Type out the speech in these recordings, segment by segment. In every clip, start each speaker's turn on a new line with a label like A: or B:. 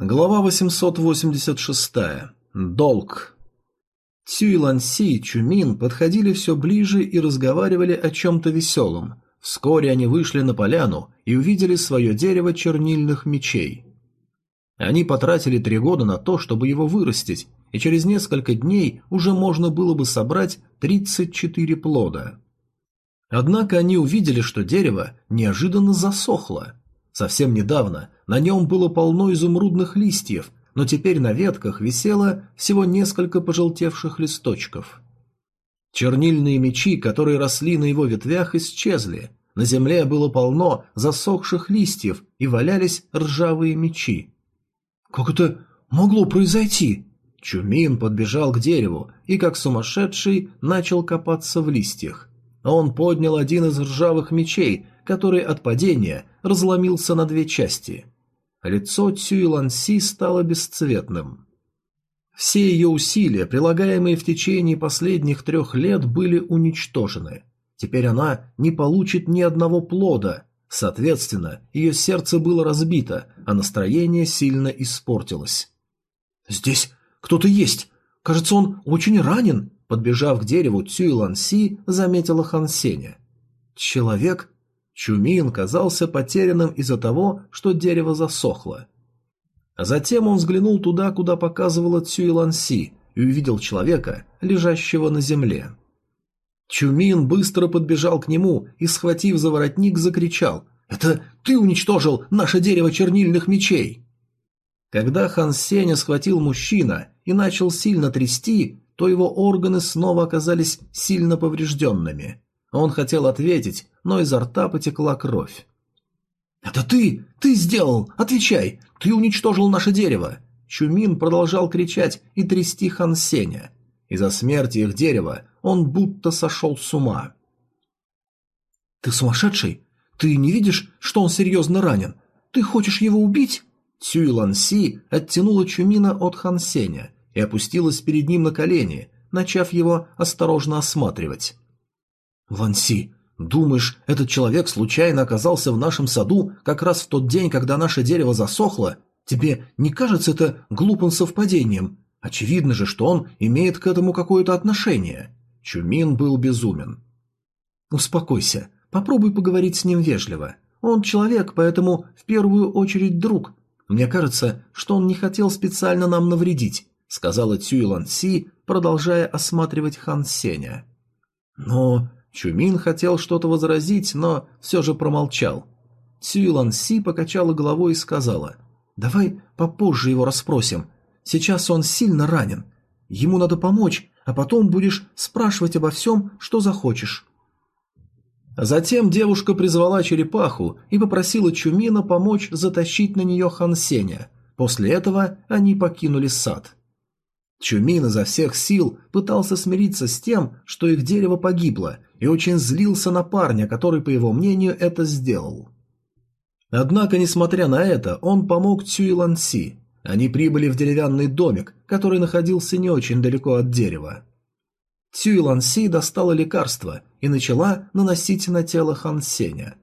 A: Глава 886. Долг. Цюй Ланси и Чумин подходили все ближе и разговаривали о чем-то веселом. Вскоре они вышли на поляну и увидели свое дерево чернильных мечей. Они потратили три года на то, чтобы его вырастить, и через несколько дней уже можно было бы собрать 34 плода. Однако они увидели, что дерево неожиданно засохло. Совсем недавно на нем было полно изумрудных листьев, но теперь на ветках висело всего несколько пожелтевших листочков. Чернильные мечи, которые росли на его ветвях, исчезли. На земле было полно засохших листьев и валялись ржавые мечи. «Как это могло произойти?» Чумин подбежал к дереву и, как сумасшедший, начал копаться в листьях. Он поднял один из ржавых мечей, который от падения разломился на две части. Лицо Цюй Ланси стало бесцветным. Все ее усилия, прилагаемые в течение последних трех лет, были уничтожены. Теперь она не получит ни одного плода. Соответственно, ее сердце было разбито, а настроение сильно испортилось. «Здесь кто-то есть. Кажется, он очень ранен», Подбежав к дереву, Цюй Ланси заметила Хан Сеня. Человек Чумин казался потерянным из-за того, что дерево засохло. Затем он взглянул туда, куда показывала Цюйланси, и увидел человека, лежащего на земле. Чумин быстро подбежал к нему и, схватив за воротник, закричал «Это ты уничтожил наше дерево чернильных мечей!» Когда Хан Сеня схватил мужчина и начал сильно трясти, то его органы снова оказались сильно поврежденными. Он хотел ответить, но изо рта потекла кровь. «Это ты! Ты сделал! Отвечай! Ты уничтожил наше дерево!» Чумин продолжал кричать и трясти Хан Сеня. Из-за смерти их дерева он будто сошел с ума. «Ты сумасшедший? Ты не видишь, что он серьезно ранен? Ты хочешь его убить?» Цюй Лан Си оттянула Чумина от Хан Сеня и опустилась перед ним на колени, начав его осторожно осматривать. «Ланси, думаешь, этот человек случайно оказался в нашем саду как раз в тот день, когда наше дерево засохло? Тебе не кажется это глупым совпадением? Очевидно же, что он имеет к этому какое-то отношение». Чумин был безумен. «Успокойся, попробуй поговорить с ним вежливо. Он человек, поэтому в первую очередь друг. Мне кажется, что он не хотел специально нам навредить», сказала Цюй Лан Си, продолжая осматривать Хан Сеня. «Но Чумин хотел что-то возразить, но все же промолчал. Цюйлан Си покачала головой и сказала, «Давай попозже его расспросим. Сейчас он сильно ранен. Ему надо помочь, а потом будешь спрашивать обо всем, что захочешь». Затем девушка призвала черепаху и попросила Чумина помочь затащить на нее Хан Сеня. После этого они покинули сад. Чумин изо всех сил пытался смириться с тем, что их дерево погибло, и очень злился на парня, который, по его мнению, это сделал. Однако, несмотря на это, он помог Цюй Ланси. Они прибыли в деревянный домик, который находился не очень далеко от дерева. Цюй Ланси достала лекарство и начала наносить на тело Хан Сеня.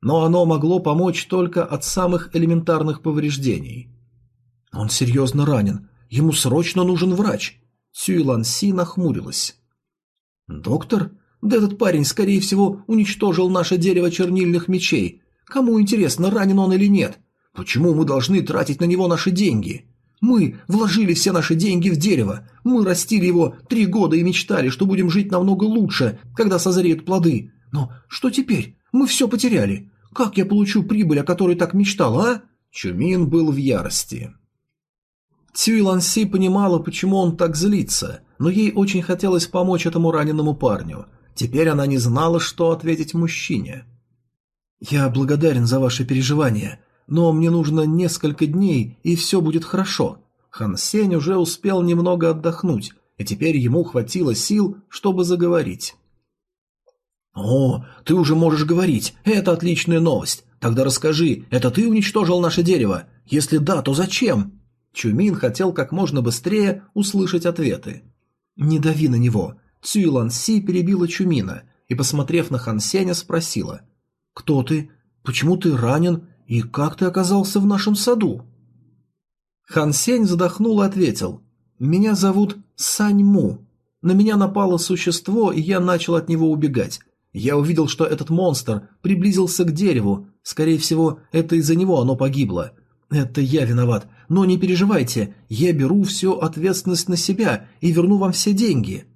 A: Но оно могло помочь только от самых элементарных повреждений. «Он серьезно ранен, Ему срочно нужен врач. Сюйлан Си нахмурилась. Доктор? Да этот парень, скорее всего, уничтожил наше дерево чернильных мечей. Кому интересно, ранен он или нет? Почему мы должны тратить на него наши деньги? Мы вложили все наши деньги в дерево. Мы растили его три года и мечтали, что будем жить намного лучше, когда созреют плоды. Но что теперь? Мы все потеряли. Как я получу прибыль, о которой так мечтал, а? Чумин был в ярости. Цюй Ланси понимала, почему он так злится, но ей очень хотелось помочь этому раненому парню. Теперь она не знала, что ответить мужчине. «Я благодарен за ваши переживания, но мне нужно несколько дней, и все будет хорошо». Хан Сень уже успел немного отдохнуть, и теперь ему хватило сил, чтобы заговорить. «О, ты уже можешь говорить, это отличная новость. Тогда расскажи, это ты уничтожил наше дерево? Если да, то зачем?» Чумин хотел как можно быстрее услышать ответы. «Не дави на него!» Цюйлан Си перебила Чумина и, посмотрев на Хан Сеня, спросила. «Кто ты? Почему ты ранен? И как ты оказался в нашем саду?» Хан Сень задохнул и ответил. «Меня зовут Саньму. На меня напало существо, и я начал от него убегать. Я увидел, что этот монстр приблизился к дереву. Скорее всего, это из-за него оно погибло. Это я виноват. Но не переживайте, я беру всю ответственность на себя и верну вам все деньги.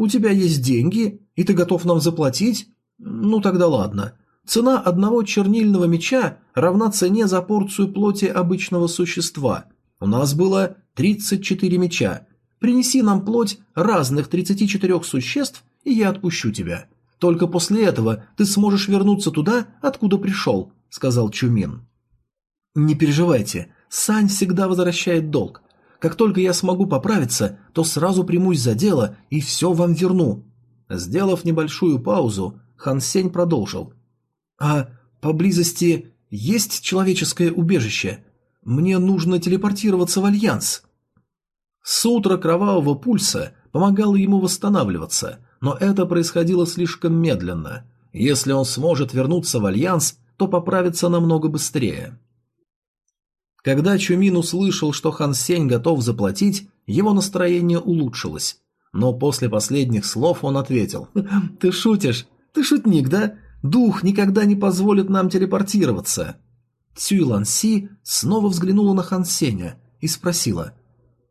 A: У тебя есть деньги, и ты готов нам заплатить? Ну тогда ладно. Цена одного чернильного меча равна цене за порцию плоти обычного существа. У нас было 34 меча. Принеси нам плоть разных 34 существ, и я отпущу тебя. Только после этого ты сможешь вернуться туда, откуда пришел», — сказал Чумин. «Не переживайте, Сань всегда возвращает долг. Как только я смогу поправиться, то сразу примусь за дело и все вам верну». Сделав небольшую паузу, Хан Сень продолжил. «А поблизости есть человеческое убежище? Мне нужно телепортироваться в Альянс». Сутра Кровавого Пульса помогало ему восстанавливаться, но это происходило слишком медленно. Если он сможет вернуться в Альянс, то поправится намного быстрее. Когда Чумин услышал, что Хан Сень готов заплатить, его настроение улучшилось. Но после последних слов он ответил. «Ты шутишь? Ты шутник, да? Дух никогда не позволит нам телепортироваться». Цюй Лан Си снова взглянула на Хан Сеня и спросила.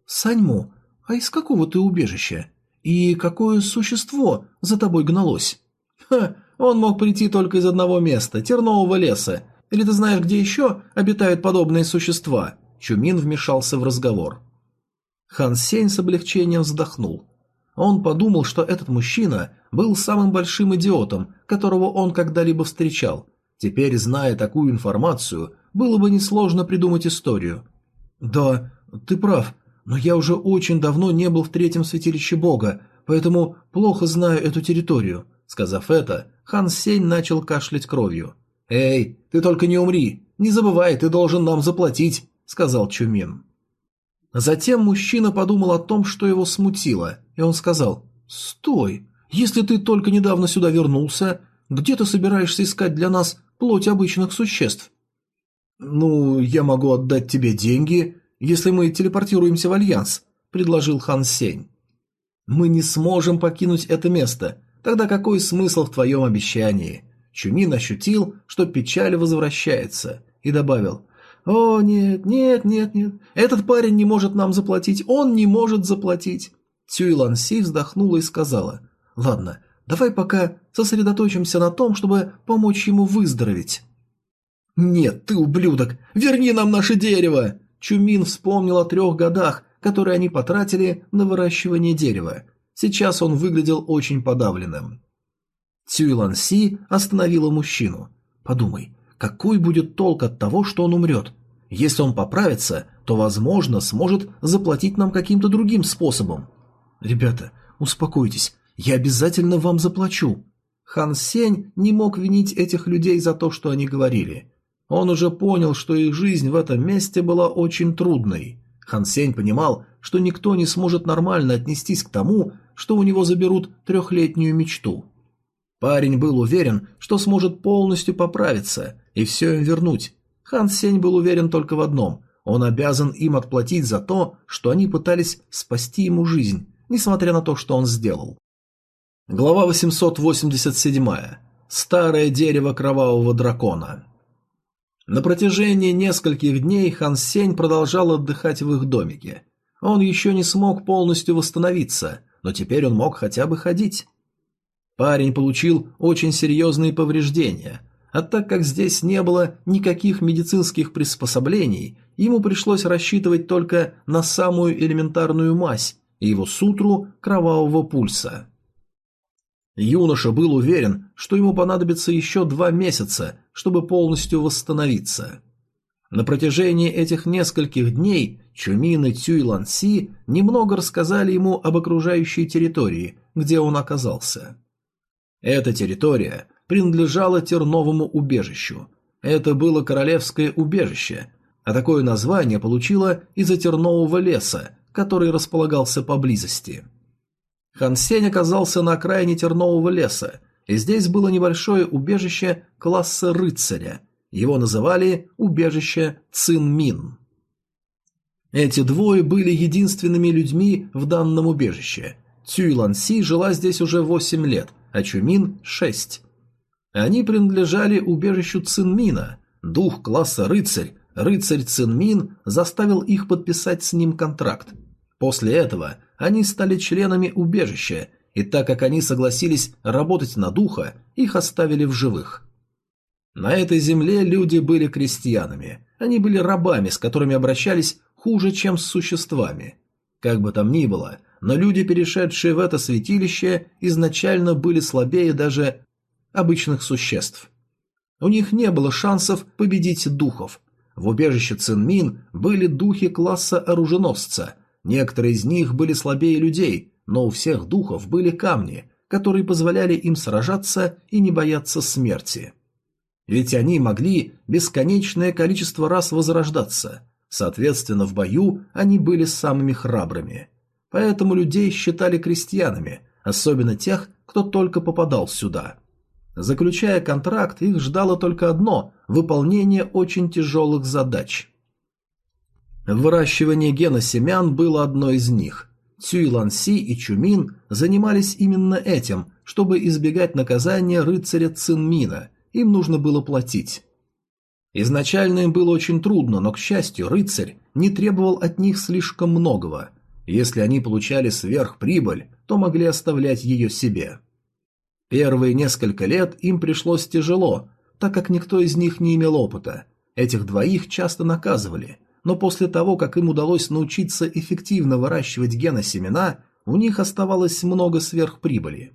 A: «Саньму, а из какого ты убежища? И какое существо за тобой гналось? Ха, он мог прийти только из одного места, тернового леса. Или ты знаешь, где еще обитают подобные существа? Чумин вмешался в разговор. Хан Сень с облегчением вздохнул. Он подумал, что этот мужчина был самым большим идиотом, которого он когда-либо встречал. Теперь, зная такую информацию, было бы несложно придумать историю. «Да, ты прав. Но я уже очень давно не был в третьем святилище бога, поэтому плохо знаю эту территорию. Сказав это, Хан Сень начал кашлять кровью. «Эй, ты только не умри! Не забывай, ты должен нам заплатить!» — сказал Чумин. Затем мужчина подумал о том, что его смутило, и он сказал «Стой! Если ты только недавно сюда вернулся, где ты собираешься искать для нас плоть обычных существ?» «Ну, я могу отдать тебе деньги, если мы телепортируемся в Альянс», – предложил Хан Сень. «Мы не сможем покинуть это место. Тогда какой смысл в твоем обещании?» Чумин ощутил, что печаль возвращается, и добавил «О, нет, нет, нет, нет, этот парень не может нам заплатить, он не может заплатить». Цюй Лан Си вздохнула и сказала «Ладно, давай пока сосредоточимся на том, чтобы помочь ему выздороветь». «Нет, ты ублюдок! Верни нам наше дерево!» Чумин вспомнил о трех годах, которые они потратили на выращивание дерева. Сейчас он выглядел очень подавленным. Цюйлан Си остановила мужчину. «Подумай, какой будет толк от того, что он умрет? Если он поправится, то, возможно, сможет заплатить нам каким-то другим способом». «Ребята, успокойтесь, я обязательно вам заплачу». Хан Сень не мог винить этих людей за то, что они говорили. Он уже понял, что их жизнь в этом месте была очень трудной. Хан Сень понимал, что никто не сможет нормально отнестись к тому, что у него заберут трехлетнюю мечту. Парень был уверен, что сможет полностью поправиться и все им вернуть. Хан Сень был уверен только в одном – он обязан им отплатить за то, что они пытались спасти ему жизнь, несмотря на то, что он сделал. Глава 887. Старое дерево кровавого дракона. На протяжении нескольких дней Хан Сень продолжал отдыхать в их домике. Он еще не смог полностью восстановиться, но теперь он мог хотя бы ходить. Парень получил очень серьезные повреждения, а так как здесь не было никаких медицинских приспособлений, ему пришлось рассчитывать только на самую элементарную мазь и его сутру кровавого пульса. Юноша был уверен, что ему понадобится еще два месяца, чтобы полностью восстановиться. На протяжении этих нескольких дней Чумин и Цюй Ланси немного рассказали ему об окружающей территории, где он оказался. Эта территория принадлежала терновому убежищу. Это было королевское убежище, а такое название получило из-за тернового леса, который располагался поблизости. Хан Сень оказался на окраине тернового леса, и здесь было небольшое убежище класса рыцаря. Его называли убежище Цин Мин. Эти двое были единственными людьми в данном убежище. Цюй Ланси жила здесь уже 8 лет, а Чумин – 6. Они принадлежали убежищу Цинмина. Дух класса рыцарь, рыцарь Цинмин заставил их подписать с ним контракт. После этого они стали членами убежища, и так как они согласились работать на духа, их оставили в живых. На этой земле люди были крестьянами. Они были рабами, с которыми обращались хуже, чем с существами. Как бы там ни было, но люди, перешедшие в это святилище, изначально были слабее даже обычных существ. У них не было шансов победить духов. В убежище Цинмин были духи класса оруженосца. Некоторые из них были слабее людей, но у всех духов были камни, которые позволяли им сражаться и не бояться смерти. Ведь они могли бесконечное количество раз возрождаться. Соответственно, в бою они были самыми храбрыми. Поэтому людей считали крестьянами, особенно тех, кто только попадал сюда. Заключая контракт, их ждало только одно – выполнение очень тяжелых задач. Выращивание гена семян было одной из них. Цюй Ланси и Чумин занимались именно этим, чтобы избегать наказания рыцаря Цинмина, им нужно было платить. Изначально им было очень трудно, но, к счастью, рыцарь не требовал от них слишком многого. Если они получали сверхприбыль, то могли оставлять ее себе. Первые несколько лет им пришлось тяжело, так как никто из них не имел опыта. Этих двоих часто наказывали, но после того, как им удалось научиться эффективно выращивать геносемена, у них оставалось много сверхприбыли.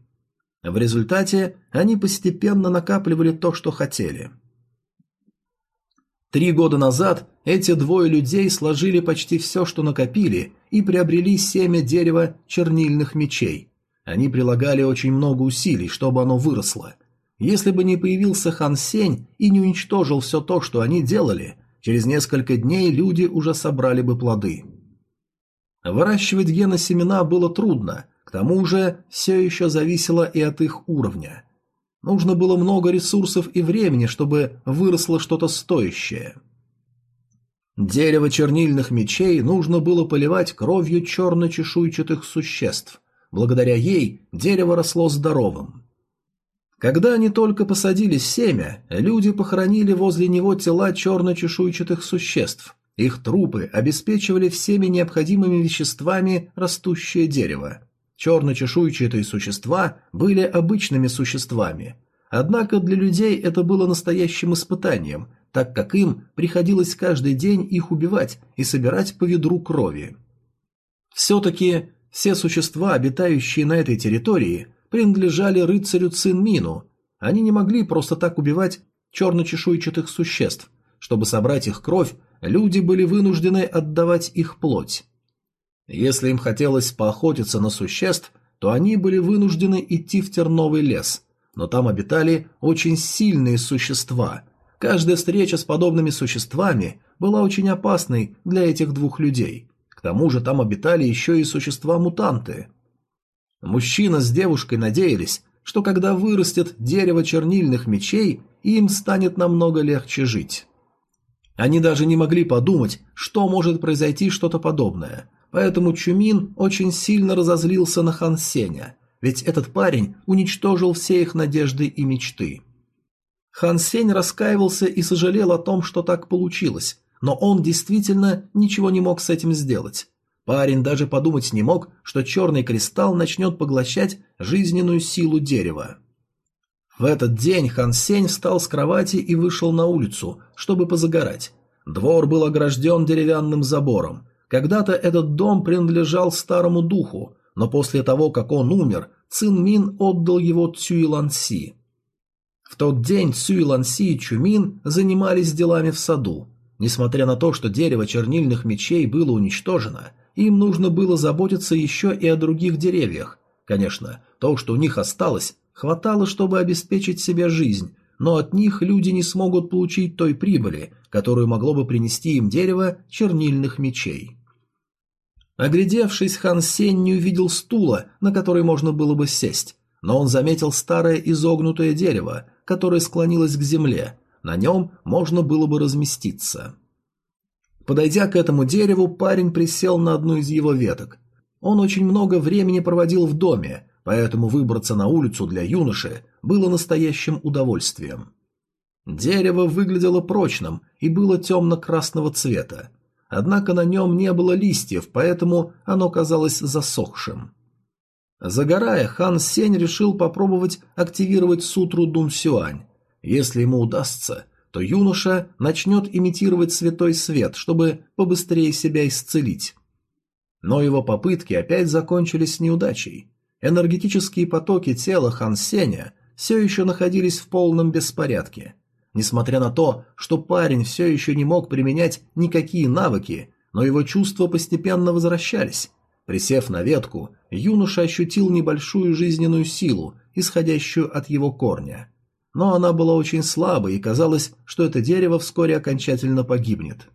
A: В результате они постепенно накапливали то, что хотели – Три года назад эти двое людей сложили почти все, что накопили, и приобрели семя дерева чернильных мечей. Они прилагали очень много усилий, чтобы оно выросло. Если бы не появился Хан Сень и не уничтожил все то, что они делали, через несколько дней люди уже собрали бы плоды. Выращивать геносемена было трудно, к тому же все еще зависело и от их уровня. Нужно было много ресурсов и времени, чтобы выросло что-то стоящее. Дерево чернильных мечей нужно было поливать кровью черно-чешуйчатых существ. Благодаря ей дерево росло здоровым. Когда они только посадили семя, люди похоронили возле него тела черно-чешуйчатых существ. Их трупы обеспечивали всеми необходимыми веществами растущее дерево. Черно-чешуйчатые существа были обычными существами. Однако для людей это было настоящим испытанием, так как им приходилось каждый день их убивать и собирать по ведру крови. Все-таки все существа, обитающие на этой территории, принадлежали рыцарю Цинмину. Они не могли просто так убивать черно-чешуйчатых существ. Чтобы собрать их кровь, люди были вынуждены отдавать их плоть. Если им хотелось поохотиться на существ, то они были вынуждены идти в терновый лес, но там обитали очень сильные существа. Каждая встреча с подобными существами была очень опасной для этих двух людей. К тому же там обитали еще и существа-мутанты. Мужчина с девушкой надеялись, что когда вырастет дерево чернильных мечей, им станет намного легче жить. Они даже не могли подумать, что может произойти что-то подобное, Поэтому Чумин очень сильно разозлился на Хан Сеня, ведь этот парень уничтожил все их надежды и мечты. Хан Сень раскаивался и сожалел о том, что так получилось, но он действительно ничего не мог с этим сделать. Парень даже подумать не мог, что черный кристалл начнет поглощать жизненную силу дерева. В этот день Хан Сень встал с кровати и вышел на улицу, чтобы позагорать. Двор был огражден деревянным забором, когда-то этот дом принадлежал старому духу, но после того, как он умер, Цин Мин отдал его Цюйланси. В тот день Цюйланси и Чумин занимались делами в саду. Несмотря на то, что дерево чернильных мечей было уничтожено, им нужно было заботиться еще и о других деревьях. Конечно, то, что у них осталось, хватало, чтобы обеспечить себе жизнь, но от них люди не смогут получить той прибыли, которую могло бы принести им дерево чернильных мечей. Оглядевшись, Хан Сень не увидел стула, на который можно было бы сесть, но он заметил старое изогнутое дерево, которое склонилось к земле. На нем можно было бы разместиться. Подойдя к этому дереву, парень присел на одну из его веток. Он очень много времени проводил в доме, поэтому выбраться на улицу для юноши было настоящим удовольствием. Дерево выглядело прочным и было темно-красного цвета. Однако на нем не было листьев, поэтому оно казалось засохшим. Загорая, хан Сень решил попробовать активировать сутру Дун Сюань. Если ему удастся, то юноша начнет имитировать святой свет, чтобы побыстрее себя исцелить. Но его попытки опять закончились неудачей. Энергетические потоки тела Хан Сеня все еще находились в полном беспорядке. Несмотря на то, что парень все еще не мог применять никакие навыки, но его чувства постепенно возвращались. Присев на ветку, юноша ощутил небольшую жизненную силу, исходящую от его корня. Но она была очень слабой, и казалось, что это дерево вскоре окончательно погибнет.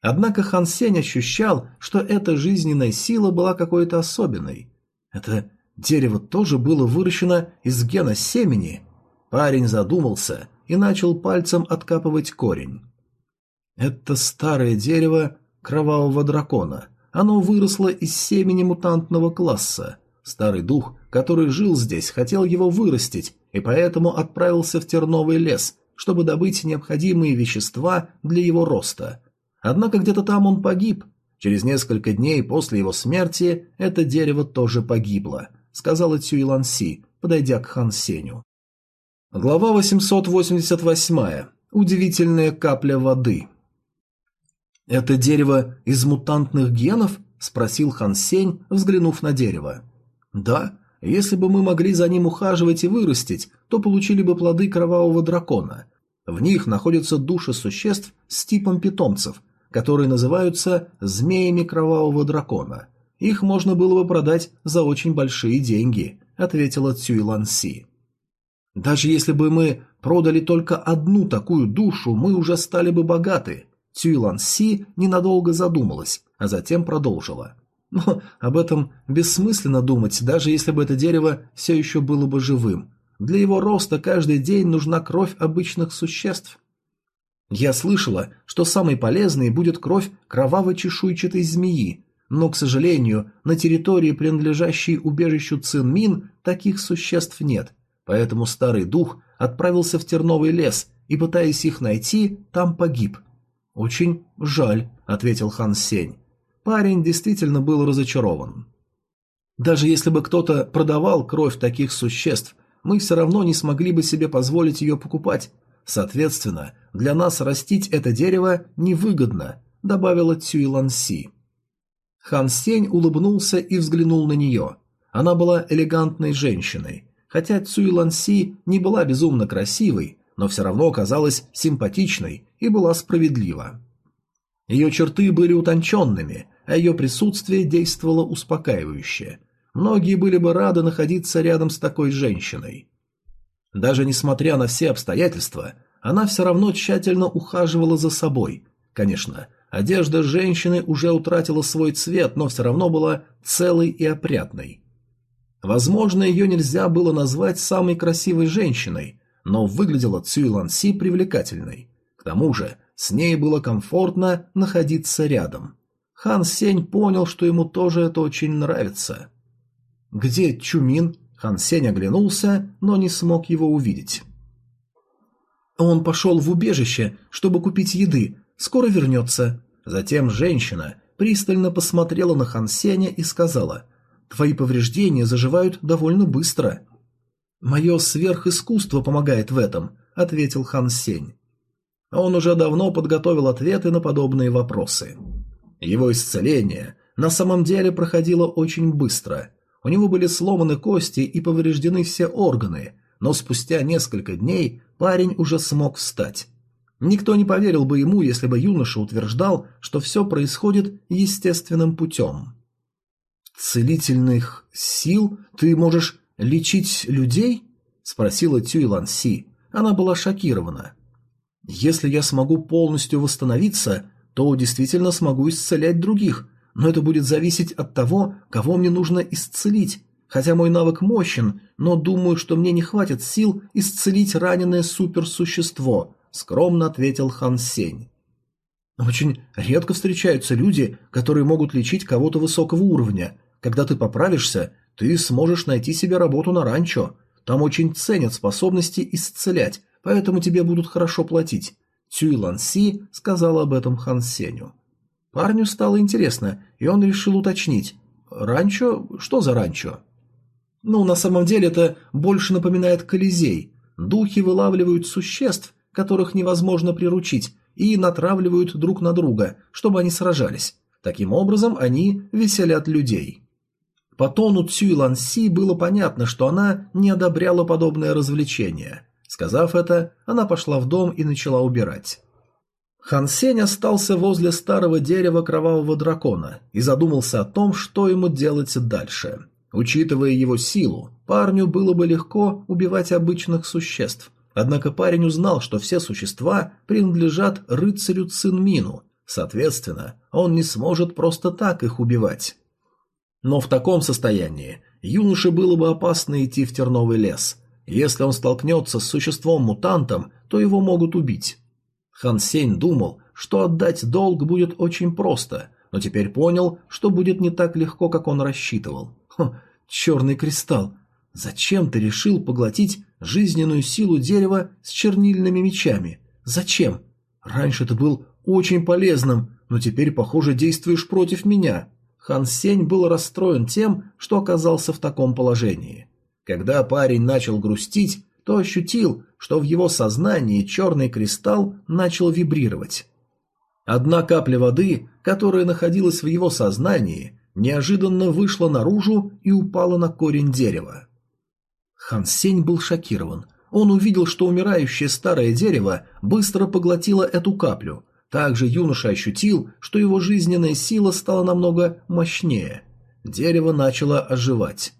A: Однако Хан Сень ощущал, что эта жизненная сила была какой-то особенной. Это дерево тоже было выращено из гена семени. Парень задумался и начал пальцем откапывать корень. Это старое дерево кровавого дракона. Оно выросло из семени мутантного класса. Старый дух, который жил здесь, хотел его вырастить, и поэтому отправился в терновый лес, чтобы добыть необходимые вещества для его роста. Однако где-то там он погиб. Через несколько дней после его смерти это дерево тоже погибло, сказала Цюйланси, подойдя к Хан Сеню. Глава 888. Удивительная капля воды. «Это дерево из мутантных генов?» – спросил Хан Сень, взглянув на дерево. «Да, если бы мы могли за ним ухаживать и вырастить, то получили бы плоды кровавого дракона. В них находятся души существ с типом питомцев, которые называются змеями кровавого дракона. Их можно было бы продать за очень большие деньги», – ответила Цюйлан Си. Даже если бы мы продали только одну такую душу, мы уже стали бы богаты. Цюйлан Си ненадолго задумалась, а затем продолжила. Но об этом бессмысленно думать, даже если бы это дерево все еще было бы живым. Для его роста каждый день нужна кровь обычных существ. Я слышала, что самой полезной будет кровь кроваво-чешуйчатой змеи, но, к сожалению, на территории, принадлежащей убежищу Цинмин, таких существ нет – Поэтому старый дух отправился в терновый лес и, пытаясь их найти, там погиб. «Очень жаль», — ответил Хан Сень. Парень действительно был разочарован. «Даже если бы кто-то продавал кровь таких существ, мы все равно не смогли бы себе позволить ее покупать. Соответственно, для нас растить это дерево невыгодно», — добавила Цюйлан Си. Хан Сень улыбнулся и взглянул на нее. Она была элегантной женщиной. Хотя Цуй Ланси не была безумно красивой, но все равно казалась симпатичной и была справедлива. Ее черты были утонченными, а ее присутствие действовало успокаивающе. Многие были бы рады находиться рядом с такой женщиной. Даже несмотря на все обстоятельства, она все равно тщательно ухаживала за собой. Конечно, одежда женщины уже утратила свой цвет, но все равно была целой и опрятной. Возможно, ее нельзя было назвать самой красивой женщиной, но выглядела Цюй Ланси привлекательной. К тому же, с ней было комфортно находиться рядом. Хан Сень понял, что ему тоже это очень нравится. «Где Чумин?» Хан Сень оглянулся, но не смог его увидеть. Он пошел в убежище, чтобы купить еды. Скоро вернется. Затем женщина пристально посмотрела на Хан Сеня и сказала – Твои повреждения заживают довольно быстро. Мое сверхискусство помогает в этом, ответил Хан Сень. Он уже давно подготовил ответы на подобные вопросы. Его исцеление на самом деле проходило очень быстро. У него были сломаны кости и повреждены все органы, но спустя несколько дней парень уже смог встать. Никто не поверил бы ему, если бы юноша утверждал, что все происходит естественным путем целительных сил ты можешь лечить людей?» – спросила Тюйлан Си. Она была шокирована. «Если я смогу полностью восстановиться, то действительно смогу исцелять других, но это будет зависеть от того, кого мне нужно исцелить. Хотя мой навык мощен, но думаю, что мне не хватит сил исцелить раненое суперсущество», – скромно ответил Хан Сень. Очень редко встречаются люди, которые могут лечить кого-то высокого уровня. Когда ты поправишься, ты сможешь найти себе работу на ранчо. Там очень ценят способности исцелять, поэтому тебе будут хорошо платить. Цюй Лан Си сказал об этом Хан Сеню. Парню стало интересно, и он решил уточнить. «Ранчо? Что за ранчо?» «Ну, на самом деле это больше напоминает Колизей. Духи вылавливают существ, которых невозможно приручить, и натравливают друг на друга, чтобы они сражались. Таким образом, они веселят людей». По тону Цюй Лан Си было понятно, что она не одобряла подобное развлечение. Сказав это, она пошла в дом и начала убирать. Хан Сень остался возле старого дерева кровавого дракона и задумался о том, что ему делать дальше. Учитывая его силу, парню было бы легко убивать обычных существ. Однако парень узнал, что все существа принадлежат рыцарю Цинмину, соответственно, он не сможет просто так их убивать. Но в таком состоянии юноше было бы опасно идти в терновый лес. Если он столкнется с существом-мутантом, то его могут убить. Хан Сень думал, что отдать долг будет очень просто, но теперь понял, что будет не так легко, как он рассчитывал. Хм, черный кристалл. Зачем ты решил поглотить жизненную силу дерева с чернильными мечами? Зачем? Раньше ты был очень полезным, но теперь, похоже, действуешь против меня. Хан Сень был расстроен тем, что оказался в таком положении. Когда парень начал грустить, то ощутил, что в его сознании черный кристалл начал вибрировать. Одна капля воды, которая находилась в его сознании, неожиданно вышла наружу и упала на корень дерева. Хан Сень был шокирован. Он увидел, что умирающее старое дерево быстро поглотило эту каплю. Также юноша ощутил, что его жизненная сила стала намного мощнее. Дерево начало оживать.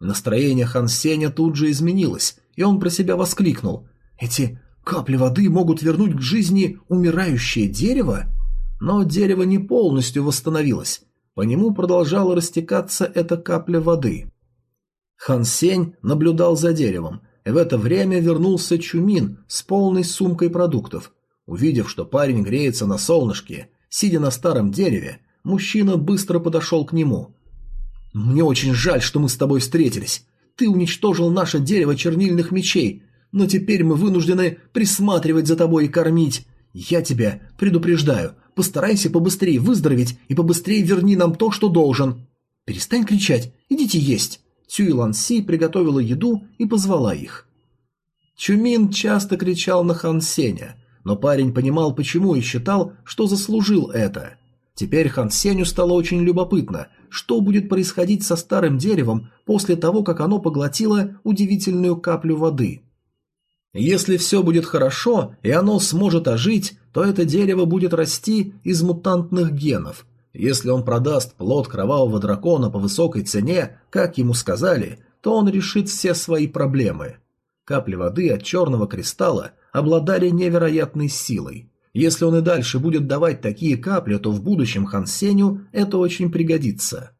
A: Настроение Хан Сеня тут же изменилось, и он про себя воскликнул. «Эти капли воды могут вернуть к жизни умирающее дерево?» Но дерево не полностью восстановилось. По нему продолжала растекаться эта капля воды. Хан Сень наблюдал за деревом. В это время вернулся Чумин с полной сумкой продуктов. Увидев, что парень греется на солнышке, сидя на старом дереве, мужчина быстро подошел к нему. «Мне очень жаль, что мы с тобой встретились. Ты уничтожил наше дерево чернильных мечей, но теперь мы вынуждены присматривать за тобой и кормить. Я тебя предупреждаю, постарайся побыстрее выздороветь и побыстрее верни нам то, что должен. Перестань кричать, идите есть. Цюй Лан Си приготовила еду и позвала их. Чумин часто кричал на Хан Сеня, но парень понимал почему и считал, что заслужил это. Теперь Хан Сеню стало очень любопытно, что будет происходить со старым деревом после того, как оно поглотило удивительную каплю воды. Если все будет хорошо и оно сможет ожить, то это дерево будет расти из мутантных генов. Если он продаст плод кровавого дракона по высокой цене, как ему сказали, то он решит все свои проблемы. Капли воды от черного кристалла обладали невероятной силой. Если он и дальше будет давать такие капли, то в будущем Хан Сеню это очень пригодится.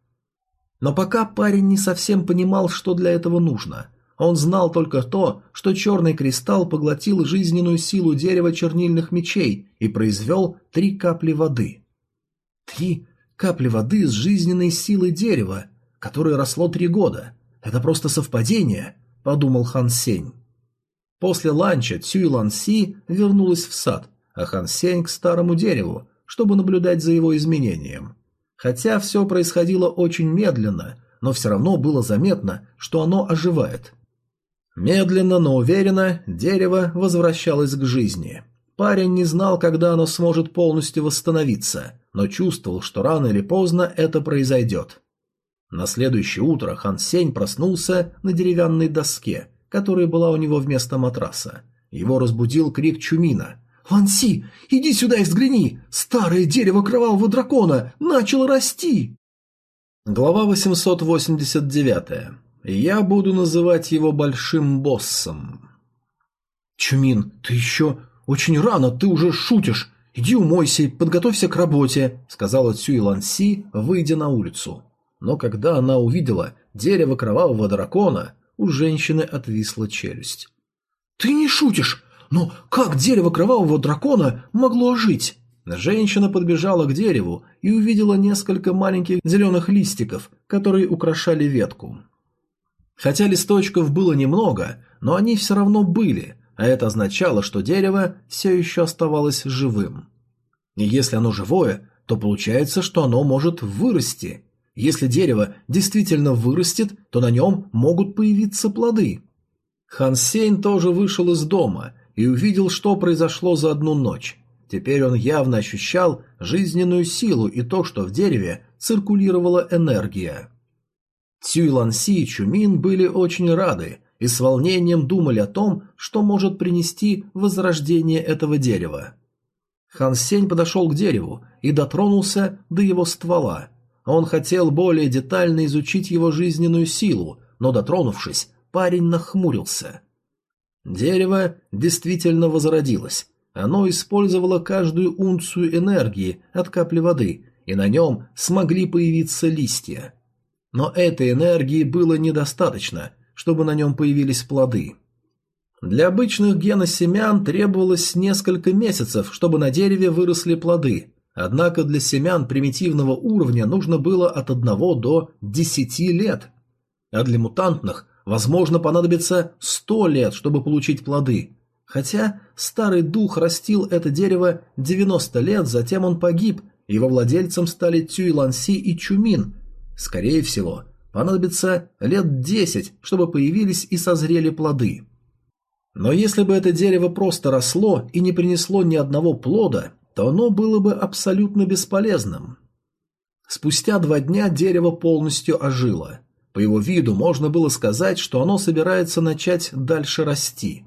A: Но пока парень не совсем понимал, что для этого нужно. Он знал только то, что черный кристалл поглотил жизненную силу дерева чернильных мечей и произвел три капли воды. Три капли воды с жизненной силой дерева, которое росло три года. Это просто совпадение, подумал Хан Сень. После ланча Цюй Лан Си вернулась в сад, а Хан Сень к старому дереву, чтобы наблюдать за его изменением. Хотя все происходило очень медленно, но все равно было заметно, что оно оживает. Медленно, но уверенно дерево возвращалось к жизни. Парень не знал, когда оно сможет полностью восстановиться, но чувствовал, что рано или поздно это произойдет. На следующее утро Хан Сень проснулся на деревянной доске, которая была у него вместо матраса. Его разбудил крик Чумина. «Ланси, иди сюда и взгляни! Старое дерево кровавого дракона начало расти!» Глава 889. Я буду называть его большим боссом. «Чумин, ты еще очень рано, ты уже шутишь. Иди умойся, подготовься к работе», — сказала Цюй Ланси, выйдя на улицу. Но когда она увидела дерево кровавого дракона, у женщины отвисла челюсть. «Ты не шутишь! Но как дерево кровавого дракона могло ожить? Женщина подбежала к дереву и увидела несколько маленьких зеленых листиков, которые украшали ветку. Хотя листочков было немного, но они все равно были, а это означало, что дерево все еще оставалось живым. И если оно живое, то получается, что оно может вырасти. Если дерево действительно вырастет, то на нем могут появиться плоды. Хан тоже вышел из дома и увидел, что произошло за одну ночь. Теперь он явно ощущал жизненную силу и то, что в дереве циркулировала энергия. Цюй Ланси и Чумин были очень рады и с волнением думали о том, что может принести возрождение этого дерева. Хан Сень подошел к дереву и дотронулся до его ствола. Он хотел более детально изучить его жизненную силу, но дотронувшись, парень нахмурился. Дерево действительно возродилось. Оно использовало каждую унцию энергии от капли воды, и на нем смогли появиться листья. Но этой энергии было недостаточно, чтобы на нем появились плоды. Для обычных геносемян требовалось несколько месяцев, чтобы на дереве выросли плоды, однако для семян примитивного уровня нужно было от 1 до 10 лет. А для мутантных, возможно, понадобится 100 лет, чтобы получить плоды. Хотя старый дух растил это дерево 90 лет, затем он погиб, его владельцем стали Цюй Ланси и Чумин. Скорее всего, понадобится лет 10, чтобы появились и созрели плоды. Но если бы это дерево просто росло и не принесло ни одного плода, то оно было бы абсолютно бесполезным. Спустя два дня дерево полностью ожило. По его виду можно было сказать, что оно собирается начать дальше расти.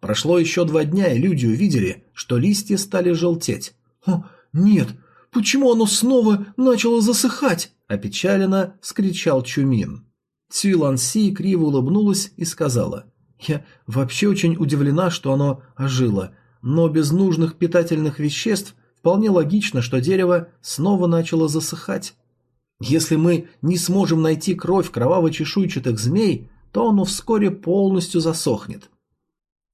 A: Прошло еще два дня, и люди увидели, что листья стали желтеть. «О, нет, почему оно снова начало засыхать?» – опечаленно скричал Чумин. Цюйлан Си криво улыбнулась и сказала, «Я вообще очень удивлена, что оно ожило, но без нужных питательных веществ вполне логично, что дерево снова начало засыхать. Если мы не сможем найти кровь кроваво-чешуйчатых змей, то оно вскоре полностью засохнет.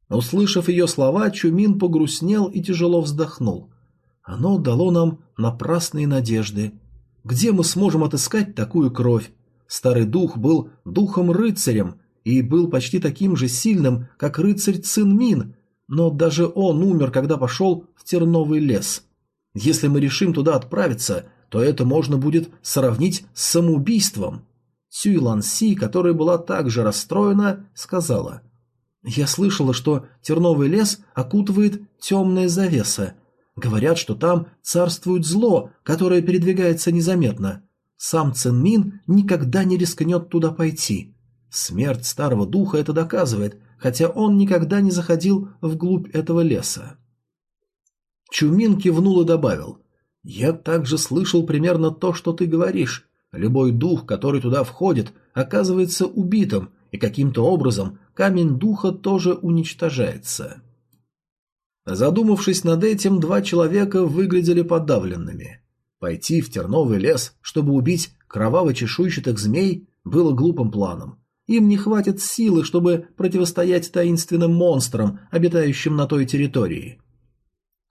A: Услышав ее слова, Чумин погрустнел и тяжело вздохнул. Оно дало нам напрасные надежды. Где мы сможем отыскать такую кровь? Старый дух был духом-рыцарем и был почти таким же сильным, как рыцарь Цинмин, но даже он умер, когда пошел в терновый лес. Если мы решим туда отправиться, то это можно будет сравнить с самоубийством. Цюй Лан Си, которая была также расстроена, сказала – я слышала, что терновый лес окутывает темная завеса. Говорят, что там царствует зло, которое передвигается незаметно. Сам Цинмин никогда не рискнет туда пойти. Смерть старого духа это доказывает, хотя он никогда не заходил вглубь этого леса. Чумин кивнул и добавил. «Я также слышал примерно то, что ты говоришь. Любой дух, который туда входит, оказывается убитым, и каким-то образом камень духа тоже уничтожается. Задумавшись над этим, два человека выглядели подавленными. Пойти в терновый лес, чтобы убить кроваво-чешуйчатых змей, было глупым планом. Им не хватит силы, чтобы противостоять таинственным монстрам, обитающим на той территории.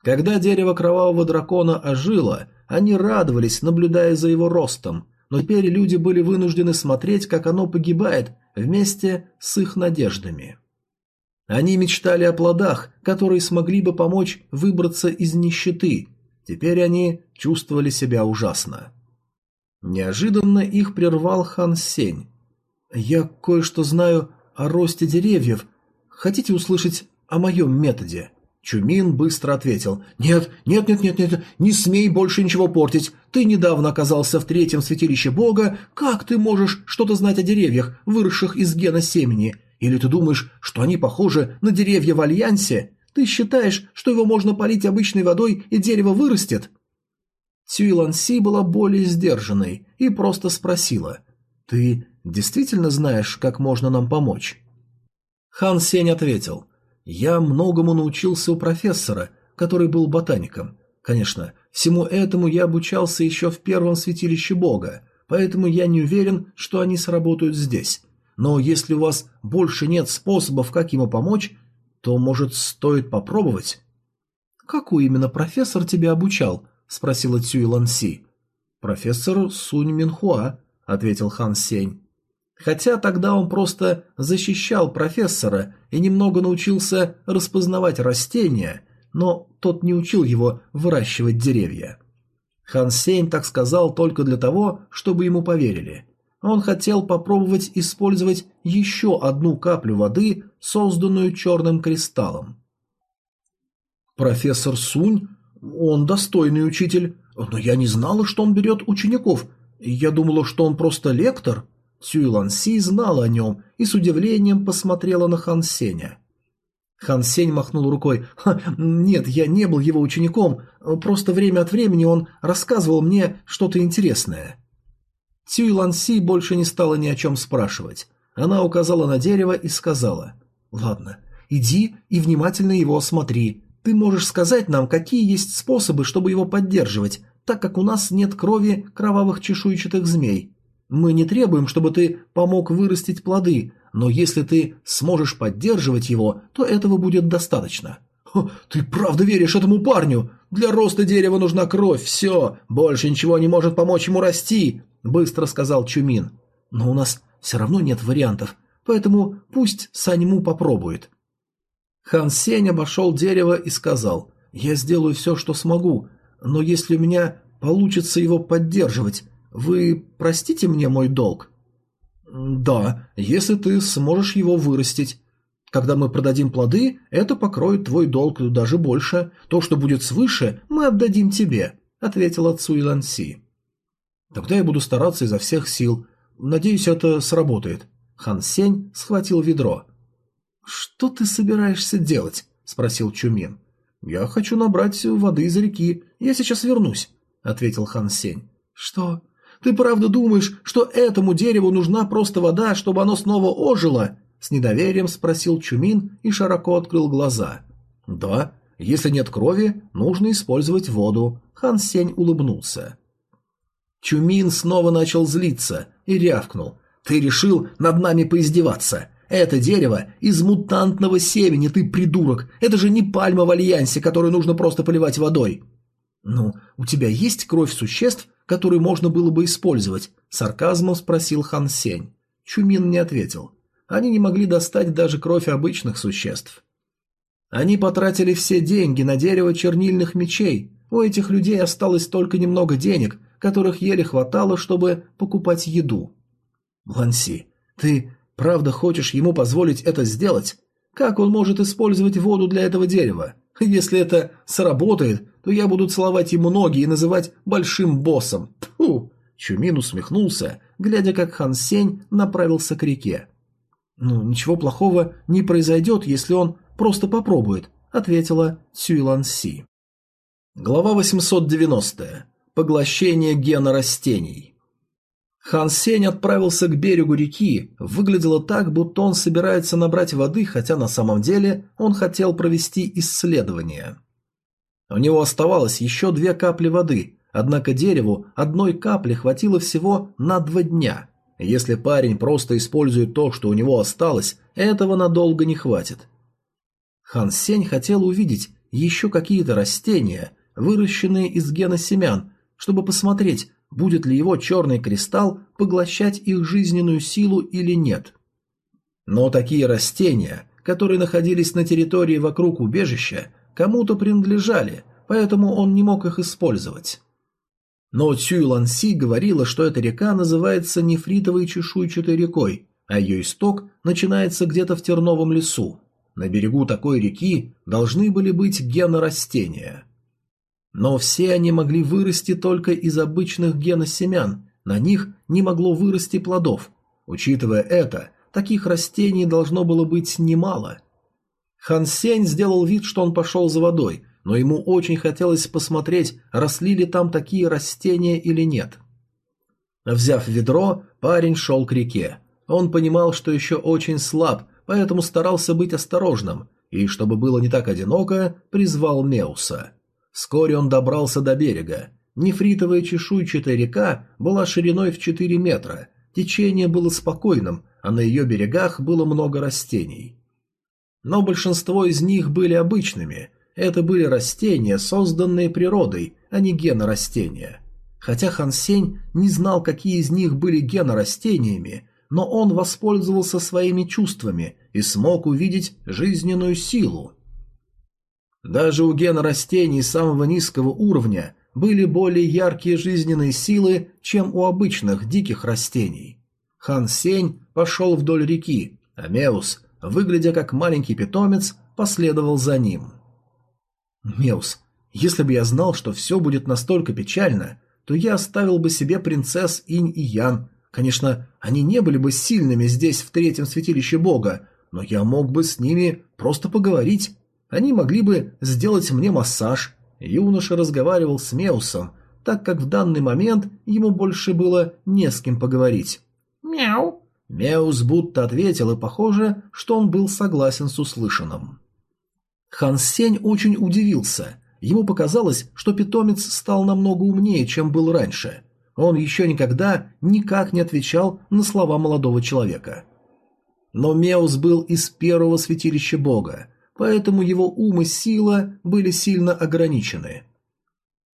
A: Когда дерево кровавого дракона ожило, они радовались, наблюдая за его ростом, но теперь люди были вынуждены смотреть, как оно погибает, вместе с их надеждами. Они мечтали о плодах, которые смогли бы помочь выбраться из нищеты. Теперь они чувствовали себя ужасно. Неожиданно их прервал Хан Сень. «Я кое-что знаю о росте деревьев. Хотите услышать о моем методе?» Чумин быстро ответил. «Нет, нет, нет, нет, нет, не смей больше ничего портить. Ты недавно оказался в третьем святилище Бога. Как ты можешь что-то знать о деревьях, выросших из гена семени? Или ты думаешь, что они похожи на деревья в Альянсе? Ты считаешь, что его можно полить обычной водой и дерево вырастет?» Цюйлан Си была более сдержанной и просто спросила. «Ты действительно знаешь, как можно нам помочь?» Хан Сень ответил. Я многому научился у профессора, который был ботаником. Конечно, всему этому я обучался еще в первом святилище Бога, поэтому я не уверен, что они сработают здесь. Но если у вас больше нет способов, как ему помочь, то, может, стоит попробовать? какой именно профессор тебя обучал?» – спросила Цюй Ланси. «Профессор Сунь Минхуа», – ответил Хан Сень. Хотя тогда он просто защищал профессора и немного научился распознавать растения, но тот не учил его выращивать деревья. Хан Сень так сказал только для того, чтобы ему поверили. Он хотел попробовать использовать еще одну каплю воды, созданную черным кристаллом. «Профессор Сунь? Он достойный учитель, но я не знала, что он берет учеников. Я думала, что он просто лектор». Цюйлан Си знала о нем и с удивлением посмотрела на Хан Сеня. Хан Сень махнул рукой. «Нет, я не был его учеником, просто время от времени он рассказывал мне что-то интересное». Цюй Лан Си больше не стала ни о чем спрашивать. Она указала на дерево и сказала. «Ладно, иди и внимательно его осмотри. Ты можешь сказать нам, какие есть способы, чтобы его поддерживать, так как у нас нет крови кровавых чешуйчатых змей. Мы не требуем, чтобы ты помог вырастить плоды, но если ты сможешь поддерживать его, то этого будет достаточно. «Ты правда веришь этому парню? Для роста дерева нужна кровь, все, больше ничего не может помочь ему расти», – быстро сказал Чумин. «Но у нас все равно нет вариантов, поэтому пусть Саньму попробует». Хан Сень обошел дерево и сказал, «Я сделаю все, что смогу, но если у меня получится его поддерживать, вы простите мне мой долг?» «Да, если ты сможешь его вырастить. Когда мы продадим плоды, это покроет твой долг даже больше. То, что будет свыше, мы отдадим тебе», — ответила Цуй Ланси. «Тогда я буду стараться изо всех сил. Надеюсь, это сработает». Хан Сень схватил ведро. «Что ты собираешься делать?» – спросил Чумин. «Я хочу набрать воды из реки. Я сейчас вернусь», – ответил Хан Сень. «Что? Ты правда думаешь, что этому дереву нужна просто вода, чтобы оно снова ожило?» С недоверием спросил Чумин и широко открыл глаза. «Да, если нет крови, нужно использовать воду», — Хан Сень улыбнулся. Чумин снова начал злиться и рявкнул. «Ты решил над нами поиздеваться? Это дерево из мутантного семени, ты придурок! Это же не пальма в альянсе, которую нужно просто поливать водой!» «Ну, у тебя есть кровь существ, которые можно было бы использовать?» – сарказмом спросил Хан Сень. Чумин не ответил. Они не могли достать даже кровь обычных существ. Они потратили все деньги на дерево чернильных мечей. У этих людей осталось только немного денег, которых еле хватало, чтобы покупать еду. Ланси, ты правда хочешь ему позволить это сделать? Как он может использовать воду для этого дерева? Если это сработает, то я буду целовать ему ноги и называть большим боссом. Тьфу! Чумин усмехнулся, глядя, как Хан Сень направился к реке. «Ну, ничего плохого не произойдет, если он просто попробует», — ответила Цюйлан Си. Глава 890. Поглощение гена растений. Хан Сень отправился к берегу реки. Выглядело так, будто он собирается набрать воды, хотя на самом деле он хотел провести исследование. У него оставалось еще две капли воды, однако дереву одной капли хватило всего на два дня. Если парень просто использует то, что у него осталось, этого надолго не хватит. Хан Сень хотел увидеть еще какие-то растения, выращенные из гена семян, чтобы посмотреть, будет ли его черный кристалл поглощать их жизненную силу или нет. Но такие растения, которые находились на территории вокруг убежища, кому-то принадлежали, поэтому он не мог их использовать. Но Цюй Ланси говорила, что эта река называется нефритовой чешуйчатой рекой, а ее исток начинается где-то в терновом лесу. На берегу такой реки должны были быть генорастения. Но все они могли вырасти только из обычных геносемян, на них не могло вырасти плодов. Учитывая это, таких растений должно было быть немало. Хан Сень сделал вид, что он пошел за водой, но ему очень хотелось посмотреть, росли ли там такие растения или нет. Взяв ведро, парень шел к реке. Он понимал, что еще очень слаб, поэтому старался быть осторожным, и, чтобы было не так одиноко, призвал Меуса. Вскоре он добрался до берега. Нефритовая чешуйчатая река была шириной в 4 метра, течение было спокойным, а на ее берегах было много растений. Но большинство из них были обычными, Это были растения, созданные природой, а не генорастения. Хотя Хан Сень не знал, какие из них были генорастениями, но он воспользовался своими чувствами и смог увидеть жизненную силу. Даже у генорастений самого низкого уровня были более яркие жизненные силы, чем у обычных диких растений. Хан Сень пошел вдоль реки, а Меус, выглядя как маленький питомец, последовал за ним. «Меус, если бы я знал, что все будет настолько печально, то я оставил бы себе принцесс Инь и Ян. Конечно, они не были бы сильными здесь, в третьем святилище бога, но я мог бы с ними просто поговорить. Они могли бы сделать мне массаж. Юноша разговаривал с Меусом, так как в данный момент ему больше было не с кем поговорить. «Мяу!» Меус будто ответил, и похоже, что он был согласен с услышанным. Хан Сень очень удивился. Ему показалось, что питомец стал намного умнее, чем был раньше. Он еще никогда никак не отвечал на слова молодого человека. Но Меус был из первого святилища бога, поэтому его ум и сила были сильно ограничены.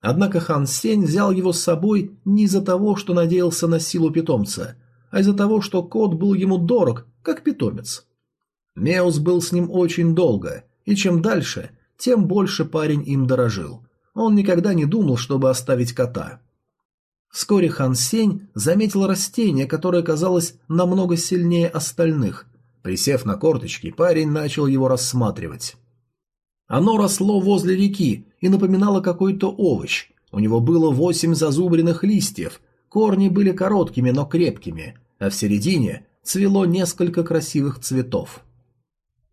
A: Однако Хан Сень взял его с собой не из-за того, что надеялся на силу питомца, а из-за того, что кот был ему дорог, как питомец. Меус был с ним очень долго, и чем дальше, тем больше парень им дорожил. Он никогда не думал, чтобы оставить кота. Вскоре Хан Сень заметил растение, которое казалось намного сильнее остальных, Присев на корточки, парень начал его рассматривать. Оно росло возле реки и напоминало какой-то овощ. У него было восемь зазубренных листьев, корни были короткими, но крепкими, а в середине цвело несколько красивых цветов.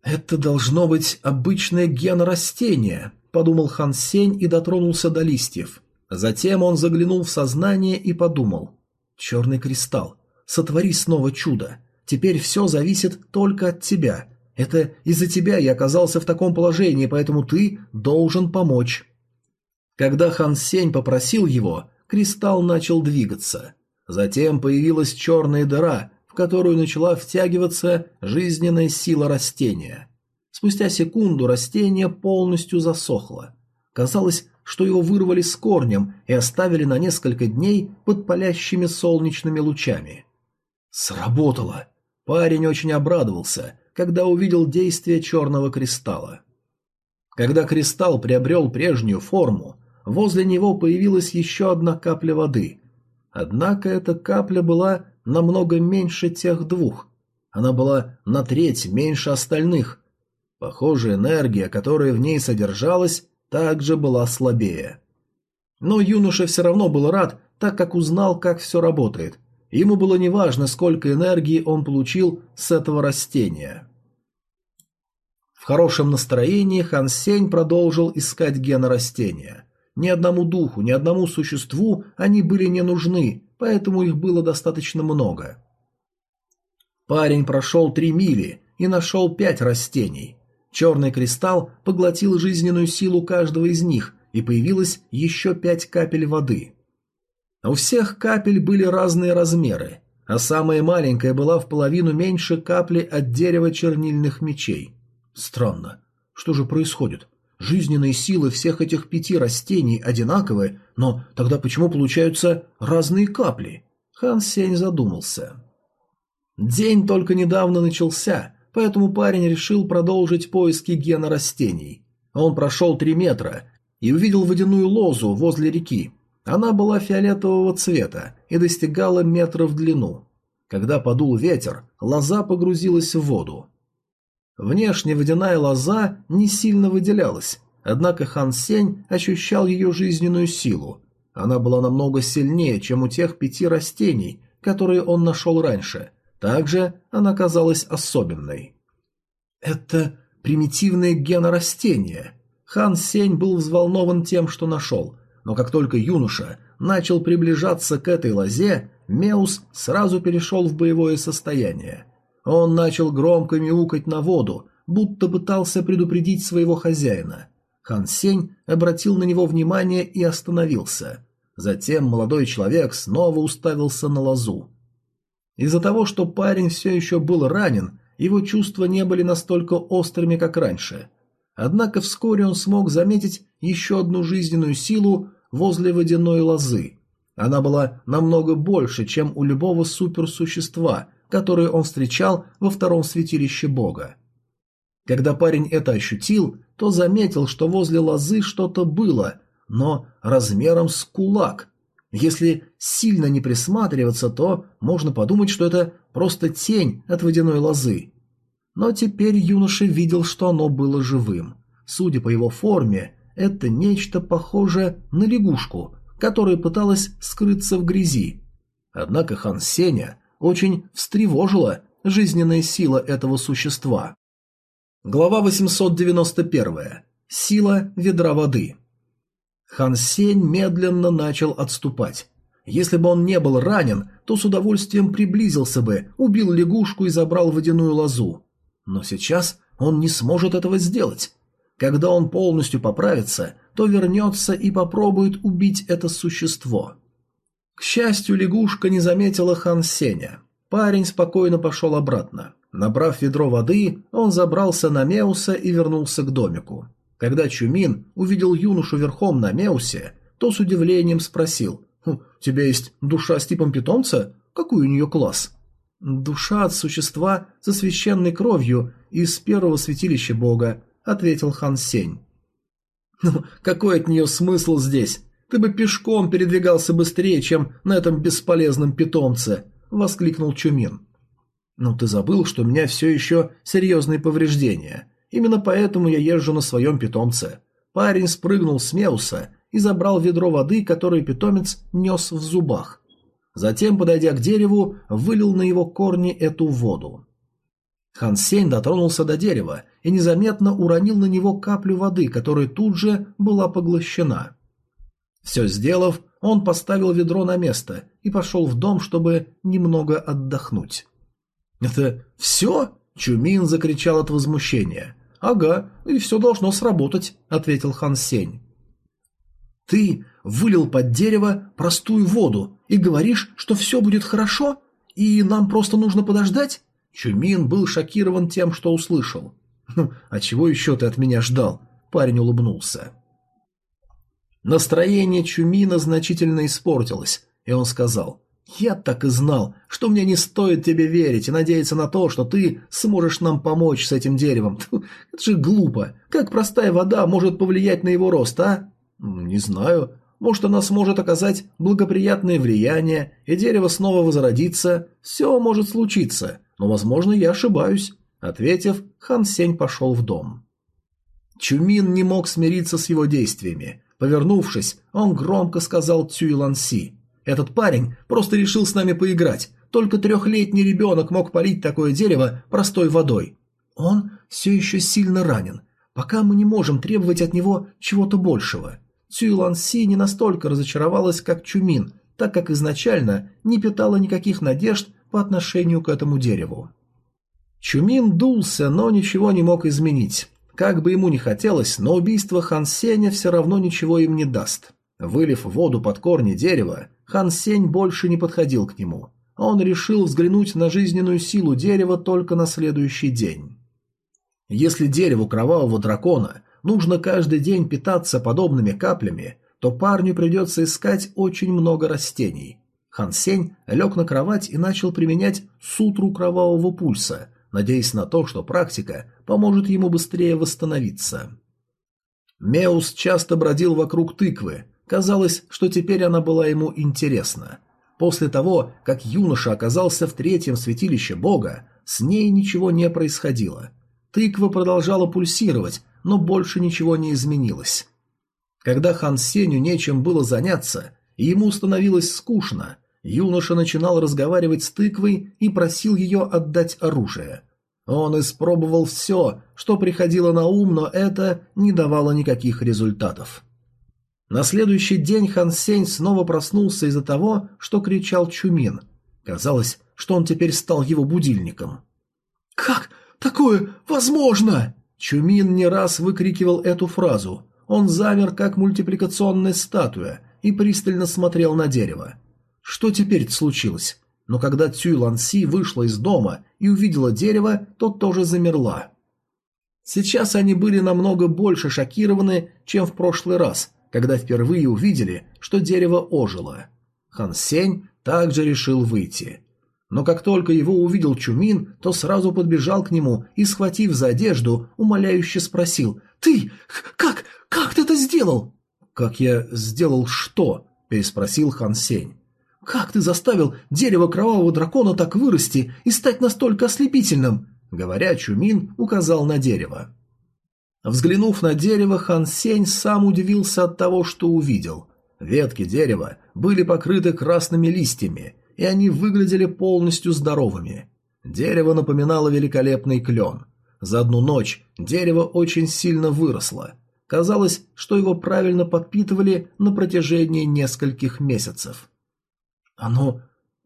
A: «Это должно быть обычное генорастение», – подумал Хан Сень и дотронулся до листьев. Затем он заглянул в сознание и подумал. «Черный кристалл, сотвори снова чудо. Теперь все зависит только от тебя. Это из-за тебя я оказался в таком положении, поэтому ты должен помочь». Когда Хан Сень попросил его, кристалл начал двигаться. Затем появилась черная дыра, в которую начала втягиваться жизненная сила растения. Спустя секунду растение полностью засохло. Казалось, что его вырвали с корнем и оставили на несколько дней под палящими солнечными лучами. Сработало! Парень очень обрадовался, когда увидел действие черного кристалла. Когда кристалл приобрел прежнюю форму, возле него появилась еще одна капля воды. Однако эта капля была намного меньше тех двух. Она была на треть меньше остальных. Похоже, энергия, которая в ней содержалась, также была слабее. Но юноша все равно был рад, так как узнал, как все работает – Ему было неважно, сколько энергии он получил с этого растения. В хорошем настроении Хан Сень продолжил искать гены растения. Ни одному духу, ни одному существу они были не нужны, поэтому их было достаточно много. Парень прошел три мили и нашел пять растений. Черный кристалл поглотил жизненную силу каждого из них, и появилось еще пять капель воды. У всех капель были разные размеры, а самая маленькая была в половину меньше капли от дерева чернильных мечей. Странно. Что же происходит? Жизненные силы всех этих пяти растений одинаковы, но тогда почему получаются разные капли? Хан Сень задумался. День только недавно начался, поэтому парень решил продолжить поиски гена растений. Он прошел три метра и увидел водяную лозу возле реки, она была фиолетового цвета и достигала метра в длину. Когда подул ветер, лоза погрузилась в воду. Внешне водяная лоза не сильно выделялась, однако Хан Сень ощущал ее жизненную силу. Она была намного сильнее, чем у тех пяти растений, которые он нашел раньше. Также она казалась особенной. Это примитивное генорастение. Хан Сень был взволнован тем, что нашел – но как только юноша начал приближаться к этой лозе, Меус сразу перешел в боевое состояние. Он начал громко мяукать на воду, будто пытался предупредить своего хозяина. Хан Сень обратил на него внимание и остановился. Затем молодой человек снова уставился на лозу. Из-за того, что парень все еще был ранен, его чувства не были настолько острыми, как раньше. Однако вскоре он смог заметить еще одну жизненную силу возле водяной лозы. Она была намного больше, чем у любого суперсущества, которое он встречал во втором святилище бога. Когда парень это ощутил, то заметил, что возле лозы что-то было, но размером с кулак. Если сильно не присматриваться, то можно подумать, что это просто тень от водяной лозы. Но теперь юноша видел, что оно было живым. Судя по его форме, это нечто похожее на лягушку, которая пыталась скрыться в грязи. Однако Хан Сеня очень встревожила жизненная сила этого существа. Глава 891. Сила ведра воды. Хан Сень медленно начал отступать. Если бы он не был ранен, то с удовольствием приблизился бы, убил лягушку и забрал водяную лозу. Но сейчас он не сможет этого сделать. Когда он полностью поправится, то вернется и попробует убить это существо. К счастью, лягушка не заметила Хан Сеня. Парень спокойно пошел обратно. Набрав ведро воды, он забрался на Меуса и вернулся к домику. Когда Чумин увидел юношу верхом на Меусе, то с удивлением спросил «Хм, «У тебя есть душа с типом питомца? Какой у нее класс?» «Душа от существа со священной кровью из первого святилища бога», — ответил Хан Сень. «Ну, какой от нее смысл здесь? Ты бы пешком передвигался быстрее, чем на этом бесполезном питомце», — воскликнул Чумин. «Ну, ты забыл, что у меня все еще серьезные повреждения. Именно поэтому я езжу на своем питомце». Парень спрыгнул с Меуса и забрал ведро воды, которое питомец нес в зубах. Затем, подойдя к дереву, вылил на его корни эту воду. Хан Сень дотронулся до дерева и незаметно уронил на него каплю воды, которая тут же была поглощена. Все сделав, он поставил ведро на место и пошел в дом, чтобы немного отдохнуть. «Это все?» – Чумин закричал от возмущения. «Ага, и все должно сработать», – ответил Хан Сень. «Ты вылил под дерево простую воду и говоришь, что все будет хорошо, и нам просто нужно подождать?» Чумин был шокирован тем, что услышал. «Ну, а чего еще ты от меня ждал?» Парень улыбнулся. Настроение Чумина значительно испортилось, и он сказал, «Я так и знал, что мне не стоит тебе верить и надеяться на то, что ты сможешь нам помочь с этим деревом. Это же глупо. Как простая вода может повлиять на его рост, а?» «Не знаю. Может, она сможет оказать благоприятное влияние, и дерево снова возродится. Все может случиться, но, возможно, я ошибаюсь». Ответив, Хан Сень пошел в дом. Чумин не мог смириться с его действиями. Повернувшись, он громко сказал Цюй Ланси. «Этот парень просто решил с нами поиграть. Только трехлетний ребенок мог полить такое дерево простой водой. Он все еще сильно ранен. Пока мы не можем требовать от него чего-то большего. Цюйлан Си не настолько разочаровалась, как Чумин, так как изначально не питала никаких надежд по отношению к этому дереву. Чумин дулся, но ничего не мог изменить. Как бы ему ни хотелось, но убийство Хан Сеня все равно ничего им не даст. Вылив воду под корни дерева, Хан Сень больше не подходил к нему. Он решил взглянуть на жизненную силу дерева только на следующий день. Если дереву кровавого дракона нужно каждый день питаться подобными каплями, то парню придется искать очень много растений. Хан Сень лег на кровать и начал применять сутру кровавого пульса, надеясь на то, что практика поможет ему быстрее восстановиться. Меус часто бродил вокруг тыквы. Казалось, что теперь она была ему интересна. После того, как юноша оказался в третьем святилище бога, с ней ничего не происходило. Тыква продолжала пульсировать, но больше ничего не изменилось. Когда Хан Сеню нечем было заняться, ему становилось скучно, юноша начинал разговаривать с тыквой и просил ее отдать оружие. Он испробовал все, что приходило на ум, но это не давало никаких результатов. На следующий день Хан Сень снова проснулся из-за того, что кричал Чумин. Казалось, что он теперь стал его будильником. «Как такое возможно?» Чумин не раз выкрикивал эту фразу. Он замер, как мультипликационная статуя, и пристально смотрел на дерево. Что теперь случилось? Но когда Цюй Ланси вышла из дома и увидела дерево, то тоже замерла. Сейчас они были намного больше шокированы, чем в прошлый раз, когда впервые увидели, что дерево ожило. Хан Сень также решил выйти. Но как только его увидел Чумин, то сразу подбежал к нему и, схватив за одежду, умоляюще спросил «Ты? Как? Как ты это сделал?» «Как я сделал что?» – переспросил Хан Сень. «Как ты заставил дерево кровавого дракона так вырасти и стать настолько ослепительным?» Говоря, Чумин указал на дерево. Взглянув на дерево, Хан Сень сам удивился от того, что увидел. Ветки дерева были покрыты красными листьями, и они выглядели полностью здоровыми. Дерево напоминало великолепный клен. За одну ночь дерево очень сильно выросло. Казалось, что его правильно подпитывали на протяжении нескольких месяцев. Оно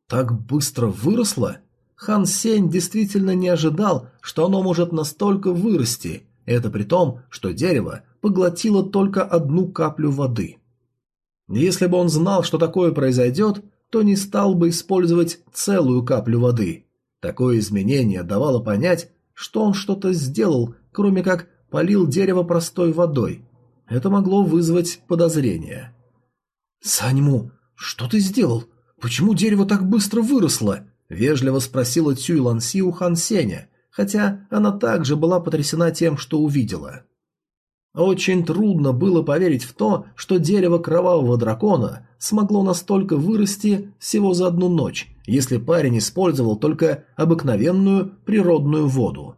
A: так быстро выросло? Хан Сень действительно не ожидал, что оно может настолько вырасти, это при том, что дерево поглотило только одну каплю воды. Если бы он знал, что такое произойдет, то не стал бы использовать целую каплю воды. Такое изменение давало понять, что он что-то сделал, кроме как полил дерево простой водой. Это могло вызвать подозрение. «Саньму, что ты сделал? Почему дерево так быстро выросло?» – вежливо спросила Цюй Ланси у Хан Сеня, хотя она также была потрясена тем, что увидела. Очень трудно было поверить в то, что дерево кровавого дракона смогло настолько вырасти всего за одну ночь, если парень использовал только обыкновенную природную воду.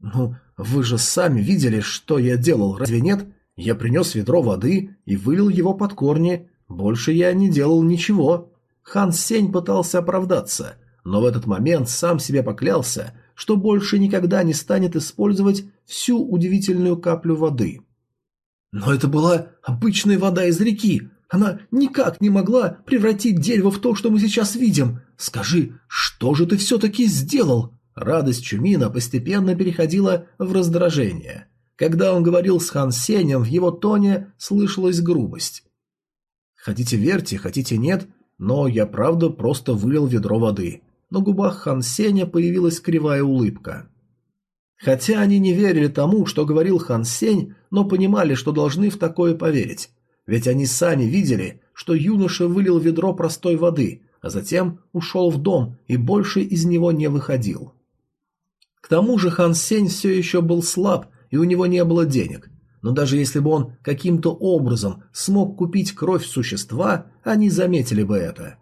A: «Ну, вы же сами видели, что я делал, разве нет? Я принес ведро воды и вылил его под корни. Больше я не делал ничего». Хан Сень пытался оправдаться, но в этот момент сам себе поклялся, что больше никогда не станет использовать всю удивительную каплю воды. Но это была обычная вода из реки. Она никак не могла превратить дерево в то, что мы сейчас видим. Скажи, что же ты все-таки сделал? Радость Чумина постепенно переходила в раздражение. Когда он говорил с Хан Сенем, в его тоне слышалась грубость. Хотите верьте, хотите нет, но я правда просто вылил ведро воды. На губах Хан Сеня появилась кривая улыбка. Хотя они не верили тому, что говорил Хан Сень, но понимали, что должны в такое поверить. Ведь они сами видели, что юноша вылил ведро простой воды, а затем ушел в дом и больше из него не выходил. К тому же Хан Сень все еще был слаб, и у него не было денег. Но даже если бы он каким-то образом смог купить кровь существа, они заметили бы это.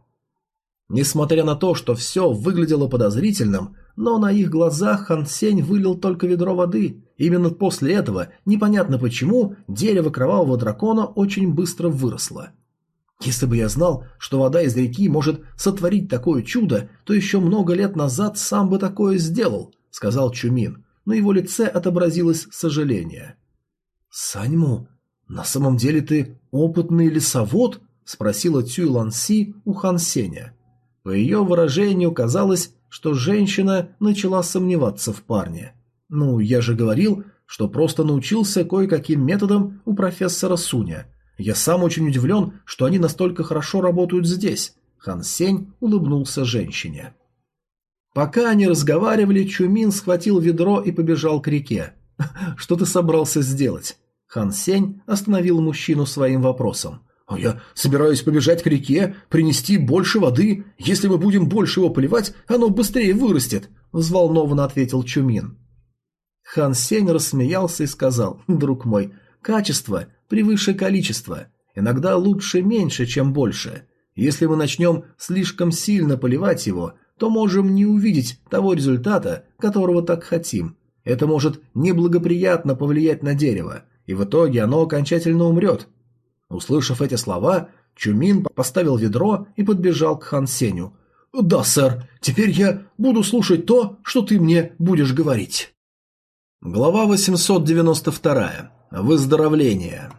A: Несмотря на то, что все выглядело подозрительным, но на их глазах Хан Сень вылил только ведро воды. Именно после этого, непонятно почему, дерево кровавого дракона очень быстро выросло. Если бы я знал, что вода из реки может сотворить такое чудо, то еще много лет назад сам бы такое сделал, сказал Чумин. На его лице отобразилось сожаление. Саньму, на самом деле ты опытный лесовод? спросила Цюй Ланси у Хан Сеня. По ее выражению казалось, что женщина начала сомневаться в парне. «Ну, я же говорил, что просто научился кое-каким методам у профессора Суня. Я сам очень удивлен, что они настолько хорошо работают здесь». Хан Сень улыбнулся женщине. Пока они разговаривали, Чумин схватил ведро и побежал к реке. «Что ты собрался сделать?» Хан Сень остановил мужчину своим вопросом. А я собираюсь побежать к реке, принести больше воды. Если мы будем больше его поливать, оно быстрее вырастет», – взволнованно ответил Чумин. Хан Сень рассмеялся и сказал, «Друг мой, качество превыше количества. Иногда лучше меньше, чем больше. Если мы начнем слишком сильно поливать его, то можем не увидеть того результата, которого так хотим. Это может неблагоприятно повлиять на дерево, и в итоге оно окончательно умрет. Услышав эти слова, Чумин поставил ведро и подбежал к Хан Сеню. «Да, сэр, теперь я буду слушать то, что ты мне будешь говорить». Глава 892. Выздоровление.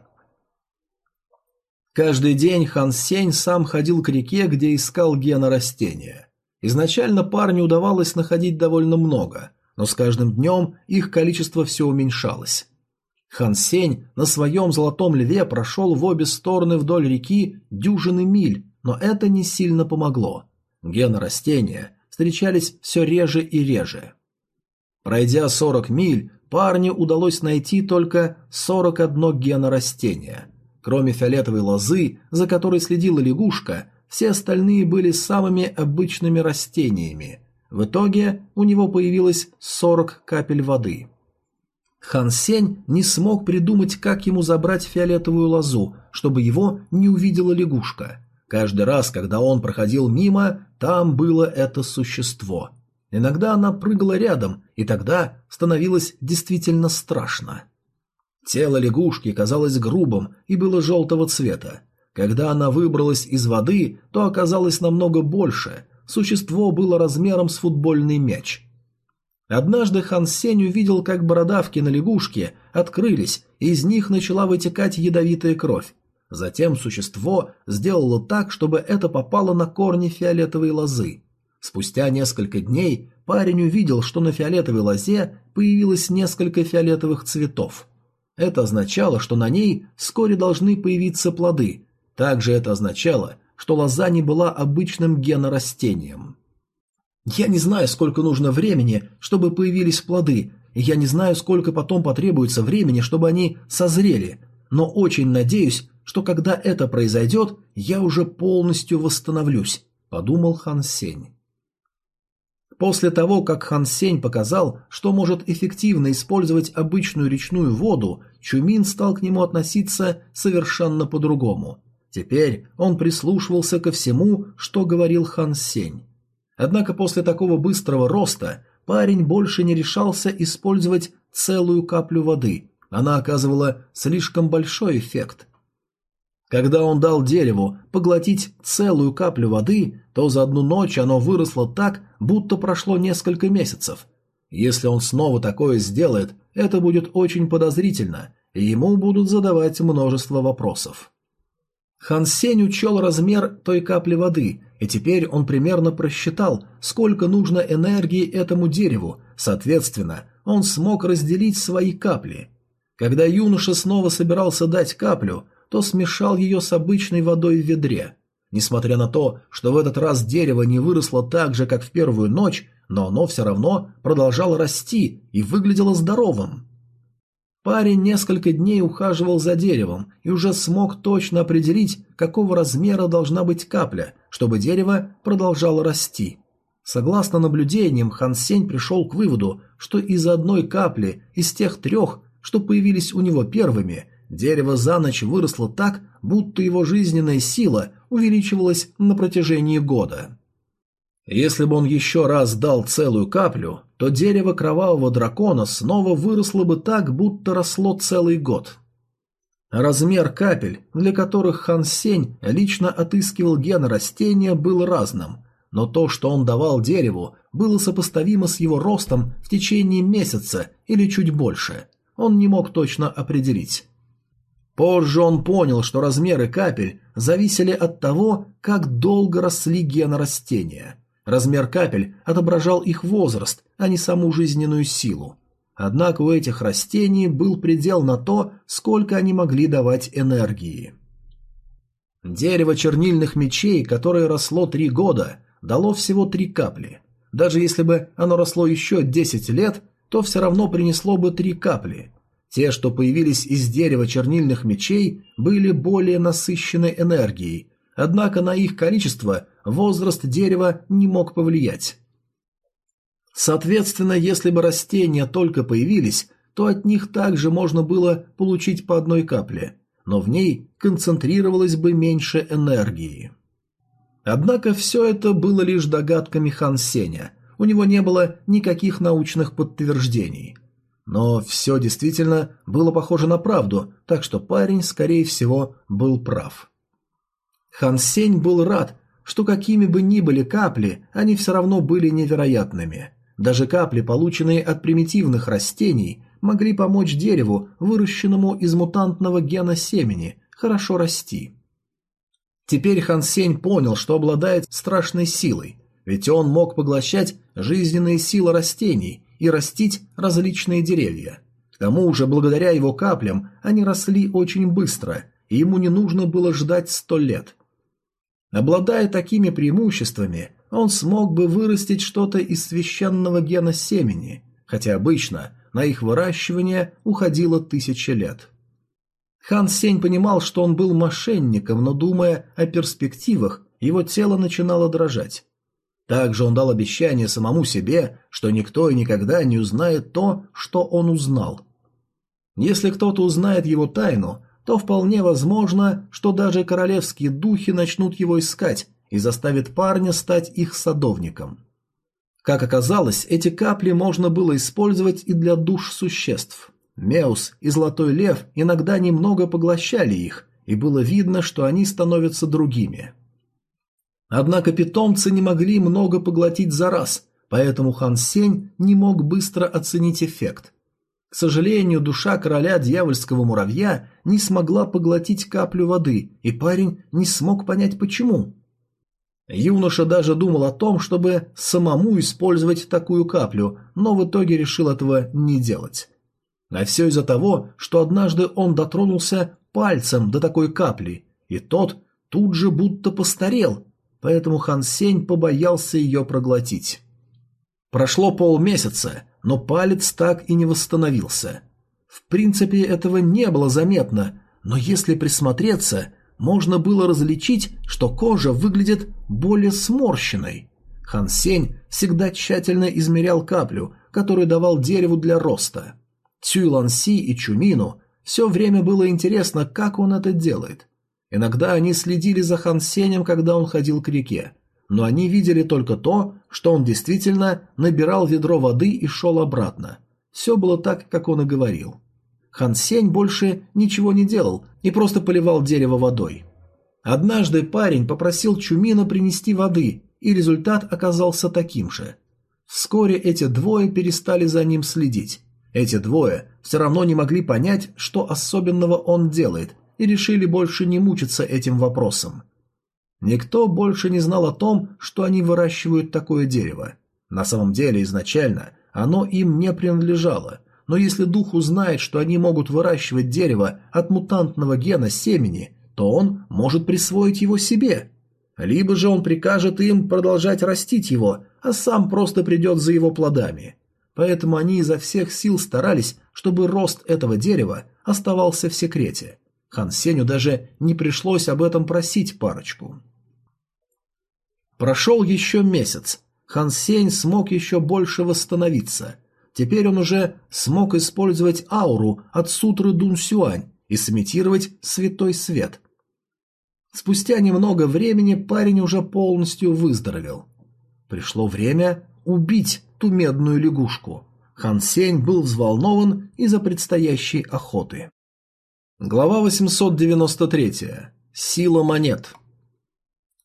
A: Каждый день Хан Сень сам ходил к реке, где искал гена растения. Изначально парню удавалось находить довольно много, но с каждым днем их количество все уменьшалось. Хан Сень на своем золотом льве прошел в обе стороны вдоль реки дюжины миль, но это не сильно помогло. Гены растения встречались все реже и реже. Пройдя 40 миль, парню удалось найти только 41 гена растения. Кроме фиолетовой лозы, за которой следила лягушка, все остальные были самыми обычными растениями. В итоге у него появилось 40 капель воды. Хан Сень не смог придумать, как ему забрать фиолетовую лозу, чтобы его не увидела лягушка. Каждый раз, когда он проходил мимо, там было это существо. Иногда она прыгала рядом, и тогда становилось действительно страшно. Тело лягушки казалось грубым и было желтого цвета. Когда она выбралась из воды, то оказалось намного больше. Существо было размером с футбольный мяч. Однажды Хан Сень увидел, как бородавки на лягушке открылись, и из них начала вытекать ядовитая кровь. Затем существо сделало так, чтобы это попало на корни фиолетовой лозы. Спустя несколько дней парень увидел, что на фиолетовой лозе появилось несколько фиолетовых цветов. Это означало, что на ней вскоре должны появиться плоды. Также это означало, что лоза не была обычным генорастением. Я не знаю, сколько нужно времени, чтобы появились плоды, и я не знаю, сколько потом потребуется времени, чтобы они созрели, но очень надеюсь, что когда это произойдет, я уже полностью восстановлюсь, подумал Хан Сень. После того, как Хан Сень показал, что может эффективно использовать обычную речную воду, Чумин стал к нему относиться совершенно по-другому. Теперь он прислушивался ко всему, что говорил Хан Сень. Однако после такого быстрого роста парень больше не решался использовать целую каплю воды. Она оказывала слишком большой эффект. Когда он дал дереву поглотить целую каплю воды, то за одну ночь оно выросло так, будто прошло несколько месяцев. Если он снова такое сделает, это будет очень подозрительно, и ему будут задавать множество вопросов. Хан Сень учел размер той капли воды, и теперь он примерно просчитал, сколько нужно энергии этому дереву, соответственно, он смог разделить свои капли. Когда юноша снова собирался дать каплю, то смешал ее с обычной водой в ведре. Несмотря на то, что в этот раз дерево не выросло так же, как в первую ночь, но оно все равно продолжало расти и выглядело здоровым. Парень несколько дней ухаживал за деревом и уже смог точно определить, какого размера должна быть капля, чтобы дерево продолжало расти. Согласно наблюдениям, Хан Сень пришел к выводу, что из одной капли, из тех трех, что появились у него первыми, дерево за ночь выросло так, будто его жизненная сила увеличивалась на протяжении года. Если бы он еще раз дал целую каплю, то дерево кровавого дракона снова выросло бы так, будто росло целый год. Размер капель, для которых Хан Сень лично отыскивал гены растения, был разным, но то, что он давал дереву, было сопоставимо с его ростом в течение месяца или чуть больше. Он не мог точно определить. Позже он понял, что размеры капель зависели от того, как долго росли гены растения – Размер капель отображал их возраст, а не саму жизненную силу. Однако у этих растений был предел на то, сколько они могли давать энергии. Дерево чернильных мечей, которое росло три года, дало всего три капли. Даже если бы оно росло еще десять лет, то все равно принесло бы три капли. Те, что появились из дерева чернильных мечей, были более насыщены энергией, однако на их количество возраст дерева не мог повлиять. Соответственно, если бы растения только появились, то от них также можно было получить по одной капле, но в ней концентрировалось бы меньше энергии. Однако все это было лишь догадками Хан Сеня, у него не было никаких научных подтверждений. Но все действительно было похоже на правду, так что парень, скорее всего, был прав. Хан Сень был рад, что какими бы ни были капли, они все равно были невероятными. Даже капли, полученные от примитивных растений, могли помочь дереву, выращенному из мутантного гена семени, хорошо расти. Теперь Хан Сень понял, что обладает страшной силой, ведь он мог поглощать жизненные силы растений и растить различные деревья. К тому же, благодаря его каплям, они росли очень быстро, и ему не нужно было ждать сто лет. Обладая такими преимуществами, он смог бы вырастить что-то из священного гена семени, хотя обычно На их выращивание уходило тысячи лет. Хан Сень понимал, что он был мошенником, но думая о перспективах, его тело начинало дрожать. Также он дал обещание самому себе, что никто и никогда не узнает то, что он узнал. Если кто-то узнает его тайну, то вполне возможно, что даже королевские духи начнут его искать и заставят парня стать их садовником. Как оказалось, эти капли можно было использовать и для душ существ. Меус и Золотой Лев иногда немного поглощали их, и было видно, что они становятся другими. Однако питомцы не могли много поглотить за раз, поэтому Хан Сень не мог быстро оценить эффект. К сожалению, душа короля дьявольского муравья не смогла поглотить каплю воды, и парень не смог понять почему. Юноша даже думал о том, чтобы самому использовать такую каплю, но в итоге решил этого не делать. А все из-за того, что однажды он дотронулся пальцем до такой капли, и тот тут же будто постарел, поэтому Хан Сень побоялся ее проглотить. Прошло полмесяца, но палец так и не восстановился. В принципе, этого не было заметно, но если присмотреться, можно было различить, что кожа выглядит более сморщенной. Хан Сень всегда тщательно измерял каплю, которую давал дереву для роста. Цюй Лан Си и Чумину все время было интересно, как он это делает. Иногда они следили за Хан Сенем, когда он ходил к реке, но они видели только то, что он действительно набирал ведро воды и шел обратно. Все было так, как он и говорил. Хан Сень больше ничего не делал и просто поливал дерево водой. Однажды парень попросил Чумина принести воды, и результат оказался таким же. Вскоре эти двое перестали за ним следить. Эти двое все равно не могли понять, что особенного он делает, и решили больше не мучиться этим вопросом. Никто больше не знал о том, что они выращивают такое дерево. На самом деле, изначально оно им не принадлежало, но если дух узнает, что они могут выращивать дерево от мутантного гена семени, то он может присвоить его себе. Либо же он прикажет им продолжать растить его, а сам просто придет за его плодами. Поэтому они изо всех сил старались, чтобы рост этого дерева оставался в секрете. Хан Сеню даже не пришлось об этом просить парочку. Прошел еще месяц. Хан Сень смог еще больше восстановиться. Теперь он уже смог использовать ауру от сутры Дун Сюань и сымитировать святой свет. Спустя немного времени парень уже полностью выздоровел. Пришло время убить ту медную лягушку. Хан Сень был взволнован из-за предстоящей охоты. Глава 893. Сила монет.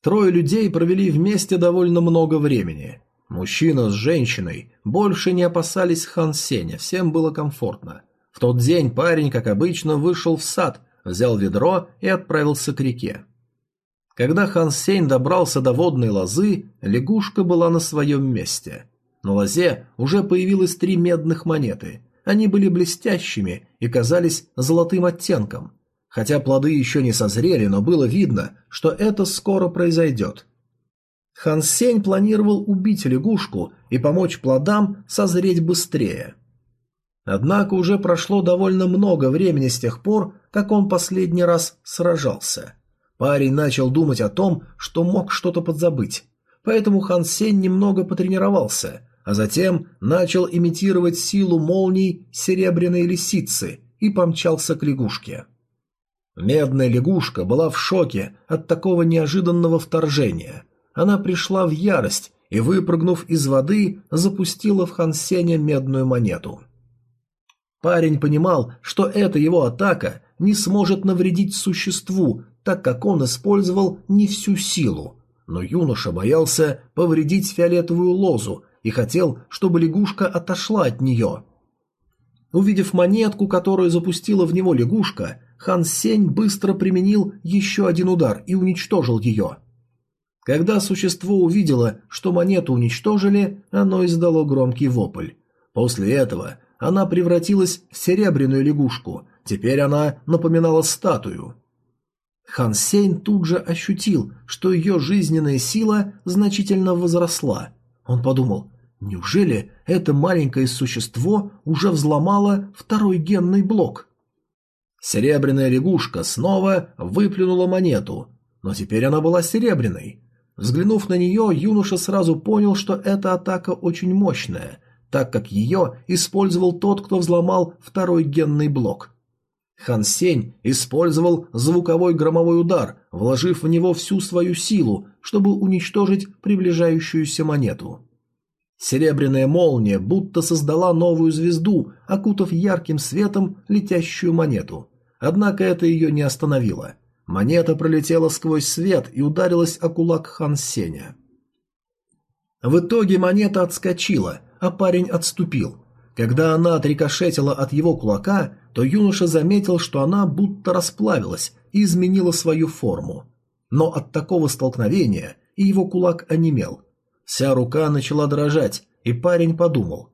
A: Трое людей провели вместе довольно много времени. Мужчина с женщиной больше не опасались Хан Сеня, всем было комфортно. В тот день парень, как обычно, вышел в сад, взял ведро и отправился к реке. Когда Хан Сень добрался до водной лозы, лягушка была на своем месте. На лозе уже появилось три медных монеты – они были блестящими и казались золотым оттенком. Хотя плоды еще не созрели, но было видно, что это скоро произойдет. Хан Сень планировал убить лягушку и помочь плодам созреть быстрее. Однако уже прошло довольно много времени с тех пор, как он последний раз сражался. Парень начал думать о том, что мог что-то подзабыть. Поэтому Хан Сень немного потренировался, а затем начал имитировать силу молний серебряной лисицы и помчался к лягушке. Медная лягушка была в шоке от такого неожиданного вторжения. Она пришла в ярость и, выпрыгнув из воды, запустила в Хансеня медную монету. Парень понимал, что эта его атака не сможет навредить существу, так как он использовал не всю силу, но юноша боялся повредить фиолетовую лозу и хотел, чтобы лягушка отошла от нее. Увидев монетку, которую запустила в него лягушка, Хан Сень быстро применил еще один удар и уничтожил ее. Когда существо увидело, что монету уничтожили, оно издало громкий вопль. После этого она превратилась в серебряную лягушку, теперь она напоминала статую. Хан Сень тут же ощутил, что ее жизненная сила значительно возросла. Он подумал, Неужели это маленькое существо уже взломало второй генный блок? Серебряная лягушка снова выплюнула монету, но теперь она была серебряной. Взглянув на нее, юноша сразу понял, что эта атака очень мощная, так как ее использовал тот, кто взломал второй генный блок. Хан Сень использовал звуковой громовой удар, вложив в него всю свою силу, чтобы уничтожить приближающуюся монету. Серебряная молния будто создала новую звезду, окутав ярким светом летящую монету. Однако это ее не остановило. Монета пролетела сквозь свет и ударилась о кулак Хан Сеня. В итоге монета отскочила, а парень отступил. Когда она отрикошетила от его кулака, то юноша заметил, что она будто расплавилась и изменила свою форму. Но от такого столкновения и его кулак онемел. Вся рука начала дрожать, и парень подумал.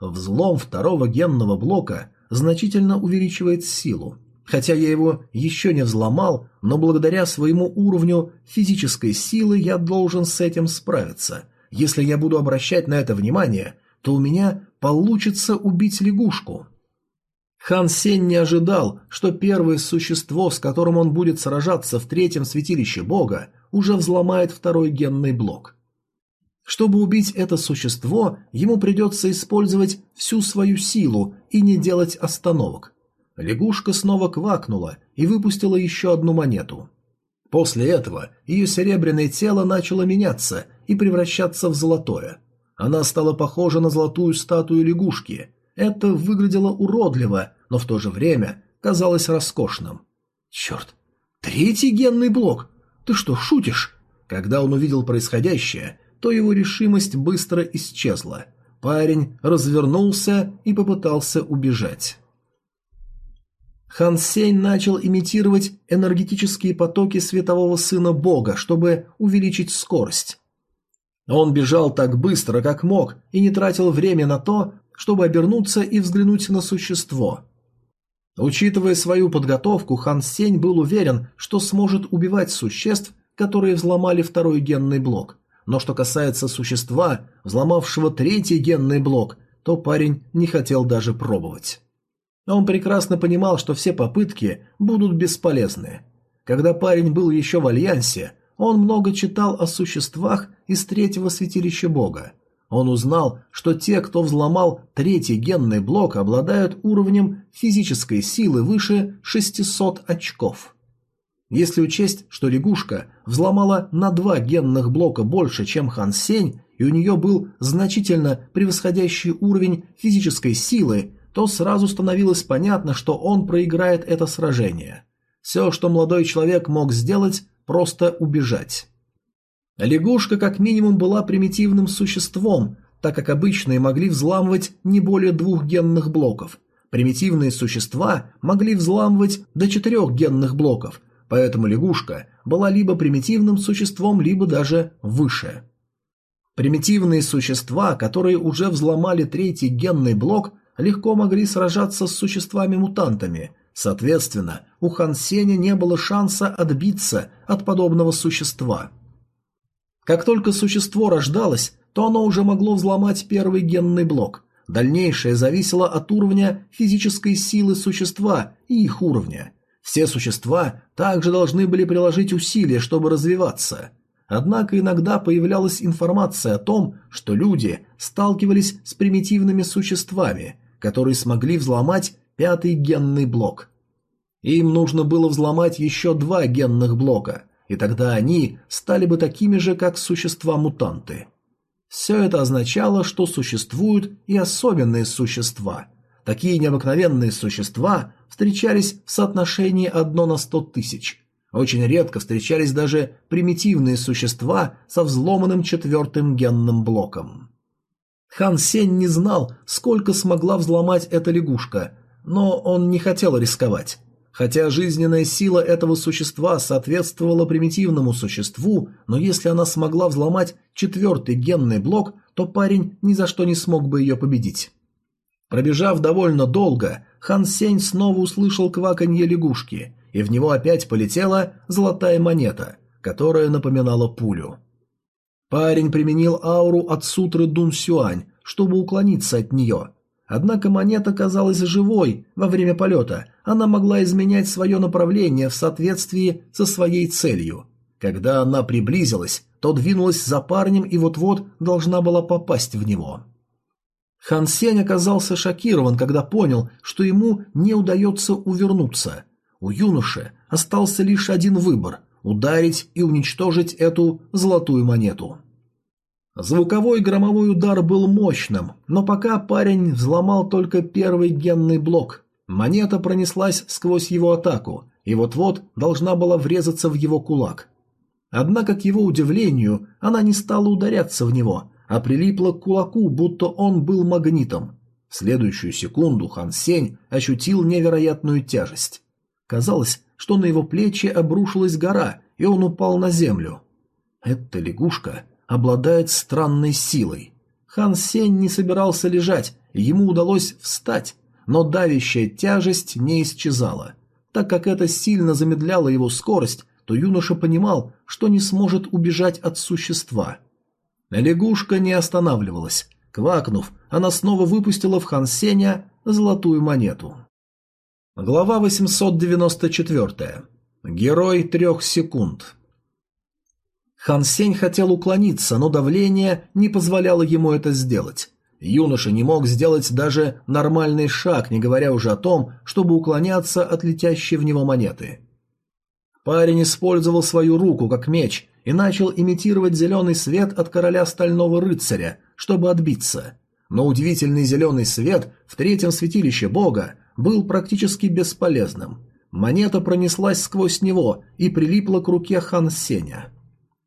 A: Взлом второго генного блока значительно увеличивает силу. Хотя я его еще не взломал, но благодаря своему уровню физической силы я должен с этим справиться. Если я буду обращать на это внимание, то у меня получится убить лягушку. Хан Сень не ожидал, что первое существо, с которым он будет сражаться в третьем святилище бога, уже взломает второй генный блок. Чтобы убить это существо, ему придется использовать всю свою силу и не делать остановок. Лягушка снова квакнула и выпустила еще одну монету. После этого ее серебряное тело начало меняться и превращаться в золотое. Она стала похожа на золотую статую лягушки, это выглядело уродливо, но в то же время казалось роскошным. «Черт! Третий генный блок! Ты что, шутишь?» Когда он увидел происходящее, то его решимость быстро исчезла. Парень развернулся и попытался убежать. Хан Сень начал имитировать энергетические потоки светового сына бога, чтобы увеличить скорость. Он бежал так быстро, как мог, и не тратил время на то, чтобы обернуться и взглянуть на существо. Учитывая свою подготовку, Хан Сень был уверен, что сможет убивать существ, которые взломали второй генный блок. Но что касается существа, взломавшего третий генный блок, то парень не хотел даже пробовать. Он прекрасно понимал, что все попытки будут бесполезны. Когда парень был еще в Альянсе, он много читал о существах из третьего святилища бога. Он узнал, что те, кто взломал третий генный блок, обладают уровнем физической силы выше 600 очков. Если учесть, что лягушка взломала на два генных блока больше, чем Хан Сень, и у нее был значительно превосходящий уровень физической силы, то сразу становилось понятно, что он проиграет это сражение. Все, что молодой человек мог сделать, просто убежать. Лягушка как минимум была примитивным существом, так как обычные могли взламывать не более двух генных блоков. Примитивные существа могли взламывать до четырех генных блоков, поэтому лягушка была либо примитивным существом, либо даже выше. Примитивные существа, которые уже взломали третий генный блок, легко могли сражаться с существами-мутантами. Соответственно, у Хан Сеня не было шанса отбиться от подобного существа. Как только существо рождалось, то оно уже могло взломать первый генный блок. Дальнейшее зависело от уровня физической силы существа и их уровня. Все существа также должны были приложить усилия, чтобы развиваться. Однако иногда появлялась информация о том, что люди сталкивались с примитивными существами, которые смогли взломать пятый генный блок. Им нужно было взломать еще два генных блока, и тогда они стали бы такими же, как существа-мутанты. Все это означало, что существуют и особенные существа. Такие необыкновенные существа встречались в соотношении одно на сто тысяч. Очень редко встречались даже примитивные существа со взломанным четвертым генным блоком. Хан Сень не знал, сколько смогла взломать эта лягушка, но он не хотел рисковать. Хотя жизненная сила этого существа соответствовала примитивному существу, но если она смогла взломать четвертый генный блок, то парень ни за что не смог бы ее победить. Пробежав довольно долго, Хан Сень снова услышал кваканье лягушки, и в него опять полетела золотая монета, которая напоминала пулю. Парень применил ауру от сутры Дун Сюань, чтобы уклониться от нее. Однако монета казалась живой во время полета, она могла изменять свое направление в соответствии со своей целью. Когда она приблизилась, то двинулась за парнем и вот-вот должна была попасть в него. Хан Сень оказался шокирован, когда понял, что ему не удается увернуться. У юноши остался лишь один выбор – ударить и уничтожить эту золотую монету. Звуковой громовой удар был мощным, но пока парень взломал только первый генный блок, монета пронеслась сквозь его атаку и вот-вот должна была врезаться в его кулак. Однако, к его удивлению, она не стала ударяться в него, а прилипла к кулаку, будто он был магнитом. В следующую секунду Хан Сень ощутил невероятную тяжесть. Казалось, что на его плечи обрушилась гора, и он упал на землю. Эта лягушка обладает странной силой. Хан Сень не собирался лежать, ему удалось встать, но давящая тяжесть не исчезала. Так как это сильно замедляло его скорость, то юноша понимал, что не сможет убежать от существа. Лягушка не останавливалась. Квакнув, она снова выпустила в Хан Сеня золотую монету. Глава 894. Герой трех секунд. Хан Сень хотел уклониться, но давление не позволяло ему это сделать. Юноша не мог сделать даже нормальный шаг, не говоря уже о том, чтобы уклоняться от летящей в него монеты. Парень использовал свою руку как меч и начал имитировать зеленый свет от короля стального рыцаря, чтобы отбиться. Но удивительный зеленый свет в третьем святилище бога был практически бесполезным. Монета пронеслась сквозь него и прилипла к руке Хан Сеня.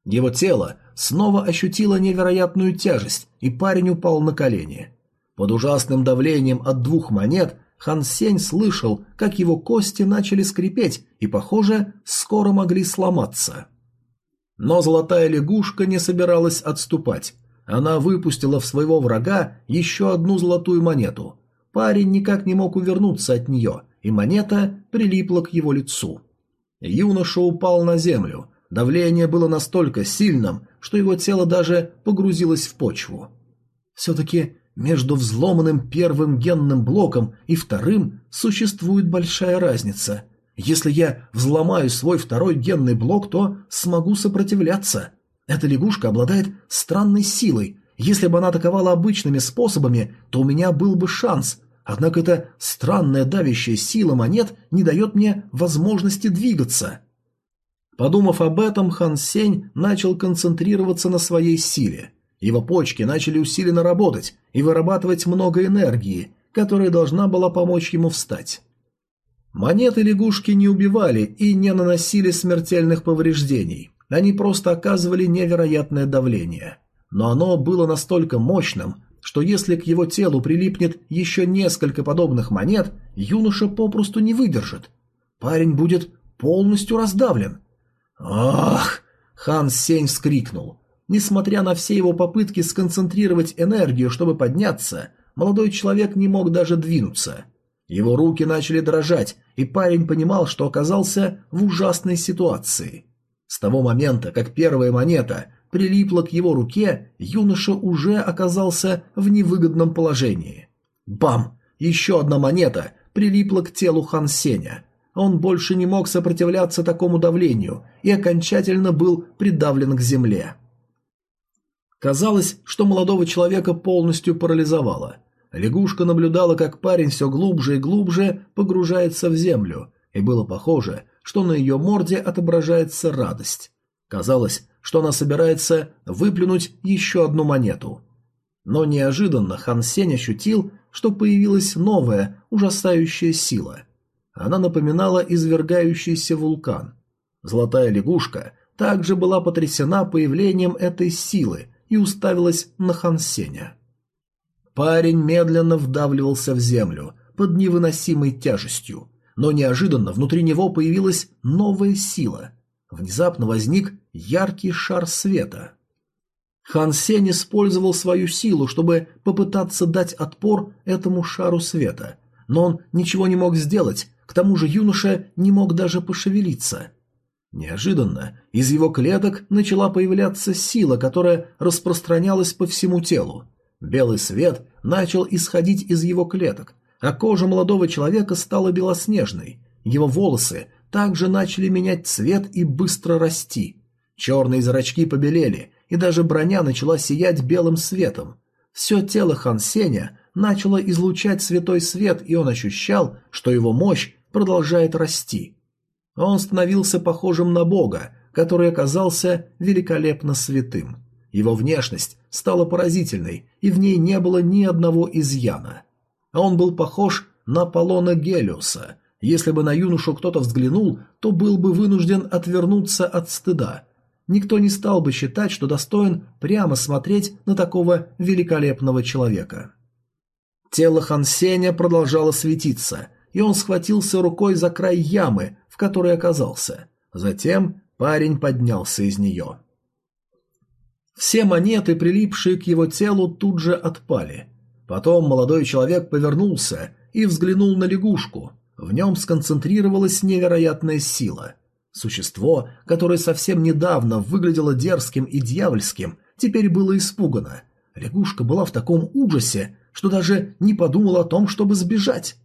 A: Его тело снова ощутило невероятную тяжесть, и парень упал на колени. Под ужасным давлением от двух монет Хан Сень слышал, как его кости начали скрипеть и, похоже, скоро могли сломаться. Но золотая лягушка не собиралась отступать. Она выпустила в своего врага еще одну золотую монету. Парень никак не мог увернуться от нее, и монета прилипла к его лицу. Юноша упал на землю. Давление было настолько сильным, что его тело даже погрузилось в почву. Все-таки между взломанным первым генным блоком и вторым существует большая разница. Если я взломаю свой второй генный блок, то смогу сопротивляться. Эта лягушка обладает странной силой. Если бы она атаковала обычными способами, то у меня был бы шанс. Однако эта странная давящая сила монет не дает мне возможности двигаться. Подумав об этом, Хан Сень начал концентрироваться на своей силе – его почки начали усиленно работать и вырабатывать много энергии, которая должна была помочь ему встать. Монеты лягушки не убивали и не наносили смертельных повреждений, они просто оказывали невероятное давление. Но оно было настолько мощным, что если к его телу прилипнет еще несколько подобных монет, юноша попросту не выдержит. Парень будет полностью раздавлен. «Ах!» — Хан Сень вскрикнул. Несмотря на все его попытки сконцентрировать энергию, чтобы подняться, молодой человек не мог даже двинуться. Его руки начали дрожать, и парень понимал, что оказался в ужасной ситуации. С того момента, как первая монета прилипла к его руке, юноша уже оказался в невыгодном положении. Бам! Еще одна монета прилипла к телу Хан Сеня. Он больше не мог сопротивляться такому давлению и окончательно был придавлен к земле. Казалось, что молодого человека полностью парализовало. Лягушка наблюдала, как парень все глубже и глубже погружается в землю, и было похоже, что на ее морде отображается радость. Казалось, что она собирается выплюнуть еще одну монету. Но неожиданно Хан Сень ощутил, что появилась новая, ужасающая сила. Она напоминала извергающийся вулкан. Золотая лягушка также была потрясена появлением этой силы и уставилась на Хансеня. Парень медленно вдавливался в землю под невыносимой тяжестью, но неожиданно внутри него появилась новая сила. Внезапно возник яркий шар света. Хан Сень использовал свою силу, чтобы попытаться дать отпор этому шару света, но он ничего не мог сделать, к тому же юноша не мог даже пошевелиться – Неожиданно из его клеток начала появляться сила, которая распространялась по всему телу. Белый свет начал исходить из его клеток, а кожа молодого человека стала белоснежной. Его волосы также начали менять цвет и быстро расти. Черные зрачки побелели, и даже броня начала сиять белым светом. Все тело Хан Сеня начало излучать святой свет, и он ощущал, что его мощь продолжает расти. Он становился похожим на Бога, который оказался великолепно святым. Его внешность стала поразительной, и в ней не было ни одного изъяна. Он был похож на Полона Гелиуса. Если бы на юношу кто-то взглянул, то был бы вынужден отвернуться от стыда. Никто не стал бы считать, что достоин прямо смотреть на такого великолепного человека. Тело Хансеня продолжало светиться, и он схватился рукой за край ямы, в которой оказался. Затем парень поднялся из нее. Все монеты, прилипшие к его телу, тут же отпали. Потом молодой человек повернулся и взглянул на лягушку. В нем сконцентрировалась невероятная сила. Существо, которое совсем недавно выглядело дерзким и дьявольским, теперь было испугано. Лягушка была в таком ужасе, что даже не подумала о том, чтобы сбежать.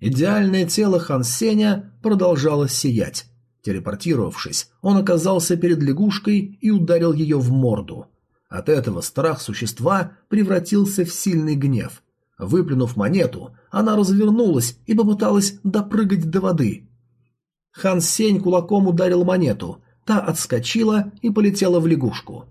A: Идеальное тело Хан Сеня продолжало сиять. Телепортировавшись, он оказался перед лягушкой и ударил ее в морду. От этого страх существа превратился в сильный гнев. Выплюнув монету, она развернулась и попыталась допрыгать до воды. Хан Сень кулаком ударил монету, та отскочила и полетела в лягушку.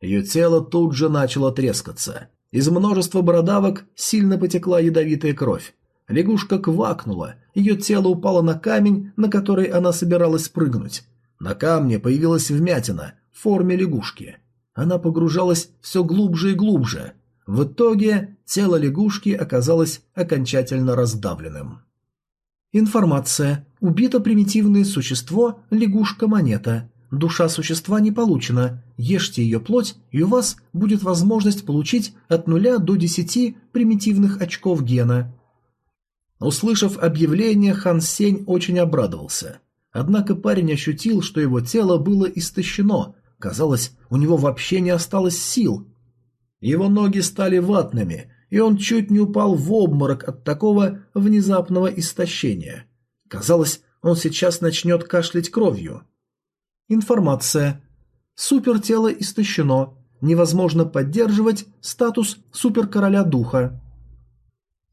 A: Ее тело тут же начало трескаться. Из множества бородавок сильно потекла ядовитая кровь. Лягушка квакнула, ее тело упало на камень, на который она собиралась спрыгнуть. На камне появилась вмятина в форме лягушки. Она погружалась все глубже и глубже. В итоге тело лягушки оказалось окончательно раздавленным. Информация. Убито примитивное существо лягушка-монета. Душа существа не получена. Ешьте ее плоть, и у вас будет возможность получить от нуля до десяти примитивных очков гена. Услышав объявление, Хан Сень очень обрадовался. Однако парень ощутил, что его тело было истощено. Казалось, у него вообще не осталось сил. Его ноги стали ватными, и он чуть не упал в обморок от такого внезапного истощения. Казалось, он сейчас начнет кашлять кровью. Информация. Супертело истощено. Невозможно поддерживать статус суперкороля духа.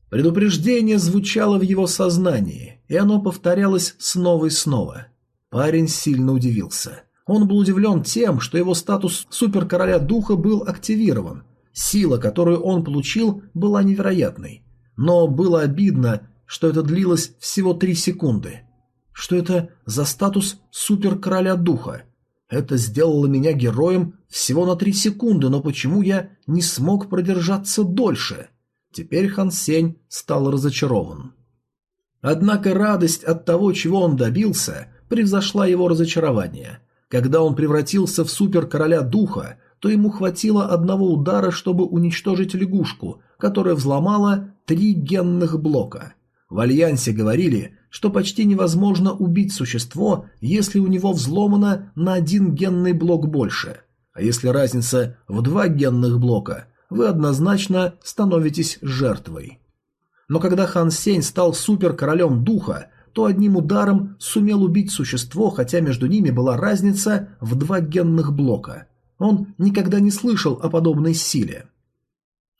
A: Предупреждение звучало в его сознании, и оно повторялось снова и снова. Парень сильно удивился. Он был удивлен тем, что его статус суперкороля духа был активирован. Сила, которую он получил, была невероятной. Но было обидно, что это длилось всего три секунды. Что это за статус суперкороля духа? Это сделало меня героем всего на три секунды, но почему я не смог продержаться дольше?» Теперь Хан Сень стал разочарован. Однако радость от того, чего он добился, превзошла его разочарование. Когда он превратился в суперкороля духа, то ему хватило одного удара, чтобы уничтожить лягушку, которая взломала три генных блока. В Альянсе говорили, что почти невозможно убить существо, если у него взломано на один генный блок больше. А если разница в два генных блока, вы однозначно становитесь жертвой. Но когда Хан Сень стал суперкоролем духа, то одним ударом сумел убить существо, хотя между ними была разница в два генных блока. Он никогда не слышал о подобной силе.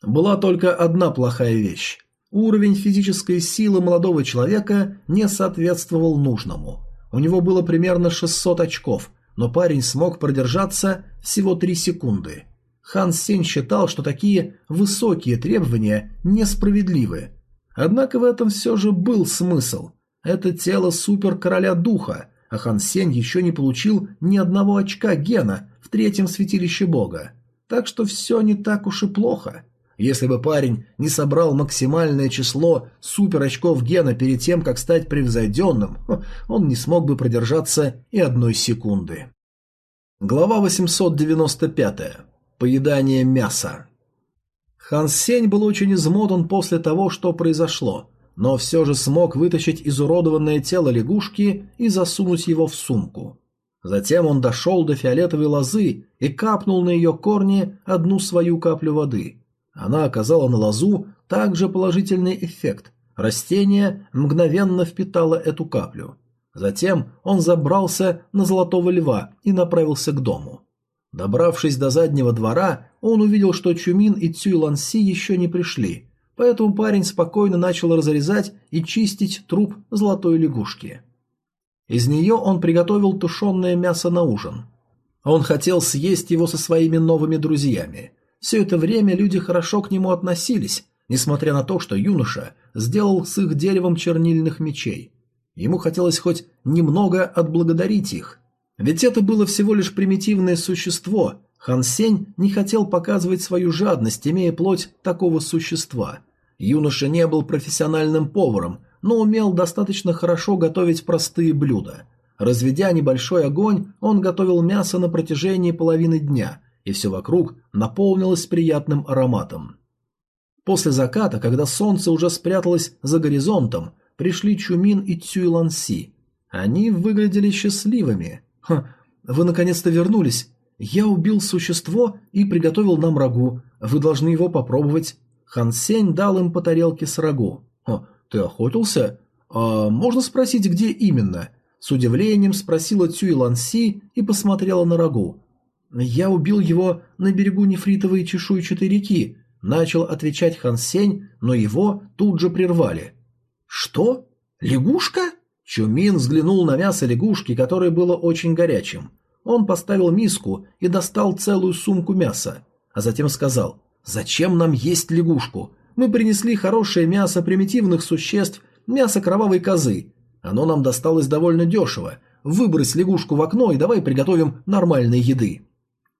A: Была только одна плохая вещь. Уровень физической силы молодого человека не соответствовал нужному. У него было примерно 600 очков, но парень смог продержаться всего 3 секунды. Хан Сень считал, что такие высокие требования несправедливы. Однако в этом все же был смысл. Это тело супер-короля духа, а Хан Сень еще не получил ни одного очка гена в третьем святилище бога. Так что все не так уж и плохо. Если бы парень не собрал максимальное число супер-очков гена перед тем, как стать превзойденным, он не смог бы продержаться и одной секунды. Глава 895. Поедание мяса. Хан Сень был очень измотан после того, что произошло, но все же смог вытащить изуродованное тело лягушки и засунуть его в сумку. Затем он дошел до фиолетовой лозы и капнул на ее корни одну свою каплю воды. Она оказала на лозу также положительный эффект. Растение мгновенно впитало эту каплю. Затем он забрался на золотого льва и направился к дому. Добравшись до заднего двора, он увидел, что Чумин и Цюй Ланси еще не пришли, поэтому парень спокойно начал разрезать и чистить труп золотой лягушки. Из нее он приготовил тушеное мясо на ужин. Он хотел съесть его со своими новыми друзьями. Все это время люди хорошо к нему относились, несмотря на то, что юноша сделал с их деревом чернильных мечей. Ему хотелось хоть немного отблагодарить их. Ведь это было всего лишь примитивное существо. Хан Сень не хотел показывать свою жадность, имея плоть такого существа. Юноша не был профессиональным поваром, но умел достаточно хорошо готовить простые блюда. Разведя небольшой огонь, он готовил мясо на протяжении половины дня, и все вокруг наполнилось приятным ароматом. После заката, когда солнце уже спряталось за горизонтом, пришли Чумин и Цюйланси. Они выглядели счастливыми. «Ха, вы наконец-то вернулись. Я убил существо и приготовил нам рагу. Вы должны его попробовать». Хан Сень дал им по тарелке с рагу. «Ха, ты охотился? А можно спросить, где именно?» С удивлением спросила Цюй Ланси и посмотрела на рагу. «Я убил его на берегу нефритовой чешуйчатой реки», начал отвечать Хан Сень, но его тут же прервали. «Что? Лягушка?» Чумин взглянул на мясо лягушки, которое было очень горячим. Он поставил миску и достал целую сумку мяса, а затем сказал «Зачем нам есть лягушку? Мы принесли хорошее мясо примитивных существ, мясо кровавой козы. Оно нам досталось довольно дешево. Выбрось лягушку в окно и давай приготовим нормальной еды».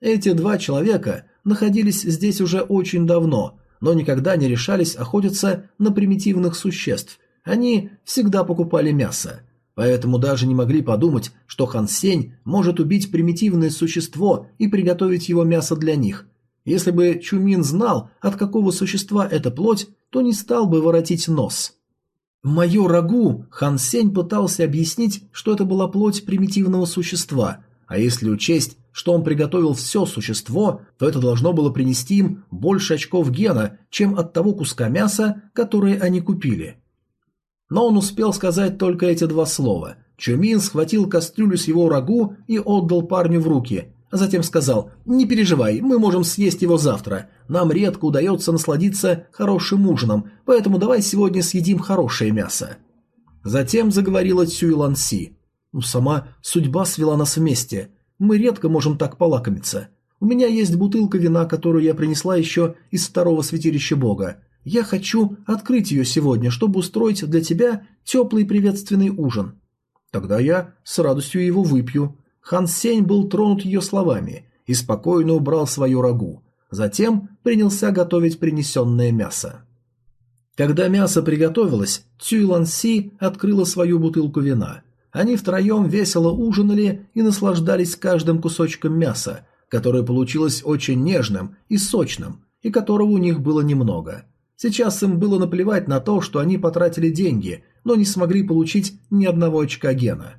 A: Эти два человека находились здесь уже очень давно, но никогда не решались охотиться на примитивных существ – они всегда покупали мясо, поэтому даже не могли подумать, что Хан Сень может убить примитивное существо и приготовить его мясо для них. Если бы Чумин знал, от какого существа эта плоть, то не стал бы воротить нос. Мое рагу Хан Сень пытался объяснить, что это была плоть примитивного существа, а если учесть, что он приготовил все существо, то это должно было принести им больше очков гена, чем от того куска мяса, который они купили. Но он успел сказать только эти два слова. Чумин схватил кастрюлю с его рагу и отдал парню в руки, а затем сказал «Не переживай, мы можем съесть его завтра. Нам редко удается насладиться хорошим ужином, поэтому давай сегодня съедим хорошее мясо». Затем заговорила Цюй Ланси. «Ну, сама судьба свела нас вместе. Мы редко можем так полакомиться. У меня есть бутылка вина, которую я принесла еще из второго святилища Бога. Я хочу открыть ее сегодня, чтобы устроить для тебя теплый приветственный ужин. Тогда я с радостью его выпью. Хан Сень был тронут ее словами и спокойно убрал свою рагу. Затем принялся готовить принесенное мясо. Когда мясо приготовилось, Цюй Лан Си открыла свою бутылку вина. Они втроем весело ужинали и наслаждались каждым кусочком мяса, которое получилось очень нежным и сочным, и которого у них было немного. Сейчас им было наплевать на то, что они потратили деньги, но не смогли получить ни одного очка гена.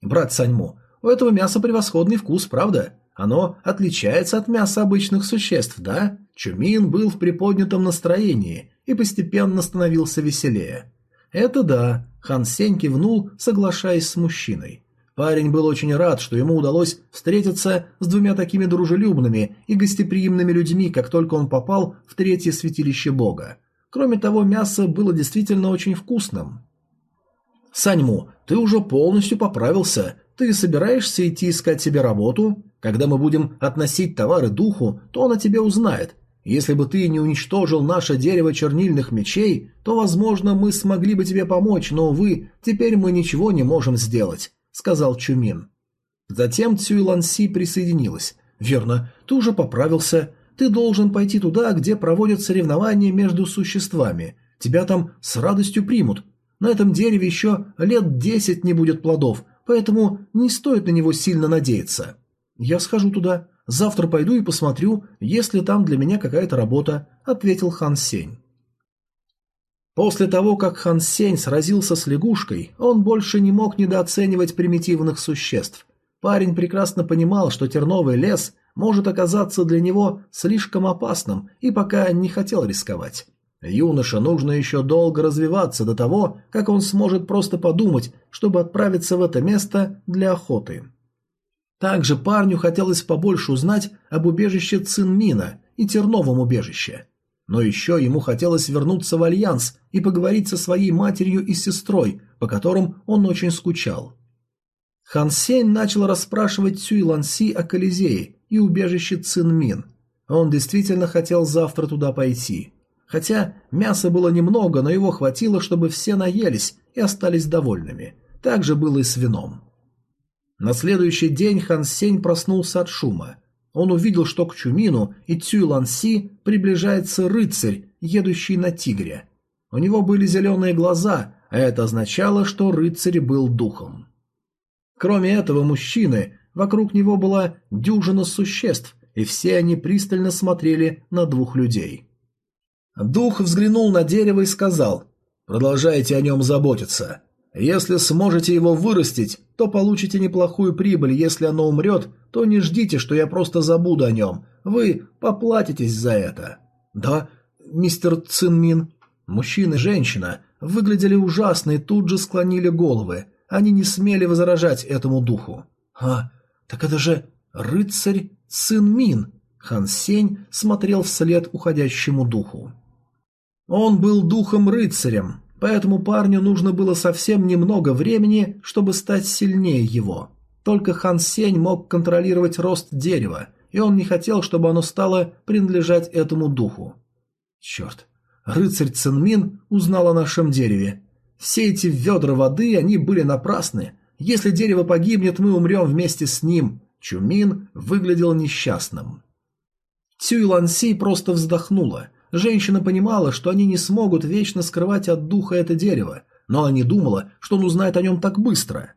A: «Брат Саньму, у этого мяса превосходный вкус, правда? Оно отличается от мяса обычных существ, да?» Чумин был в приподнятом настроении и постепенно становился веселее. «Это да», — Хан Сень кивнул, соглашаясь с мужчиной. Парень был очень рад, что ему удалось встретиться с двумя такими дружелюбными и гостеприимными людьми, как только он попал в третье святилище бога. Кроме того, мясо было действительно очень вкусным. «Саньму, ты уже полностью поправился. Ты собираешься идти искать себе работу? Когда мы будем относить товары духу, то он о тебе узнает. Если бы ты не уничтожил наше дерево чернильных мечей, то, возможно, мы смогли бы тебе помочь, но, увы, теперь мы ничего не можем сделать сказал Чумин. Затем Цюй Ланси присоединилась. «Верно, ты уже поправился. Ты должен пойти туда, где проводят соревнования между существами. Тебя там с радостью примут. На этом дереве еще лет десять не будет плодов, поэтому не стоит на него сильно надеяться. Я схожу туда. Завтра пойду и посмотрю, есть ли там для меня какая-то работа», — ответил Хан Сень. После того, как Хан Сень сразился с лягушкой, он больше не мог недооценивать примитивных существ. Парень прекрасно понимал, что терновый лес может оказаться для него слишком опасным и пока не хотел рисковать. Юноше нужно еще долго развиваться до того, как он сможет просто подумать, чтобы отправиться в это место для охоты. Также парню хотелось побольше узнать об убежище Цинмина и Терновом убежище. Но еще ему хотелось вернуться в Альянс и поговорить со своей матерью и сестрой, по которым он очень скучал. Хан Сень начал расспрашивать Цюй Ланси о Колизее и убежище Цинмин. Он действительно хотел завтра туда пойти. Хотя мяса было немного, но его хватило, чтобы все наелись и остались довольными. Так же было и с вином. На следующий день Хан Сень проснулся от шума. Он увидел, что к Чумину и Цюй Ланси приближается рыцарь, едущий на тигре. У него были зеленые глаза, а это означало, что рыцарь был духом. Кроме этого мужчины, вокруг него была дюжина существ, и все они пристально смотрели на двух людей. Дух взглянул на дерево и сказал «Продолжайте о нем заботиться. Если сможете его вырастить, то получите неплохую прибыль, если оно умрет, то не ждите, что я просто забуду о нем. Вы поплатитесь за это. Да, мистер Цинмин. Мужчина и женщина выглядели ужасно и тут же склонили головы. Они не смели возражать этому духу. А, так это же рыцарь Цинмин. Хан Сень смотрел вслед уходящему духу. Он был духом-рыцарем, поэтому парню нужно было совсем немного времени, чтобы стать сильнее его. Только Хан Сень мог контролировать рост дерева, и он не хотел, чтобы оно стало принадлежать этому духу. Черт, рыцарь Цинмин узнал о нашем дереве. Все эти ведра воды, они были напрасны. Если дерево погибнет, мы умрем вместе с ним. Чумин выглядел несчастным. Цюй Ланси просто вздохнула. Женщина понимала, что они не смогут вечно скрывать от духа это дерево, но она не думала, что он узнает о нем так быстро.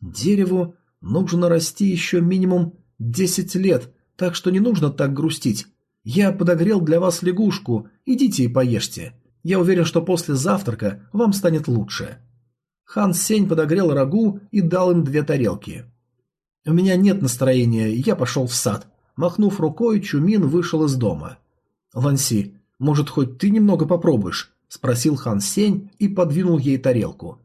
A: Дереву нужно расти еще минимум десять лет, так что не нужно так грустить. Я подогрел для вас лягушку, идите и поешьте. Я уверен, что после завтрака вам станет лучше. Хан Сень подогрел рагу и дал им две тарелки. У меня нет настроения, я пошел в сад. Махнув рукой, Чумин вышел из дома. Ланси, может, хоть ты немного попробуешь? спросил Хан Сень и подвинул ей тарелку.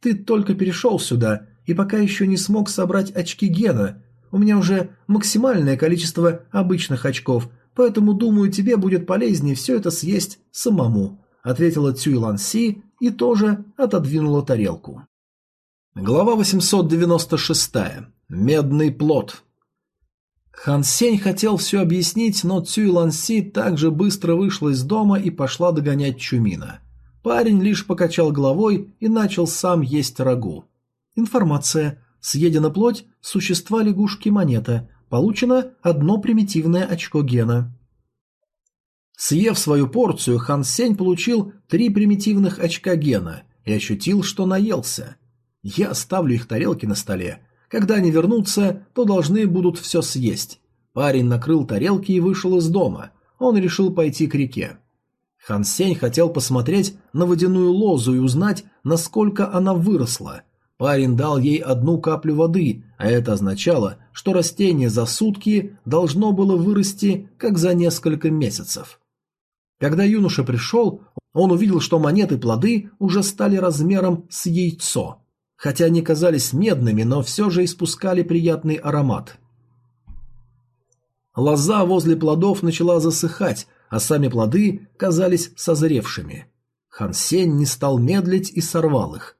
A: Ты только перешел сюда, и пока еще не смог собрать очки гена. У меня уже максимальное количество обычных очков, поэтому, думаю, тебе будет полезнее все это съесть самому», — ответила Цюй Лан Си и тоже отодвинула тарелку. Глава 896. Медный плод. Хан Сень хотел все объяснить, но Цюй Лан Си также быстро вышла из дома и пошла догонять Чумина. Парень лишь покачал головой и начал сам есть рагу. Информация. Съедена плоть существа лягушки-монета. Получено одно примитивное очко гена. Съев свою порцию, Хан Сень получил три примитивных очка гена и ощутил, что наелся. Я оставлю их тарелки на столе. Когда они вернутся, то должны будут все съесть. Парень накрыл тарелки и вышел из дома. Он решил пойти к реке. Хан Сень хотел посмотреть на водяную лозу и узнать, насколько она выросла – Парень дал ей одну каплю воды, а это означало, что растение за сутки должно было вырасти, как за несколько месяцев. Когда юноша пришел, он увидел, что монеты плоды уже стали размером с яйцо. Хотя они казались медными, но все же испускали приятный аромат. Лоза возле плодов начала засыхать, а сами плоды казались созревшими. Хансен не стал медлить и сорвал их.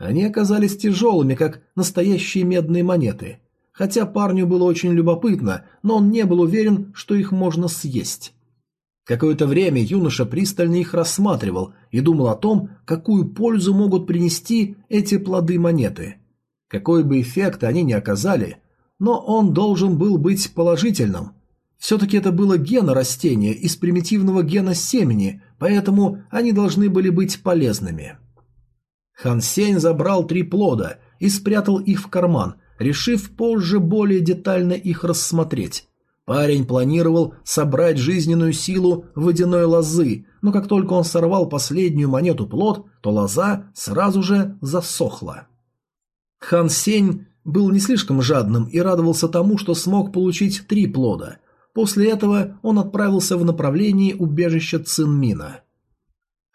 A: Они оказались тяжелыми, как настоящие медные монеты. Хотя парню было очень любопытно, но он не был уверен, что их можно съесть. Какое-то время юноша пристально их рассматривал и думал о том, какую пользу могут принести эти плоды монеты. Какой бы эффект они ни оказали, но он должен был быть положительным. Все-таки это было гена растения из примитивного гена семени, поэтому они должны были быть полезными. Хан Сень забрал три плода и спрятал их в карман, решив позже более детально их рассмотреть. Парень планировал собрать жизненную силу водяной лозы, но как только он сорвал последнюю монету плод, то лоза сразу же засохла. Хан Сень был не слишком жадным и радовался тому, что смог получить три плода. После этого он отправился в направлении убежища Цинмина.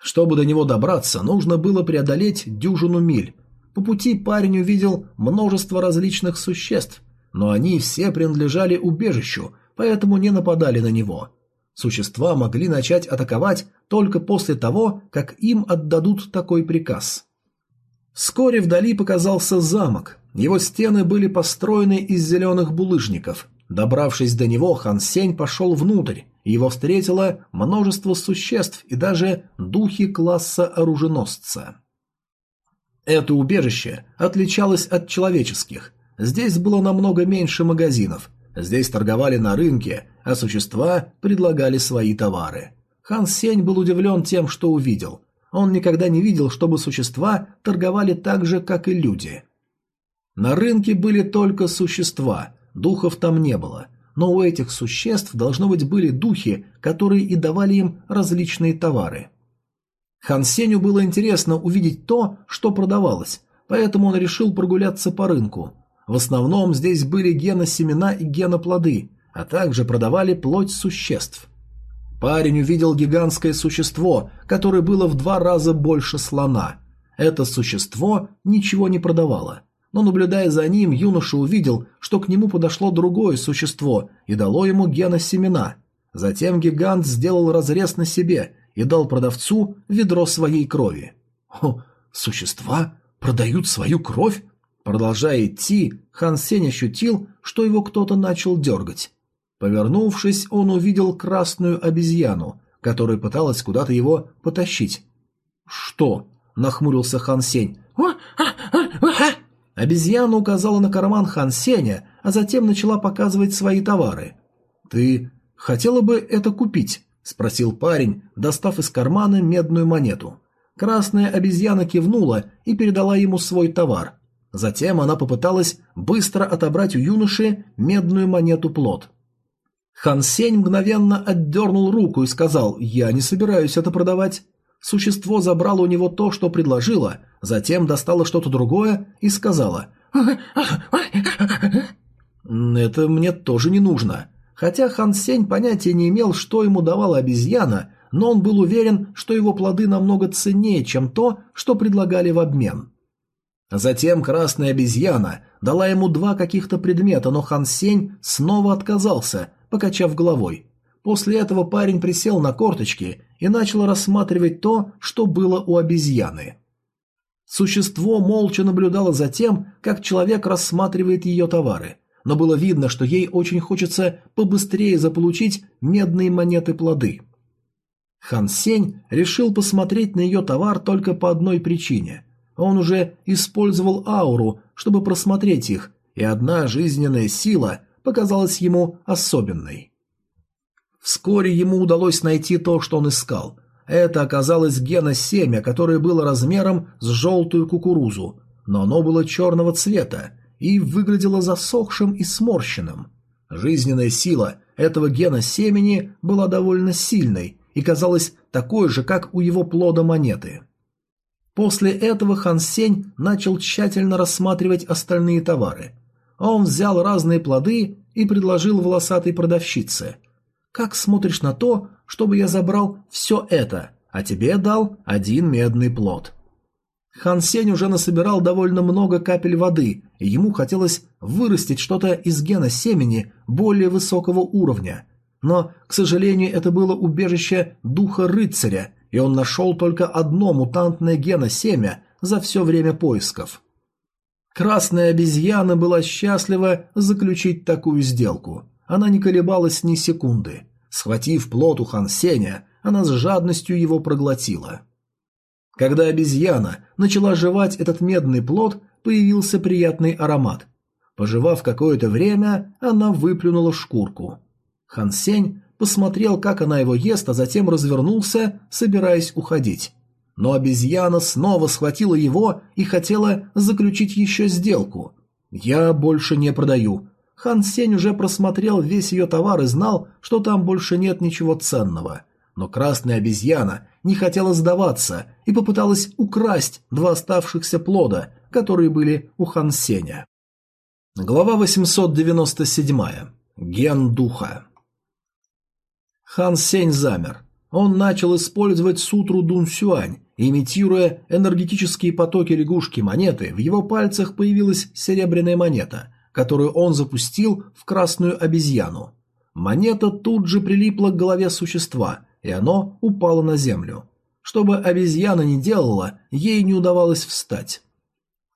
A: Чтобы до него добраться, нужно было преодолеть дюжину миль. По пути парень увидел множество различных существ, но они все принадлежали убежищу, поэтому не нападали на него. Существа могли начать атаковать только после того, как им отдадут такой приказ. Вскоре вдали показался замок. Его стены были построены из зеленых булыжников. Добравшись до него, Хан Сень пошел внутрь, его встретило множество существ и даже духи класса оруженосца. Это убежище отличалось от человеческих. Здесь было намного меньше магазинов. Здесь торговали на рынке, а существа предлагали свои товары. Хан Сень был удивлен тем, что увидел. Он никогда не видел, чтобы существа торговали так же, как и люди. На рынке были только существа, духов там не было, но у этих существ должно быть были духи, которые и давали им различные товары. Хан Сеню было интересно увидеть то, что продавалось, поэтому он решил прогуляться по рынку. В основном здесь были геносемена и геноплоды, а также продавали плоть существ – Парень увидел гигантское существо, которое было в два раза больше слона. Это существо ничего не продавало. Но наблюдая за ним, юноша увидел, что к нему подошло другое существо и дало ему геносемена. Затем гигант сделал разрез на себе и дал продавцу ведро своей крови. О, существа продают свою кровь? Продолжая идти, Хан Сень ощутил, что его кто-то начал дергать. Повернувшись, он увидел красную обезьяну, которая пыталась куда-то его потащить. «Что?» – нахмурился Хан Сень. Обезьяна указала на карман Хан Сеня, а затем начала показывать свои товары. «Ты хотела бы это купить?» – спросил парень, достав из кармана медную монету. Красная обезьяна кивнула и передала ему свой товар. Затем она попыталась быстро отобрать у юноши медную монету плод. Хан Сень мгновенно отдернул руку и сказал «Я не собираюсь это продавать». Существо забрало у него то, что предложило, затем достало что-то другое и сказала «Это мне тоже не нужно». Хотя Хан Сень понятия не имел, что ему давала обезьяна, но он был уверен, что его плоды намного ценнее, чем то, что предлагали в обмен. Затем красная обезьяна дала ему два каких-то предмета, но Хан Сень снова отказался, покачав головой. После этого парень присел на корточки и начал рассматривать то, что было у обезьяны. Существо молча наблюдало за тем, как человек рассматривает ее товары, но было видно, что ей очень хочется побыстрее заполучить медные монеты-плоды. Хан Сень решил посмотреть на ее товар только по одной причине. Он уже использовал ауру, чтобы просмотреть их, и одна жизненная сила показалась ему особенной. Вскоре ему удалось найти то, что он искал. Это оказалось гена-семя, которое было размером с желтую кукурузу, но оно было черного цвета и выглядело засохшим и сморщенным. Жизненная сила этого гена-семени была довольно сильной и казалась такой же, как у его плода монеты. После этого Хан Сень начал тщательно рассматривать остальные товары – он взял разные плоды и предложил волосатой продавщице. «Как смотришь на то, чтобы я забрал все это, а тебе дал один медный плод?» Хан Сень уже насобирал довольно много капель воды, и ему хотелось вырастить что-то из гена семени более высокого уровня. Но, к сожалению, это было убежище духа рыцаря, и он нашел только одно мутантное гена семя за все время поисков. Красная обезьяна была счастлива заключить такую сделку. Она не колебалась ни секунды. Схватив плод у Хан Сеня, она с жадностью его проглотила. Когда обезьяна начала жевать этот медный плод, появился приятный аромат. Пожевав какое-то время, она выплюнула шкурку. Хан Сень посмотрел, как она его ест, а затем развернулся, собираясь уходить. Но обезьяна снова схватила его и хотела заключить еще сделку. «Я больше не продаю». Хан Сень уже просмотрел весь ее товар и знал, что там больше нет ничего ценного. Но красная обезьяна не хотела сдаваться и попыталась украсть два оставшихся плода, которые были у Хан Сеня. Глава 897. Ген духа. Хан Сень замер. Он начал использовать сутру Дун Сюань, имитируя энергетические потоки лягушки монеты, в его пальцах появилась серебряная монета, которую он запустил в красную обезьяну. Монета тут же прилипла к голове существа, и оно упало на землю. Что бы обезьяна ни делала, ей не удавалось встать.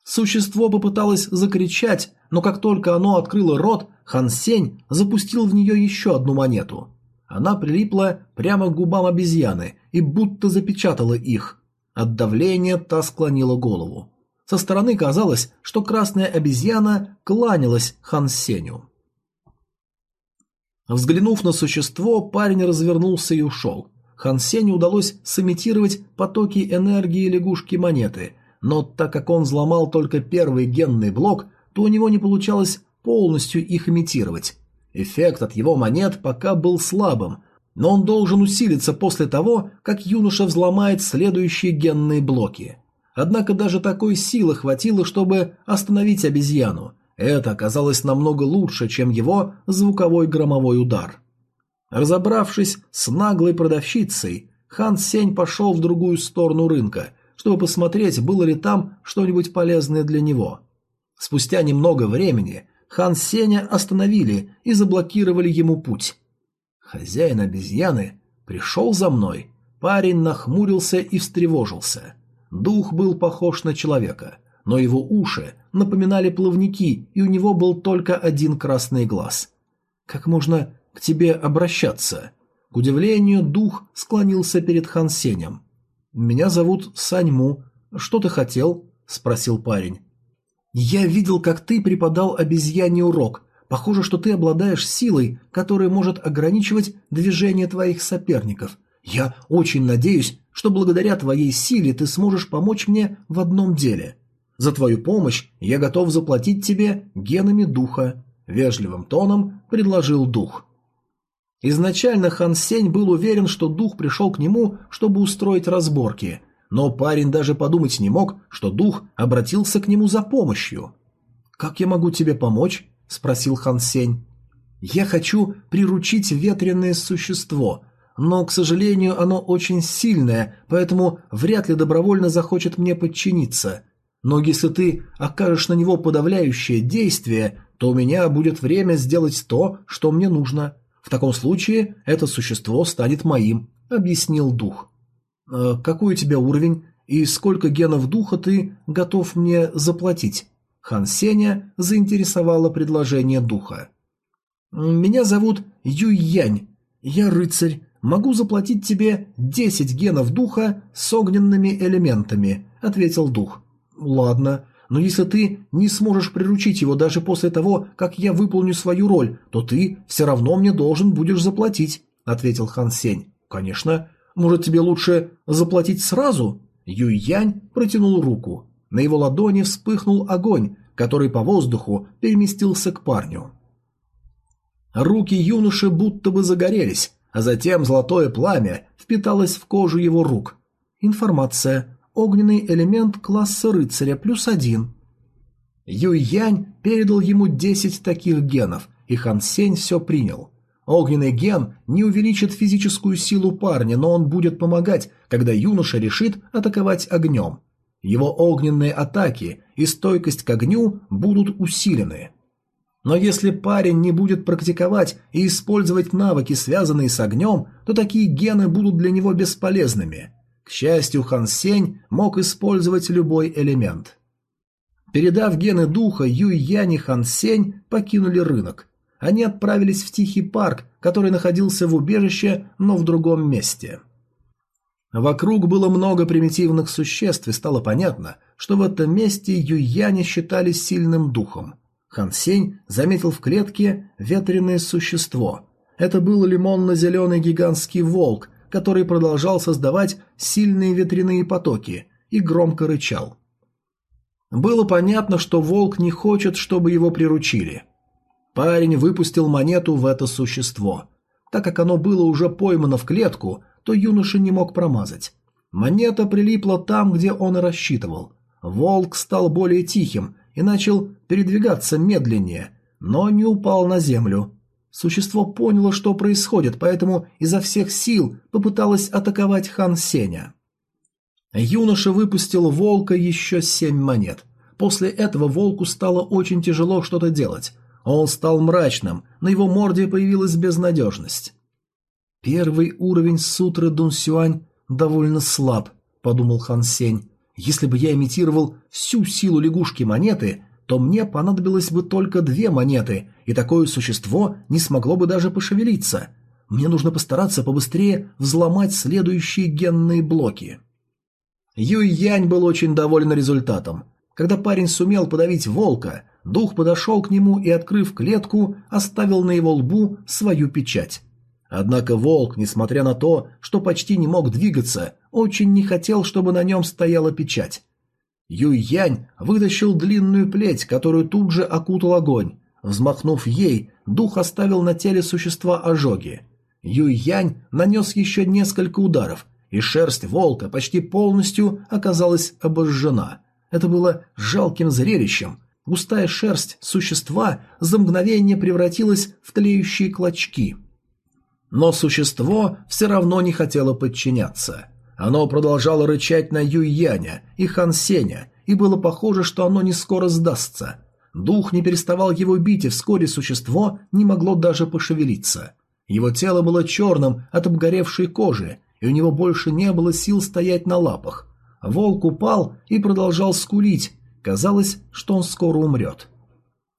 A: Существо попыталось закричать, но как только оно открыло рот, Хан Сень запустил в нее еще одну монету. Она прилипла прямо к губам обезьяны и будто запечатала их. От давления та склонила голову. Со стороны казалось, что красная обезьяна кланялась Хан Сеню. Взглянув на существо, парень развернулся и ушел. Хан Сеню удалось сымитировать потоки энергии лягушки монеты, но так как он взломал только первый генный блок, то у него не получалось полностью их имитировать. Эффект от его монет пока был слабым, но он должен усилиться после того, как юноша взломает следующие генные блоки. Однако даже такой силы хватило, чтобы остановить обезьяну. Это оказалось намного лучше, чем его звуковой громовой удар. Разобравшись с наглой продавщицей, Хан Сень пошел в другую сторону рынка, чтобы посмотреть, было ли там что-нибудь полезное для него. Спустя немного времени хан Сеня остановили и заблокировали ему путь. Хозяин обезьяны пришел за мной. Парень нахмурился и встревожился. Дух был похож на человека, но его уши напоминали плавники, и у него был только один красный глаз. «Как можно к тебе обращаться?» К удивлению, дух склонился перед Хан Сенем. «Меня зовут Саньму. Что ты хотел?» – спросил парень. «Я видел, как ты преподал обезьяне урок. Похоже, что ты обладаешь силой, которая может ограничивать движение твоих соперников. Я очень надеюсь, что благодаря твоей силе ты сможешь помочь мне в одном деле. За твою помощь я готов заплатить тебе генами духа», – вежливым тоном предложил дух. Изначально Хан Сень был уверен, что дух пришел к нему, чтобы устроить разборки, но парень даже подумать не мог, что дух обратился к нему за помощью. «Как я могу тебе помочь?» – спросил Хан Сень. «Я хочу приручить ветреное существо, но, к сожалению, оно очень сильное, поэтому вряд ли добровольно захочет мне подчиниться. Но если ты окажешь на него подавляющее действие, то у меня будет время сделать то, что мне нужно». В таком случае это существо станет моим, объяснил дух. «Э, какой у тебя уровень и сколько генов духа ты готов мне заплатить? Хан Сеня заинтересовало предложение духа. Меня зовут Юй Янь. Я рыцарь. Могу заплатить тебе 10 генов духа с огненными элементами, ответил дух. Ладно, но если ты не сможешь приручить его даже после того, как я выполню свою роль, то ты все равно мне должен будешь заплатить», — ответил Хан Сень. «Конечно. Может, тебе лучше заплатить сразу?» Юй Янь протянул руку. На его ладони вспыхнул огонь, который по воздуху переместился к парню. Руки юноши будто бы загорелись, а затем золотое пламя впиталось в кожу его рук. Информация. Огненный элемент класса рыцаря плюс один. Юй Янь передал ему 10 таких генов, и Хан Сень все принял. Огненный ген не увеличит физическую силу парня, но он будет помогать, когда юноша решит атаковать огнем. Его огненные атаки и стойкость к огню будут усилены. Но если парень не будет практиковать и использовать навыки, связанные с огнем, то такие гены будут для него бесполезными. К счастью, Хан Сень мог использовать любой элемент. Передав гены духа, Юй Янь и Хан Сень покинули рынок. Они отправились в тихий парк, который находился в убежище, но в другом месте. Вокруг было много примитивных существ, и стало понятно, что в этом месте Юй Яня считали сильным духом. Хан Сень заметил в клетке ветреное существо. Это был лимонно-зеленый гигантский волк, который продолжал создавать сильные ветряные потоки и громко рычал. Было понятно, что волк не хочет, чтобы его приручили. Парень выпустил монету в это существо. Так как оно было уже поймано в клетку, то юноша не мог промазать. Монета прилипла там, где он и рассчитывал. Волк стал более тихим, и начал передвигаться медленнее, но не упал на землю. Существо поняло, что происходит, поэтому изо всех сил попыталось атаковать Хан Сеня. Юноша выпустил волка еще семь монет. После этого волку стало очень тяжело что-то делать. Он стал мрачным, на его морде появилась безнадежность. «Первый уровень сутры Дун Сюань довольно слаб», — подумал Хан Сень. «Если бы я имитировал всю силу лягушки монеты, то мне понадобилось бы только две монеты, и такое существо не смогло бы даже пошевелиться. Мне нужно постараться побыстрее взломать следующие генные блоки». Юй Янь был очень доволен результатом. Когда парень сумел подавить волка, дух подошел к нему и, открыв клетку, оставил на его лбу свою печать. Однако волк, несмотря на то, что почти не мог двигаться, очень не хотел, чтобы на нем стояла печать. Юй Янь вытащил длинную плеть, которую тут же окутал огонь. Взмахнув ей, дух оставил на теле существа ожоги. Юй Янь нанес еще несколько ударов, и шерсть волка почти полностью оказалась обожжена. Это было жалким зрелищем. Густая шерсть существа за мгновение превратилась в тлеющие клочки – но существо все равно не хотело подчиняться. Оно продолжало рычать на Юйяня и Хан Сеня, и было похоже, что оно не скоро сдастся. Дух не переставал его бить, и вскоре существо не могло даже пошевелиться. Его тело было черным от обгоревшей кожи, и у него больше не было сил стоять на лапах. Волк упал и продолжал скулить, казалось, что он скоро умрет.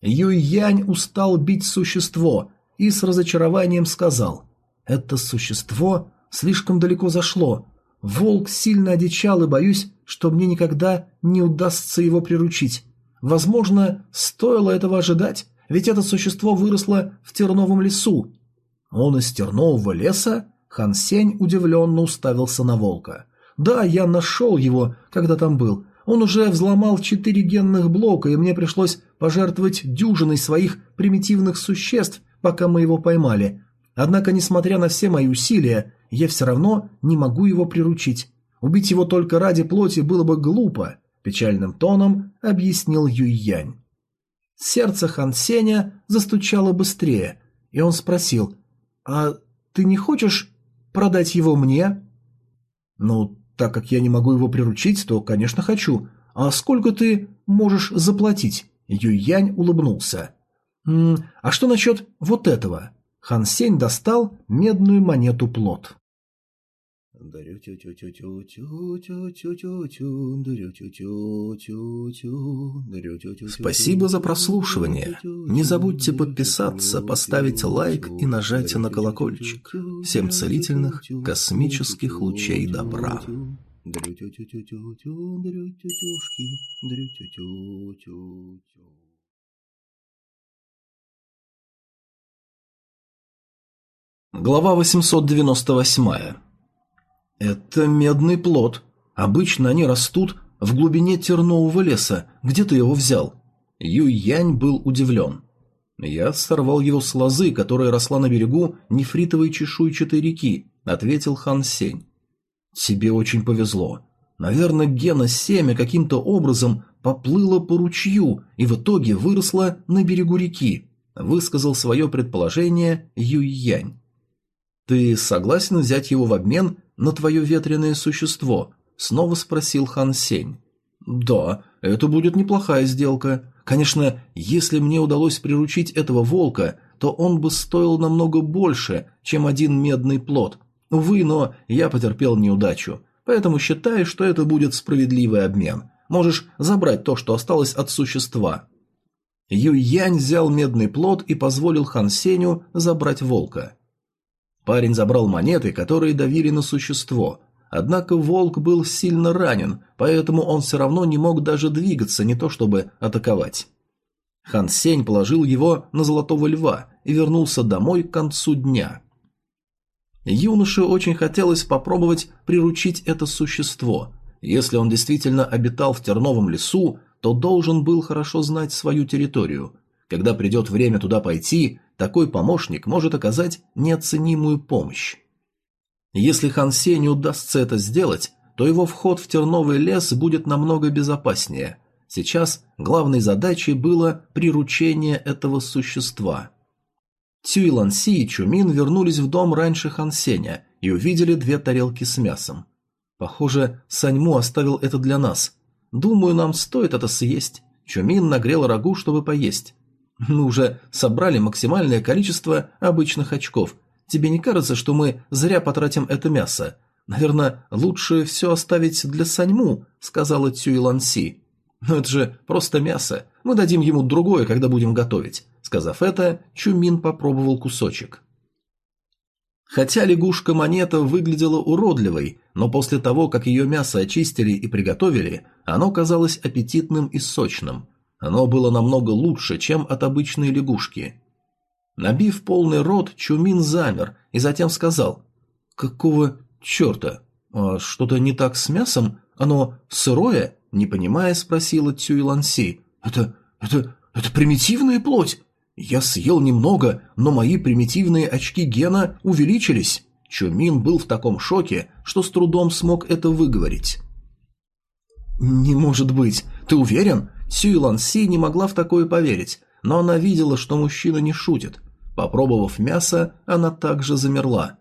A: Юй-Янь устал бить существо и с разочарованием сказал это существо слишком далеко зашло. Волк сильно одичал, и боюсь, что мне никогда не удастся его приручить. Возможно, стоило этого ожидать, ведь это существо выросло в терновом лесу. Он из тернового леса? Хан Сень удивленно уставился на волка. Да, я нашел его, когда там был. Он уже взломал четыре генных блока, и мне пришлось пожертвовать дюжиной своих примитивных существ, пока мы его поймали. Однако, несмотря на все мои усилия, я все равно не могу его приручить. Убить его только ради плоти было бы глупо, печальным тоном объяснил Юйянь. Сердце Хан Сеня застучало быстрее, и он спросил, «А ты не хочешь продать его мне?» «Ну, так как я не могу его приручить, то, конечно, хочу. А сколько ты можешь заплатить?» Юйянь улыбнулся. «М -м, «А что насчет вот этого?» Хан Сень достал медную монету плод.
B: Спасибо за прослушивание. Не забудьте подписаться, поставить лайк и нажать на колокольчик. Всем целительных космических лучей добра.
A: Глава 898. Это медный плод. Обычно они растут в глубине тернового леса. Где ты его взял? Юй Янь был удивлен. Я сорвал его с лозы, которая росла на берегу нефритовой чешуйчатой реки, ответил Хан Сень. Тебе очень повезло. Наверное, гена семя каким-то образом поплыло по ручью и в итоге выросло на берегу реки, высказал свое предположение Юй Янь. «Ты согласен взять его в обмен на твое ветреное существо?» – снова спросил Хан Сень. «Да, это будет неплохая сделка. Конечно, если мне удалось приручить этого волка, то он бы стоил намного больше, чем один медный плод. Увы, но я потерпел неудачу, поэтому считаю, что это будет справедливый обмен. Можешь забрать то, что осталось от существа». Юй Янь взял медный плод и позволил Хан Сеню забрать волка. Парень забрал монеты, которые давили на существо. Однако волк был сильно ранен, поэтому он все равно не мог даже двигаться, не то чтобы атаковать. Хан Сень положил его на золотого льва и вернулся домой к концу дня. Юноше очень хотелось попробовать приручить это существо. Если он действительно обитал в терновом лесу, то должен был хорошо знать свою территорию. Когда придет время туда пойти, такой помощник может оказать неоценимую помощь. Если Хан Се не удастся это сделать, то его вход в терновый лес будет намного безопаснее. Сейчас главной задачей было приручение этого существа. Цюй Ланси и Чумин вернулись в дом раньше Хан Сеня и увидели две тарелки с мясом. Похоже, Саньму оставил это для нас. Думаю, нам стоит это съесть. Чумин нагрел рагу, чтобы поесть. Мы уже собрали максимальное количество обычных очков. Тебе не кажется, что мы зря потратим это мясо? Наверное, лучше все оставить для Саньму, сказала Цюй Ланси. «Но это же просто мясо. Мы дадим ему другое, когда будем готовить». Сказав это, Чумин попробовал кусочек. Хотя лягушка-монета выглядела уродливой, но после того, как ее мясо очистили и приготовили, оно казалось аппетитным и сочным. Оно было намного лучше, чем от обычной лягушки. Набив полный рот, Чумин замер и затем сказал «Какого черта? А что-то не так с мясом? Оно сырое?» Не понимая, спросила Цюй Ланси. «Это... это... это примитивная плоть? Я съел немного, но мои примитивные очки гена увеличились». Чумин был в таком шоке, что с трудом смог это выговорить. «Не может быть! Ты уверен?» Цюй Ланси не могла в такое поверить, но она видела, что мужчина не шутит. Попробовав мясо, она также замерла.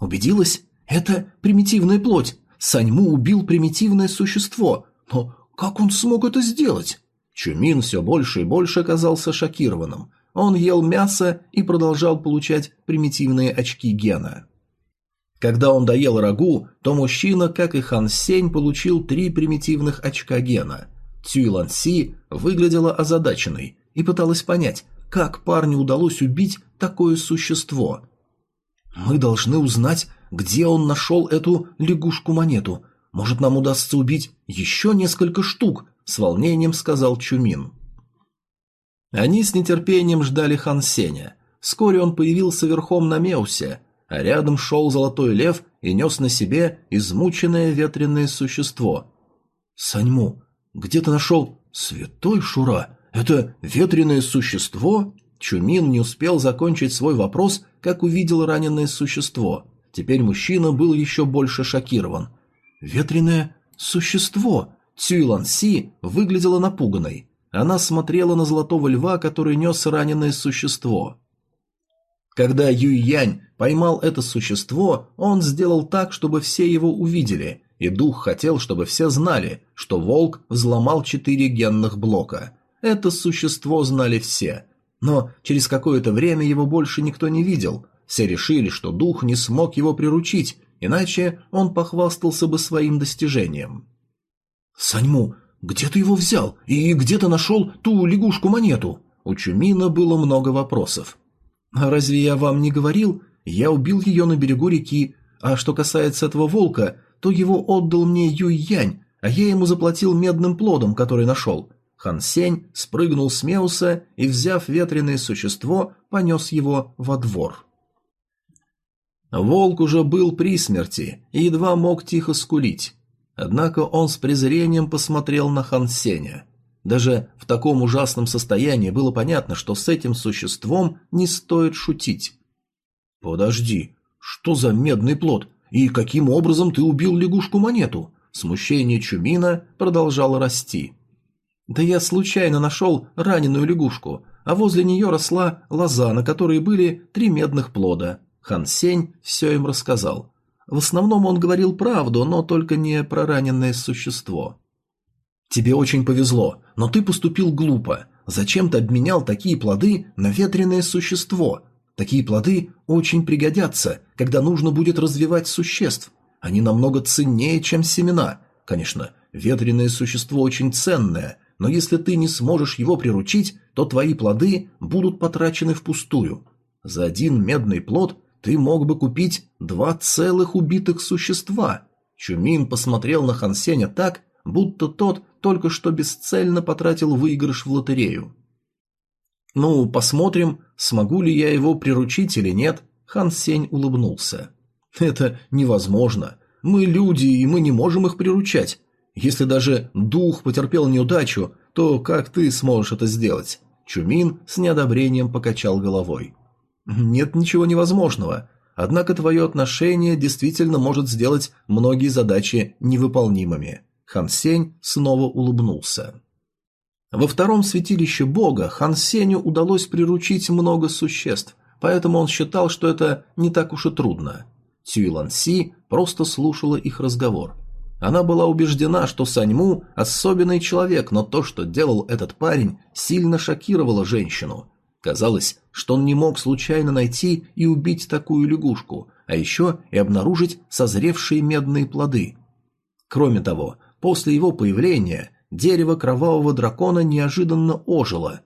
A: «Убедилась? Это примитивная плоть. Саньму убил примитивное существо, но как он смог это сделать? Чумин все больше и больше казался шокированным. Он ел мясо и продолжал получать примитивные очки гена. Когда он доел рагу, то мужчина, как и Хан Сень, получил три примитивных очка гена. Цюй Лан Си выглядела озадаченной и пыталась понять, как парню удалось убить такое существо. «Мы должны узнать, где он нашел эту лягушку-монету. Может, нам удастся убить еще несколько штук?» – с волнением сказал Чумин. Они с нетерпением ждали Хан Сеня. Вскоре он появился верхом на Меусе, а рядом шел Золотой Лев и нес на себе измученное ветреное существо. «Саньму, где ты нашел Святой Шура? Это ветреное существо?» Чумин не успел закончить свой вопрос, как увидел раненое существо. Теперь мужчина был еще больше шокирован – Ветреное существо. Цюйлан Си выглядела напуганной. Она смотрела на золотого льва, который нес раненое существо. Когда Юй Янь поймал это существо, он сделал так, чтобы все его увидели, и дух хотел, чтобы все знали, что волк взломал четыре генных блока. Это существо знали все. Но через какое-то время его больше никто не видел. Все решили, что дух не смог его приручить, иначе он похвастался бы своим достижением. «Саньму, где ты его взял? И где ты нашел ту лягушку-монету?» У Чумина было много вопросов. «А разве я вам не говорил? Я убил ее на берегу реки, а что касается этого волка, то его отдал мне Юй Янь, а я ему заплатил медным плодом, который нашел». Хан Сень спрыгнул с Меуса и, взяв ветреное существо, понес его во двор. Волк уже был при смерти и едва мог тихо скулить. Однако он с презрением посмотрел на Хан Сеня. Даже в таком ужасном состоянии было понятно, что с этим существом не стоит шутить. «Подожди, что за медный плод? И каким образом ты убил лягушку-монету?» Смущение Чумина продолжало расти. «Да я случайно нашел раненую лягушку, а возле нее росла лоза, на которой были три медных плода. Хан Сень все им рассказал. В основном он говорил правду, но только не про раненое существо. «Тебе очень повезло, но ты поступил глупо. Зачем ты обменял такие плоды на ветреное существо? Такие плоды очень пригодятся, когда нужно будет развивать существ. Они намного ценнее, чем семена. Конечно, ветреное существо очень ценное, но если ты не сможешь его приручить, то твои плоды будут потрачены впустую. За один медный плод ты мог бы купить два целых убитых существа. Чумин посмотрел на Хансеня так, будто тот только что бесцельно потратил выигрыш в лотерею. «Ну, посмотрим, смогу ли я его приручить или нет», Хан Сень улыбнулся. «Это невозможно. Мы люди, и мы не можем их приручать. Если даже дух потерпел неудачу, то как ты сможешь это сделать?» Чумин с неодобрением покачал головой. Нет ничего невозможного. Однако твое отношение действительно может сделать многие задачи невыполнимыми. Хан Сень снова улыбнулся. Во втором святилище бога Хан Сеню удалось приручить много существ, поэтому он считал, что это не так уж и трудно. Цюйлан Си просто слушала их разговор. Она была убеждена, что Саньму – особенный человек, но то, что делал этот парень, сильно шокировало женщину. Казалось, что он не мог случайно найти и убить такую лягушку, а еще и обнаружить созревшие медные плоды. Кроме того, после его появления дерево кровавого дракона неожиданно ожило.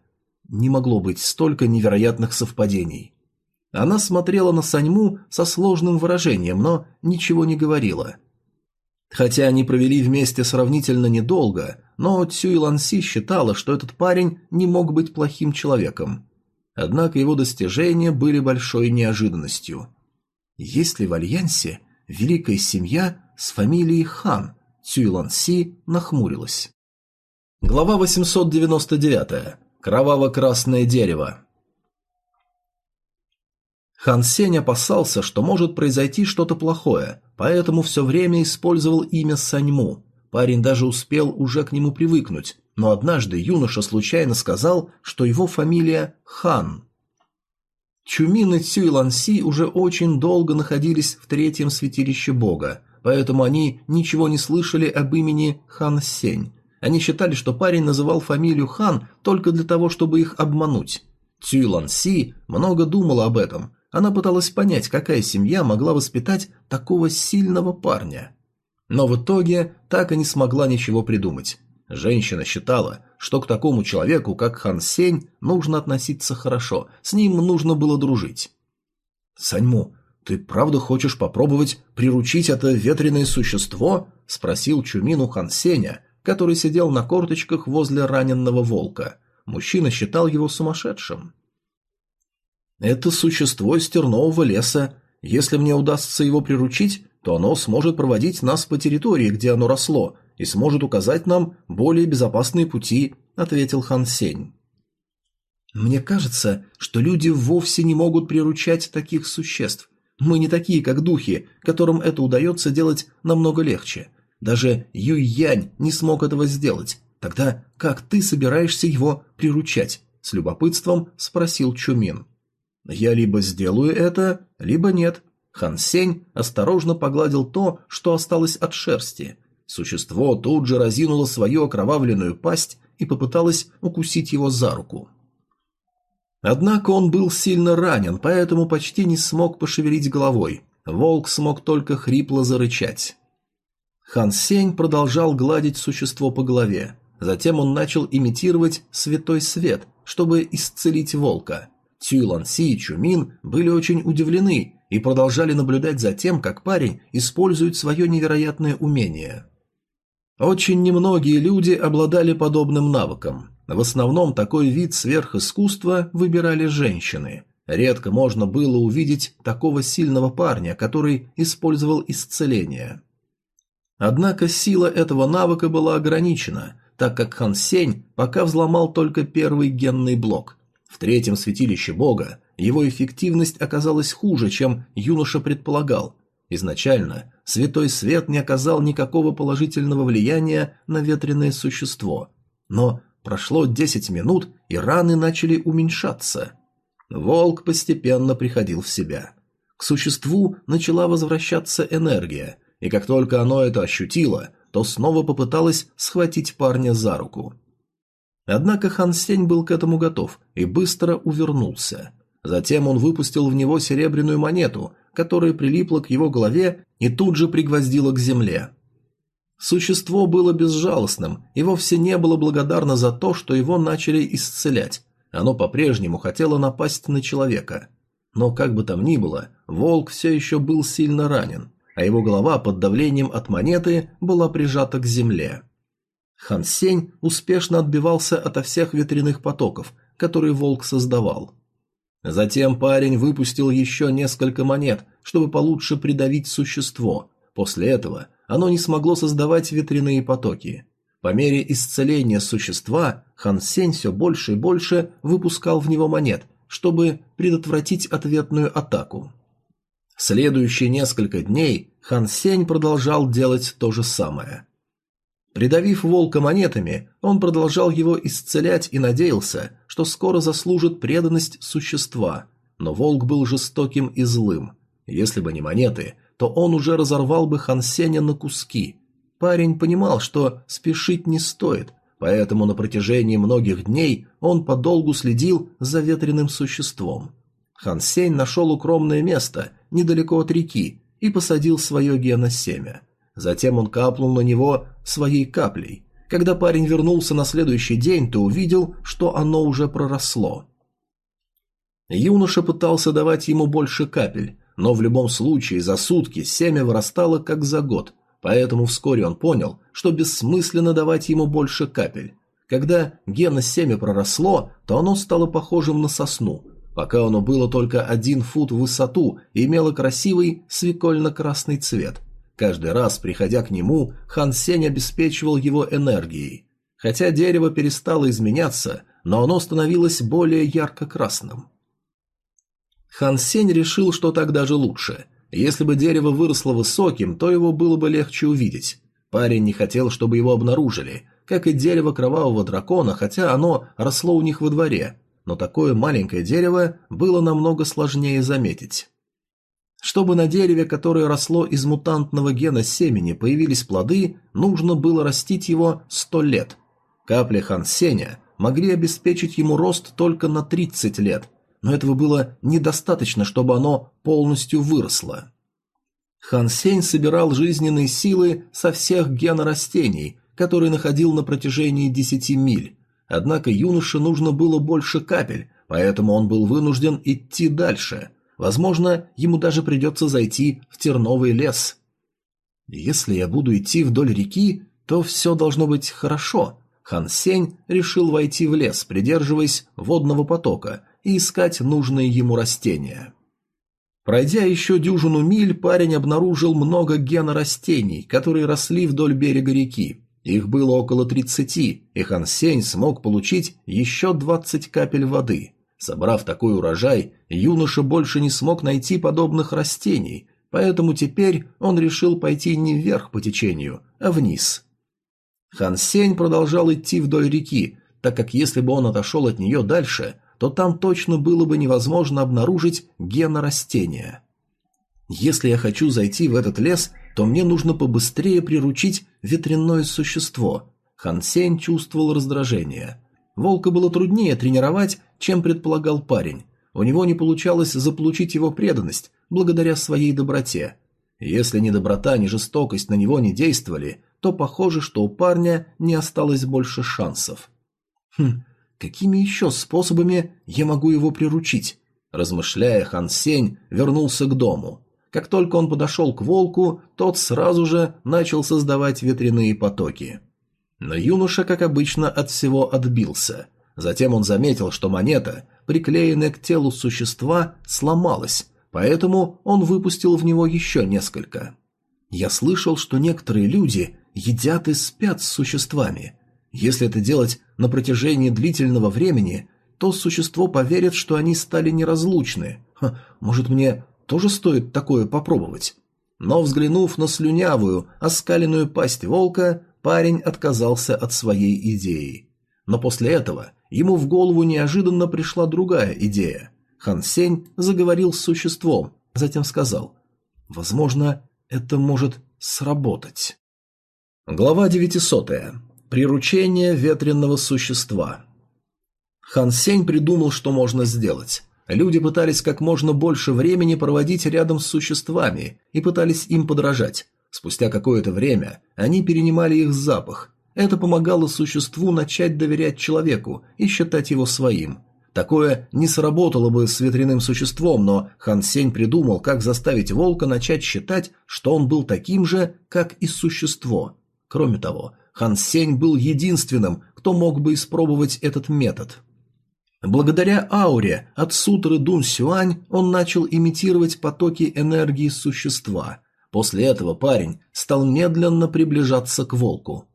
A: Не могло быть столько невероятных совпадений. Она смотрела на Саньму со сложным выражением, но ничего не говорила. Хотя они провели вместе сравнительно недолго, но Цюй Ланси считала, что этот парень не мог быть плохим человеком. Однако его достижения были большой неожиданностью. Есть ли в Альянсе великая семья с фамилией Хан? Цюй Ланси нахмурилась. Глава 899. Кроваво-красное дерево. Хан Сень опасался, что может произойти что-то плохое, поэтому все время использовал имя Саньму. Парень даже успел уже к нему привыкнуть, но однажды юноша случайно сказал, что его фамилия Хан. Чумин и Цюй Ланси уже очень долго находились в третьем святилище бога, поэтому они ничего не слышали об имени Хан Сень. Они считали, что парень называл фамилию Хан только для того, чтобы их обмануть. Цюй Ланси много думала об этом, она пыталась понять, какая семья могла воспитать такого сильного парня. Но в итоге так и не смогла ничего придумать. Женщина считала, что к такому человеку, как Хан Сень, нужно относиться хорошо, с ним нужно было дружить. «Саньму, ты правда хочешь попробовать приручить это ветреное существо?» – спросил Чумину Хан Сеня, который сидел на корточках возле раненного волка. Мужчина считал его сумасшедшим. Это существо из тернового леса. Если мне удастся его приручить, то оно сможет проводить нас по территории, где оно росло, и сможет указать нам более безопасные пути», — ответил Хан Сень. «Мне кажется, что люди вовсе не могут приручать таких существ. Мы не такие, как духи, которым это удается делать намного легче. Даже Юй Янь не смог этого сделать. Тогда как ты собираешься его приручать?» — с любопытством спросил Чумин. Я либо сделаю это, либо нет. Хан Сень осторожно погладил то, что осталось от шерсти. Существо тут же разинуло свою окровавленную пасть и попыталось укусить его за руку. Однако он был сильно ранен, поэтому почти не смог пошевелить головой. Волк смог только хрипло зарычать. Хан Сень продолжал гладить существо по голове. Затем он начал имитировать святой свет, чтобы исцелить волка. Цюйлан Си и Чумин были очень удивлены и продолжали наблюдать за тем, как парень использует свое невероятное умение. Очень немногие люди обладали подобным навыком. В основном такой вид сверхискусства выбирали женщины. Редко можно было увидеть такого сильного парня, который использовал исцеление. Однако сила этого навыка была ограничена, так как Хан Сень пока взломал только первый генный блок – в третьем святилище бога его эффективность оказалась хуже, чем юноша предполагал. Изначально святой свет не оказал никакого положительного влияния на ветреное существо. Но прошло 10 минут, и раны начали уменьшаться. Волк постепенно приходил в себя. К существу начала возвращаться энергия, и как только оно это ощутило, то снова попыталось схватить парня за руку. Однако Хан Сень был к этому готов и быстро увернулся. Затем он выпустил в него серебряную монету, которая прилипла к его голове и тут же пригвоздила к земле. Существо было безжалостным и вовсе не было благодарно за то, что его начали исцелять. Оно по-прежнему хотело напасть на человека. Но как бы там ни было, волк все еще был сильно ранен, а его голова под давлением от монеты была прижата к земле. Хан Сень успешно отбивался ото всех ветряных потоков, которые волк создавал. Затем парень выпустил еще несколько монет, чтобы получше придавить существо. После этого оно не смогло создавать ветряные потоки. По мере исцеления существа Хан Сень все больше и больше выпускал в него монет, чтобы предотвратить ответную атаку. Следующие несколько дней Хан Сень продолжал делать то же самое. Придавив волка монетами, он продолжал его исцелять и надеялся, что скоро заслужит преданность существа. Но волк был жестоким и злым. Если бы не монеты, то он уже разорвал бы Хансеня на куски. Парень понимал, что спешить не стоит, поэтому на протяжении многих дней он подолгу следил за ветреным существом. Хансень нашел укромное место недалеко от реки и посадил свое геносемя. Затем он капнул на него своей каплей. Когда парень вернулся на следующий день, то увидел, что оно уже проросло. Юноша пытался давать ему больше капель, но в любом случае за сутки семя вырастало как за год, поэтому вскоре он понял, что бессмысленно давать ему больше капель. Когда гена семя проросло, то оно стало похожим на сосну. Пока оно было только один фут в высоту и имело красивый свекольно-красный цвет – Каждый раз, приходя к нему, Хан Сень обеспечивал его энергией. Хотя дерево перестало изменяться, но оно становилось более ярко-красным. Хан Сень решил, что так даже лучше. Если бы дерево выросло высоким, то его было бы легче увидеть. Парень не хотел, чтобы его обнаружили, как и дерево кровавого дракона, хотя оно росло у них во дворе, но такое маленькое дерево было намного сложнее заметить. Чтобы на дереве, которое росло из мутантного гена семени, появились плоды, нужно было растить его сто лет. Капли Хансеня могли обеспечить ему рост только на 30 лет, но этого было недостаточно, чтобы оно полностью выросло. Хан Сень собирал жизненные силы со всех генорастений, которые находил на протяжении 10 миль. Однако юноше нужно было больше капель, поэтому он был вынужден идти дальше. Возможно, ему даже придется зайти в терновый лес. Если я буду идти вдоль реки, то все должно быть хорошо. Хан Сень решил войти в лес, придерживаясь водного потока, и искать нужные ему растения. Пройдя еще дюжину миль, парень обнаружил много генорастений, которые росли вдоль берега реки. Их было около тридцати, и Хан Сень смог получить еще двадцать капель воды. Собрав такой урожай, юноша больше не смог найти подобных растений, поэтому теперь он решил пойти не вверх по течению, а вниз. Хан Сень продолжал идти вдоль реки, так как если бы он отошел от нее дальше, то там точно было бы невозможно обнаружить гена растения. Если я хочу зайти в этот лес, то мне нужно побыстрее приручить ветряное существо. Хан Сень чувствовал раздражение. Волка было труднее тренировать, чем предполагал парень. У него не получалось заполучить его преданность благодаря своей доброте. Если ни доброта, ни жестокость на него не действовали, то похоже, что у парня не осталось больше шансов. Хм, какими еще способами я могу его приручить? Размышляя, Хан Сень вернулся к дому. Как только он подошел к волку, тот сразу же начал создавать ветряные потоки. Но юноша, как обычно, от всего отбился. Затем он заметил, что монета, приклеенная к телу существа, сломалась, поэтому он выпустил в него еще несколько. Я слышал, что некоторые люди едят и спят с существами. Если это делать на протяжении длительного времени, то существо поверит, что они стали неразлучны. Ха, может, мне тоже стоит такое попробовать? Но взглянув на слюнявую, оскаленную пасть волка, парень отказался от своей идеи. Но после этого ему в голову неожиданно пришла другая идея. Хан Сень заговорил с существом, затем сказал «Возможно, это может сработать». Глава 900. Приручение ветренного существа. Хан Сень придумал, что можно сделать. Люди пытались как можно больше времени проводить рядом с существами и пытались им подражать. Спустя какое-то время они перенимали их запах. Это помогало существу начать доверять человеку и считать его своим. Такое не сработало бы с ветряным существом, но Хан Сень придумал, как заставить волка начать считать, что он был таким же, как и существо. Кроме того, Хан Сень был единственным, кто мог бы испробовать этот метод. Благодаря ауре от сутры Дун Сюань он начал имитировать потоки энергии существа. После этого парень стал медленно приближаться к волку.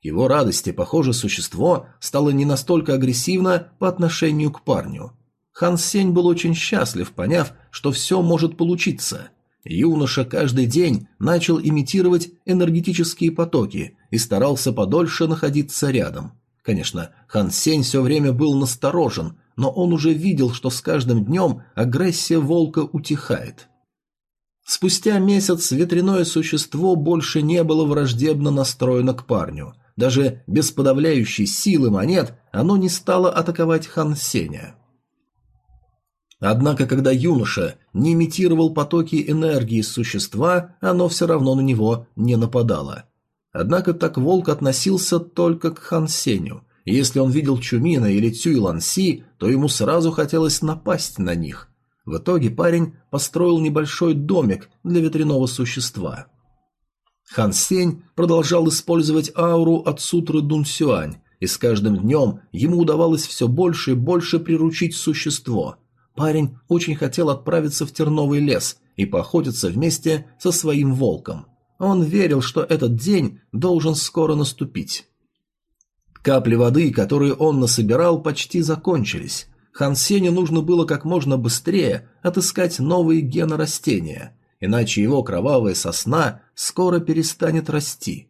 A: Его радости, похоже, существо стало не настолько агрессивно по отношению к парню. Хан Сень был очень счастлив, поняв, что все может получиться. Юноша каждый день начал имитировать энергетические потоки и старался подольше находиться рядом. Конечно, Хан Сень все время был насторожен, но он уже видел, что с каждым днем агрессия волка утихает. Спустя месяц ветряное существо больше не было враждебно настроено к парню. Даже без подавляющей силы монет оно не стало атаковать Хан Сеня. Однако, когда юноша не имитировал потоки энергии существа, оно все равно на него не нападало. Однако так волк относился только к Хан Сеню. Если он видел Чумина или Цюй Ланси, то ему сразу хотелось напасть на них. В итоге парень построил небольшой домик для ветряного существа. Хан Сень продолжал использовать ауру от сутры Дун Сюань, и с каждым днем ему удавалось все больше и больше приручить существо. Парень очень хотел отправиться в терновый лес и поохотиться вместе со своим волком. Он верил, что этот день должен скоро наступить. Капли воды, которые он насобирал, почти закончились. Хан Сеню нужно было как можно быстрее отыскать новые гены растения, иначе его кровавая сосна скоро перестанет расти.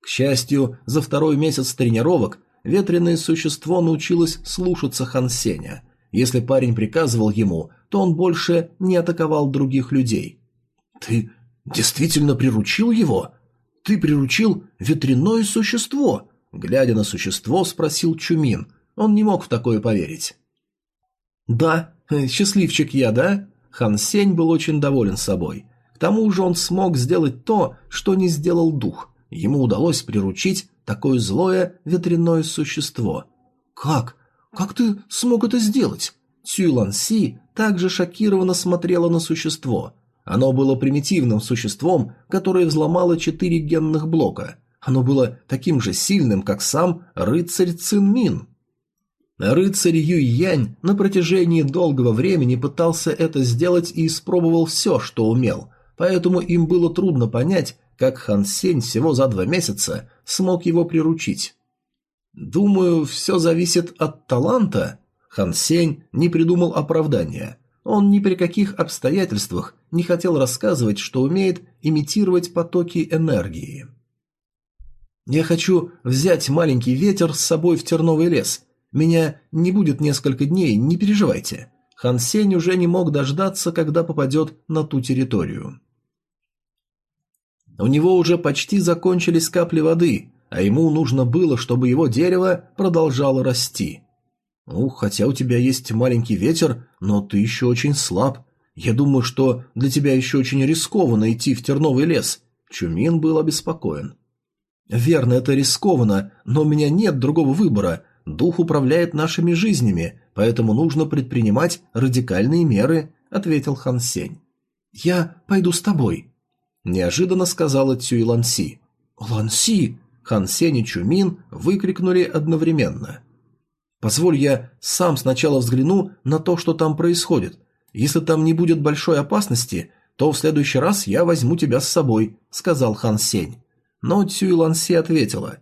A: К счастью, за второй месяц тренировок ветреное существо научилось слушаться Хан Сеня – если парень приказывал ему, то он больше не атаковал других людей. «Ты действительно приручил его? Ты приручил ветряное существо?» Глядя на существо, спросил Чумин. Он не мог в такое поверить. «Да, счастливчик я, да?» Хан Сень был очень доволен собой. К тому же он смог сделать то, что не сделал дух. Ему удалось приручить такое злое ветряное существо. «Как? Как ты смог это сделать? Цюйлан Си также шокированно смотрела на существо. Оно было примитивным существом, которое взломало четыре генных блока. Оно было таким же сильным, как сам рыцарь Цин Мин. Рыцарь Юй Янь на протяжении долгого времени пытался это сделать и испробовал все, что умел, поэтому им было трудно понять, как Хан Сень всего за два месяца смог его приручить. «Думаю, все зависит от таланта». Хан Сень не придумал оправдания. Он ни при каких обстоятельствах не хотел рассказывать, что умеет имитировать потоки энергии. «Я хочу взять маленький ветер с собой в терновый лес. Меня не будет несколько дней, не переживайте». Хан Сень уже не мог дождаться, когда попадет на ту территорию. У него уже почти закончились капли воды, а ему нужно было, чтобы его дерево продолжало расти. Ну, хотя у тебя есть маленький ветер, но ты еще очень слаб. Я думаю, что для тебя еще очень рискованно идти в терновый лес. Чумин был обеспокоен. Верно, это рискованно, но у меня нет другого выбора. Дух управляет нашими жизнями, поэтому нужно предпринимать радикальные меры, ответил Хан Сень. Я пойду с тобой, неожиданно сказала Цюй Ланси. Ланси, Хан Сень и Чумин выкрикнули одновременно. «Позволь я сам сначала взгляну на то, что там происходит. Если там не будет большой опасности, то в следующий раз я возьму тебя с собой», — сказал Хан Сень. Но Цюй Ланси ответила.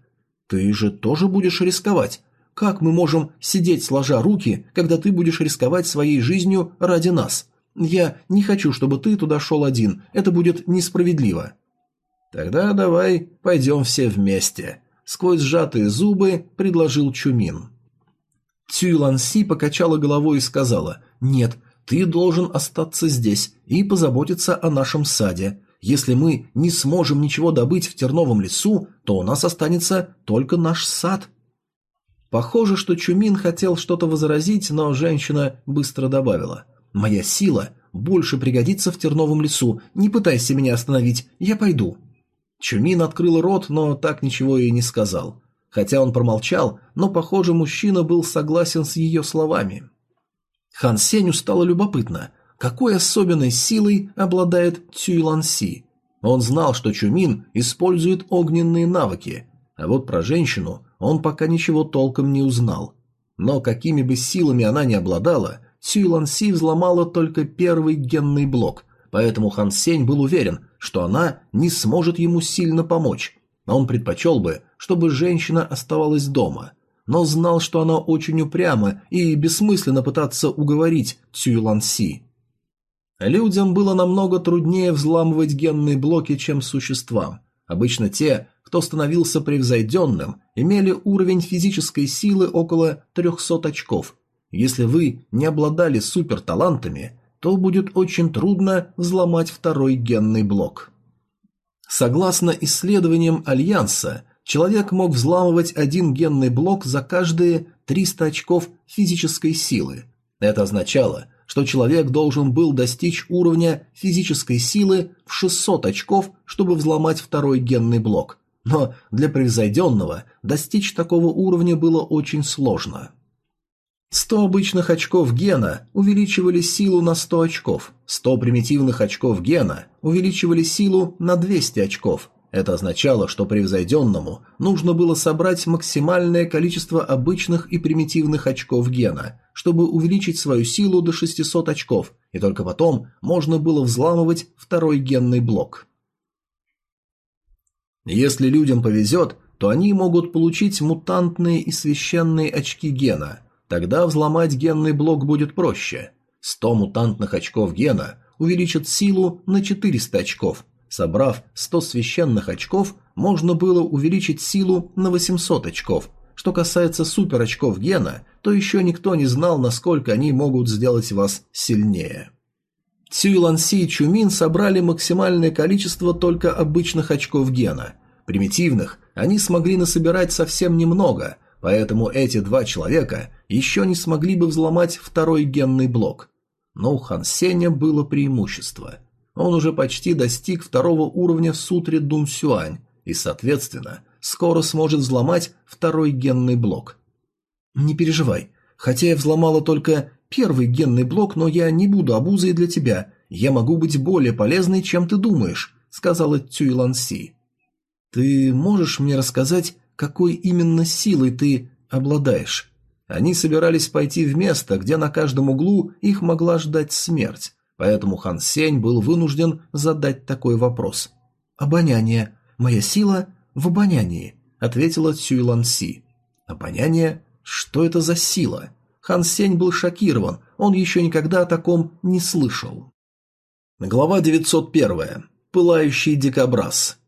A: «Ты же тоже будешь рисковать. Как мы можем сидеть сложа руки, когда ты будешь рисковать своей жизнью ради нас? Я не хочу, чтобы ты туда шел один, это будет несправедливо». «Тогда давай пойдем все вместе», — сквозь сжатые зубы предложил Чумин. Цюйланси покачала головой и сказала, «Нет, ты должен остаться здесь и позаботиться о нашем саде. Если мы не сможем ничего добыть в терновом лесу, то у нас останется только наш сад». Похоже, что Чумин хотел что-то возразить, но женщина быстро добавила, «Моя сила больше пригодится в терновом лесу, не пытайся меня остановить, я пойду». Чумин открыл рот, но так ничего и не сказал. Хотя он промолчал, но, похоже, мужчина был согласен с ее словами. Хан Сеню стало любопытно, какой особенной силой обладает Цюйлан Си. Он знал, что Чумин использует огненные навыки, а вот про женщину он пока ничего толком не узнал. Но какими бы силами она ни обладала, Цюйлан Си взломала только первый генный блок, поэтому Хан Сень был уверен, что она не сможет ему сильно помочь. Он предпочел бы, чтобы женщина оставалась дома, но знал, что она очень упряма и бессмысленно пытаться уговорить Цюйлан Си. Людям было намного труднее взламывать генные блоки, чем существам. Обычно те, кто становился превзойденным, имели уровень физической силы около 300 очков. Если вы не обладали суперталантами, то будет очень трудно взломать второй генный блок. Согласно исследованиям Альянса, человек мог взламывать один генный блок за каждые 300 очков физической силы. Это означало, что человек должен был достичь уровня физической силы в 600 очков, чтобы взломать второй генный блок. Но для превзойденного достичь такого уровня было очень сложно. 100 обычных очков гена увеличивали силу на 100 очков, 100 примитивных очков гена увеличивали силу на 200 очков, это означало, что превзойденному нужно было собрать максимальное количество обычных и примитивных очков гена, чтобы увеличить свою силу до 600 очков, и только потом можно было взламывать второй генный блок. Если людям повезет, то они могут получить мутантные и священные очки гена. Тогда взломать генный блок будет проще. 100 мутантных очков гена увеличат силу на 400 очков, Собрав 100 священных очков, можно было увеличить силу на 800 очков. Что касается супер очков гена, то еще никто не знал, насколько они могут сделать вас сильнее. Цюйланси и Чумин собрали максимальное количество только обычных очков гена. Примитивных они смогли насобирать совсем немного, поэтому эти два человека еще не смогли бы взломать второй генный блок. Но у Хан Сеня было преимущество – он уже почти достиг второго уровня в сутре Дун Сюань и, соответственно, скоро сможет взломать второй генный блок. «Не переживай. Хотя я взломала только первый генный блок, но я не буду обузой для тебя. Я могу быть более полезной, чем ты думаешь», — сказала Цюйлан Си. «Ты можешь мне рассказать, какой именно силой ты обладаешь?» Они собирались пойти в место, где на каждом углу их могла ждать смерть. Поэтому Хан Сень был вынужден задать такой вопрос. «Обоняние. Моя сила в обонянии», — ответила Цюйлан Си. «Обоняние? Что это за сила?» Хан Сень был шокирован, он еще никогда о таком не слышал. Глава 901. Пылающий дикобраз.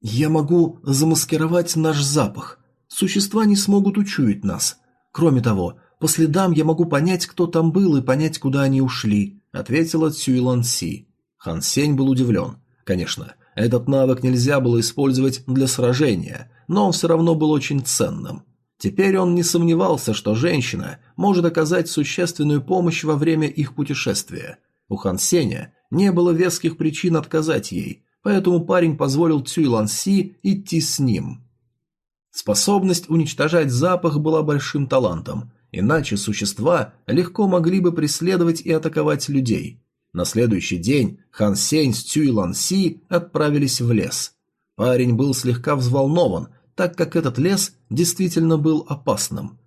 A: «Я могу замаскировать наш запах. Существа не смогут учуять нас. Кроме того, по следам я могу понять, кто там был, и понять, куда они ушли ответила Цюйлан Си. Хан Сень был удивлен. Конечно, этот навык нельзя было использовать для сражения, но он все равно был очень ценным. Теперь он не сомневался, что женщина может оказать существенную помощь во время их путешествия. У Хан Сеня не было веских причин отказать ей, поэтому парень позволил Цюйлан Си идти с ним. Способность уничтожать запах была большим талантом, Иначе существа легко могли бы преследовать и атаковать людей. На следующий день Хан Сень с Цюй Лан Си отправились в лес. Парень был слегка взволнован, так как этот лес действительно был опасным.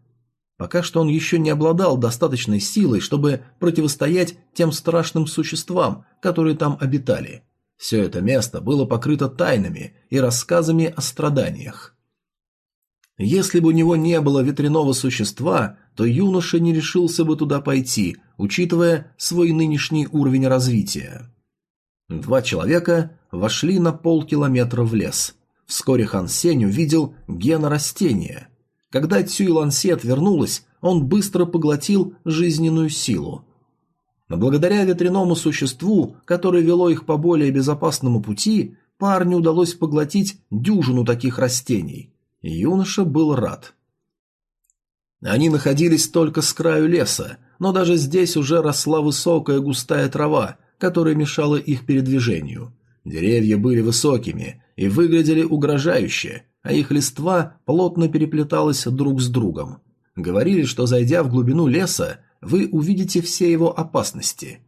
A: Пока что он еще не обладал достаточной силой, чтобы противостоять тем страшным существам, которые там обитали. Все это место было покрыто тайнами и рассказами о страданиях. Если бы у него не было ветряного существа, то юноша не решился бы туда пойти, учитывая свой нынешний уровень развития. Два человека вошли на полкилометра в лес. Вскоре Хан Сень увидел гена растения. Когда Цюй Ланси отвернулась, он быстро поглотил жизненную силу. Но благодаря ветряному существу, которое вело их по более безопасному пути, парню удалось поглотить дюжину таких растений. Юноша был рад. Они находились только с краю леса, но даже здесь уже росла высокая густая трава, которая мешала их передвижению. Деревья были высокими и выглядели угрожающе, а их листва плотно переплеталась друг с другом. Говорили, что зайдя в глубину леса, вы увидите все его опасности.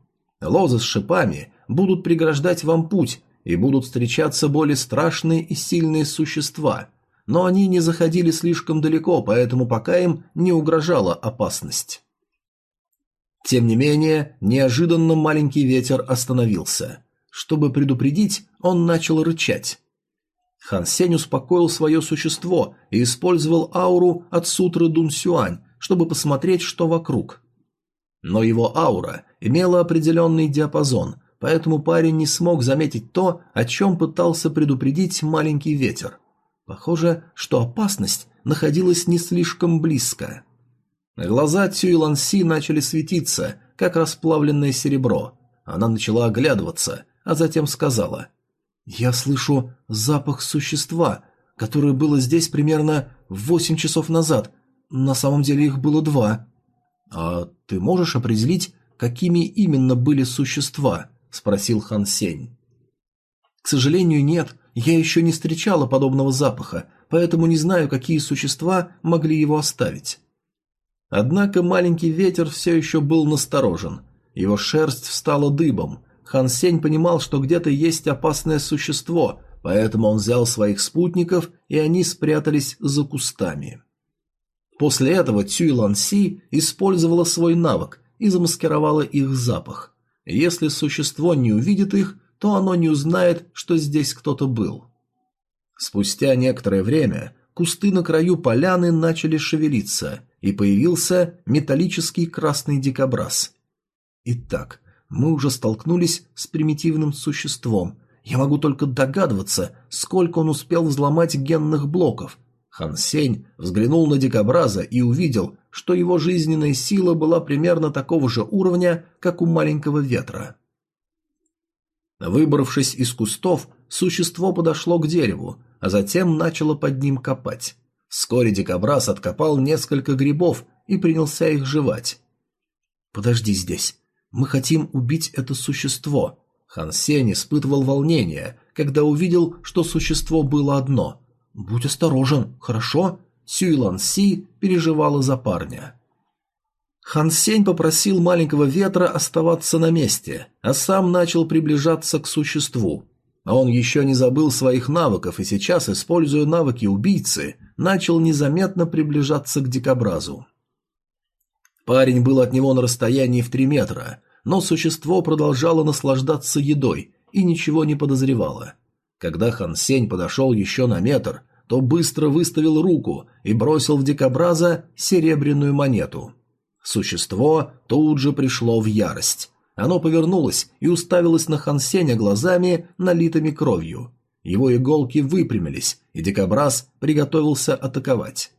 A: Лозы с шипами будут преграждать вам путь, и будут встречаться более страшные и сильные существа, но они не заходили слишком далеко, поэтому пока им не угрожала опасность. Тем не менее, неожиданно маленький ветер остановился. Чтобы предупредить, он начал рычать. Хан Сень успокоил свое существо и использовал ауру от сутры Дун Сюань, чтобы посмотреть, что вокруг. Но его аура имело определенный диапазон, поэтому парень не смог заметить то, о чем пытался предупредить маленький ветер. Похоже, что опасность находилась не слишком близко. Глаза Цюй Ланси начали светиться, как расплавленное серебро. Она начала оглядываться, а затем сказала «Я слышу запах существа, которое было здесь примерно восемь часов назад. На самом деле их было два». «А ты можешь определить, какими именно были существа?» – спросил Хан Сень. «К сожалению, нет. Я еще не встречала подобного запаха, поэтому не знаю, какие существа могли его оставить». Однако маленький ветер все еще был насторожен. Его шерсть встала дыбом. Хан Сень понимал, что где-то есть опасное существо, поэтому он взял своих спутников, и они спрятались за кустами. После этого Цюй Лан Си использовала свой навык и замаскировала их запах. Если существо не увидит их, то оно не узнает, что здесь кто-то был. Спустя некоторое время кусты на краю поляны начали шевелиться, и появился металлический красный дикобраз. Итак, мы уже столкнулись с примитивным существом. Я могу только догадываться, сколько он успел взломать генных блоков. Хан Сень взглянул на дикобраза и увидел, что его жизненная сила была примерно такого же уровня, как у маленького ветра. Выбравшись из кустов, существо подошло к дереву, а затем начало под ним копать. Вскоре дикобраз откопал несколько грибов и принялся их жевать. «Подожди здесь. Мы хотим убить это существо». Хан Сень испытывал волнение, когда увидел, что существо было одно. «Будь осторожен, хорошо?» Сюйлан Си переживала за парня. Хан Сень попросил маленького ветра оставаться на месте, а сам начал приближаться к существу. А он еще не забыл своих навыков и сейчас, используя навыки убийцы, начал незаметно приближаться к дикобразу. Парень был от него на расстоянии в три метра, но существо продолжало наслаждаться едой и ничего не подозревало. Когда Хан Сень подошел еще на метр, то быстро выставил руку и бросил в дикобраза серебряную монету. Существо тут же пришло в ярость. Оно повернулось и уставилось на Хансеня глазами, налитыми кровью. Его иголки выпрямились, и дикобраз приготовился атаковать.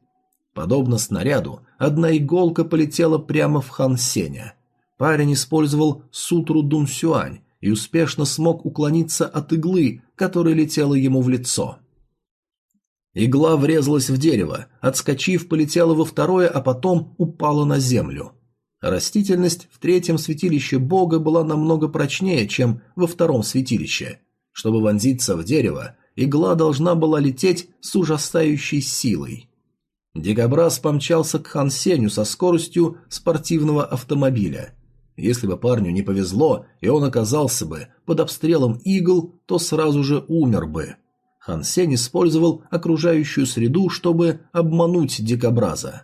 A: Подобно снаряду, одна иголка полетела прямо в Хансеня. Парень использовал сутру Дун Сюань и успешно смог уклониться от иглы, которая летела ему в лицо. Игла врезалась в дерево, отскочив, полетела во второе, а потом упала на землю. Растительность в третьем святилище бога была намного прочнее, чем во втором святилище. Чтобы вонзиться в дерево, игла должна была лететь с ужасающей силой. Дикобраз помчался к Хан Сеню со скоростью спортивного автомобиля. Если бы парню не повезло, и он оказался бы под обстрелом игл, то сразу же умер бы. Хан использовал окружающую среду, чтобы обмануть дикобраза.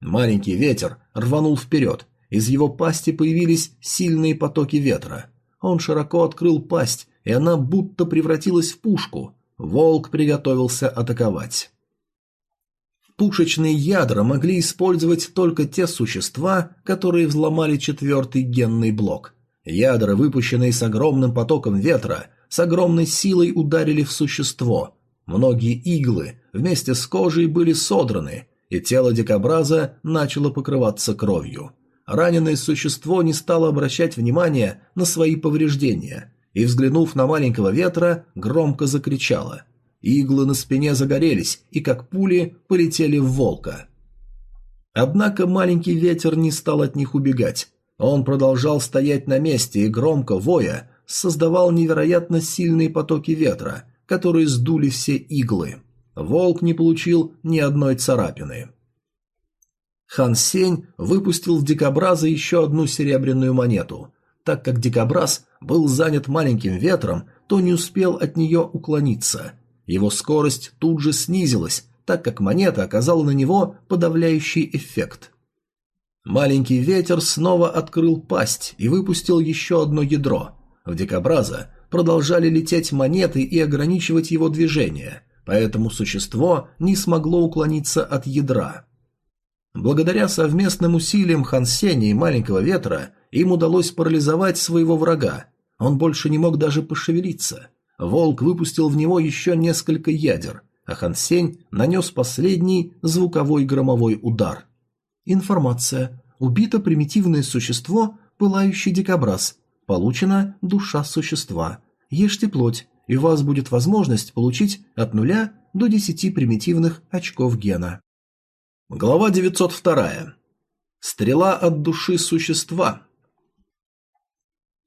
A: Маленький ветер рванул вперед. Из его пасти появились сильные потоки ветра. Он широко открыл пасть, и она будто превратилась в пушку. Волк приготовился атаковать. Пушечные ядра могли использовать только те существа, которые взломали четвертый генный блок. Ядра, выпущенные с огромным потоком ветра, с огромной силой ударили в существо. Многие иглы вместе с кожей были содраны, и тело дикобраза начало покрываться кровью. Раненое существо не стало обращать внимания на свои повреждения и, взглянув на маленького ветра, громко закричало. Иглы на спине загорелись и, как пули, полетели в волка. Однако маленький ветер не стал от них убегать. Он продолжал стоять на месте и, громко воя, создавал невероятно сильные потоки ветра, которые сдули все иглы. Волк не получил ни одной царапины. Хан Сень выпустил в дикобраза еще одну серебряную монету. Так как дикобраз был занят маленьким ветром, то не успел от нее уклониться. Его скорость тут же снизилась, так как монета оказала на него подавляющий эффект. Маленький ветер снова открыл пасть и выпустил еще одно ядро. В дикобраза продолжали лететь монеты и ограничивать его движение, поэтому существо не смогло уклониться от ядра. Благодаря совместным усилиям Хансеня и Маленького Ветра им удалось парализовать своего врага. Он больше не мог даже пошевелиться. Волк выпустил в него еще несколько ядер, а Хан Сень нанес последний звуковой громовой удар. Информация. Убито примитивное существо, пылающий дикобраз. Получена душа существа. Ешьте плоть, и у вас будет возможность получить от нуля до 10 примитивных очков гена. Глава 902. Стрела от души существа.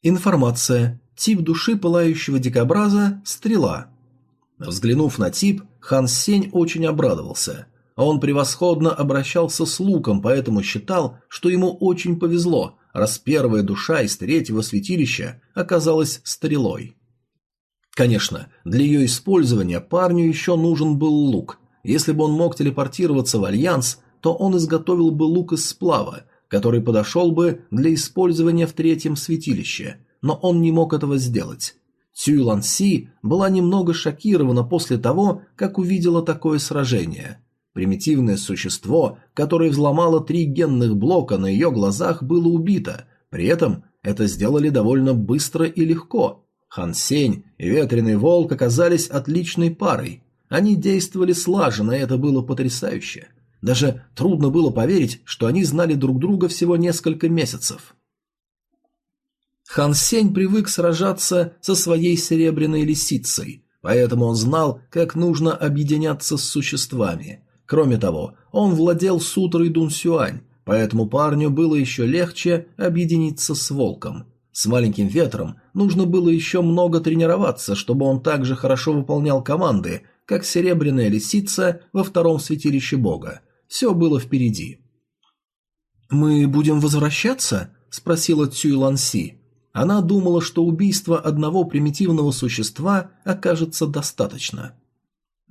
A: Информация. Тип души пылающего дикобраза – стрела. Взглянув на тип, Хан Сень очень обрадовался. Он превосходно обращался с луком, поэтому считал, что ему очень повезло, раз первая душа из третьего святилища оказалась стрелой. Конечно, для ее использования парню еще нужен был лук. Если бы он мог телепортироваться в Альянс, то он изготовил бы лук из сплава, который подошел бы для использования в третьем святилище, но он не мог этого сделать. Цюй Лан Си была немного шокирована после того, как увидела такое сражение. Примитивное существо, которое взломало три генных блока на ее глазах, было убито, при этом это сделали довольно быстро и легко. Хан Сень и Ветреный Волк оказались отличной парой. Они действовали слаженно, и это было потрясающе. Даже трудно было поверить, что они знали друг друга всего несколько месяцев. Хан Сень привык сражаться со своей серебряной лисицей, поэтому он знал, как нужно объединяться с существами. Кроме того, он владел сутрой Дун поэтому парню было еще легче объединиться с волком. С маленьким ветром нужно было еще много тренироваться, чтобы он также хорошо выполнял команды, как серебряная лисица во втором святилище бога. Все было впереди. «Мы будем возвращаться?» – спросила Цюй Ланси. Она думала, что убийство одного примитивного существа окажется достаточно.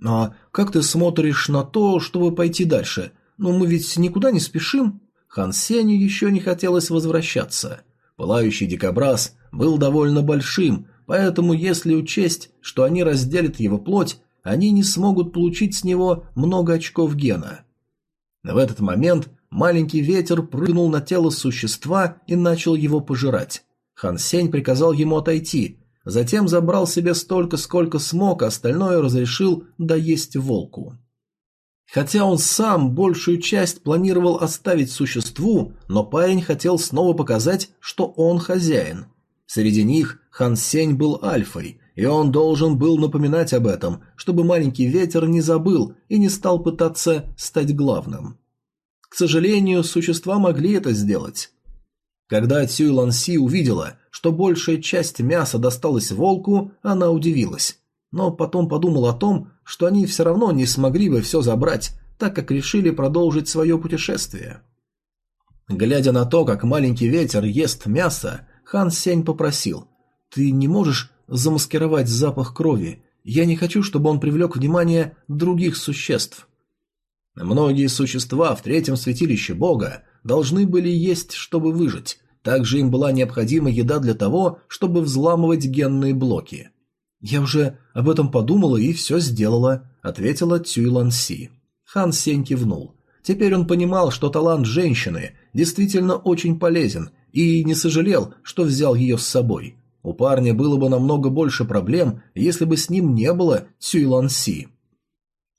A: «А как ты смотришь на то, чтобы пойти дальше? Ну, мы ведь никуда не спешим?» Хан Сеню еще не хотелось возвращаться. Пылающий дикобраз был довольно большим, поэтому если учесть, что они разделят его плоть, они не смогут получить с него много очков гена. В этот момент маленький ветер прыгнул на тело существа и начал его пожирать. Хан Сень приказал ему отойти, затем забрал себе столько, сколько смог, а остальное разрешил доесть волку. Хотя он сам большую часть планировал оставить существу, но парень хотел снова показать, что он хозяин. Среди них Хан Сень был альфой, и он должен был напоминать об этом, чтобы маленький ветер не забыл и не стал пытаться стать главным. К сожалению, существа могли это сделать. Когда Цюй Ланси увидела, что большая часть мяса досталась волку, она удивилась. Но потом подумала о том, что они все равно не смогли бы все забрать, так как решили продолжить свое путешествие. Глядя на то, как маленький ветер ест мясо, Хан Сень попросил, «Ты не можешь замаскировать запах крови. Я не хочу, чтобы он привлек внимание других существ. Многие существа в третьем святилище бога должны были есть, чтобы выжить. Также им была необходима еда для того, чтобы взламывать генные блоки. «Я уже об этом подумала и все сделала», — ответила Цюйлан Си. Хан Сень кивнул. Теперь он понимал, что талант женщины действительно очень полезен, и не сожалел, что взял ее с собой. У парня было бы намного больше проблем, если бы с ним не было Цюйлан Си.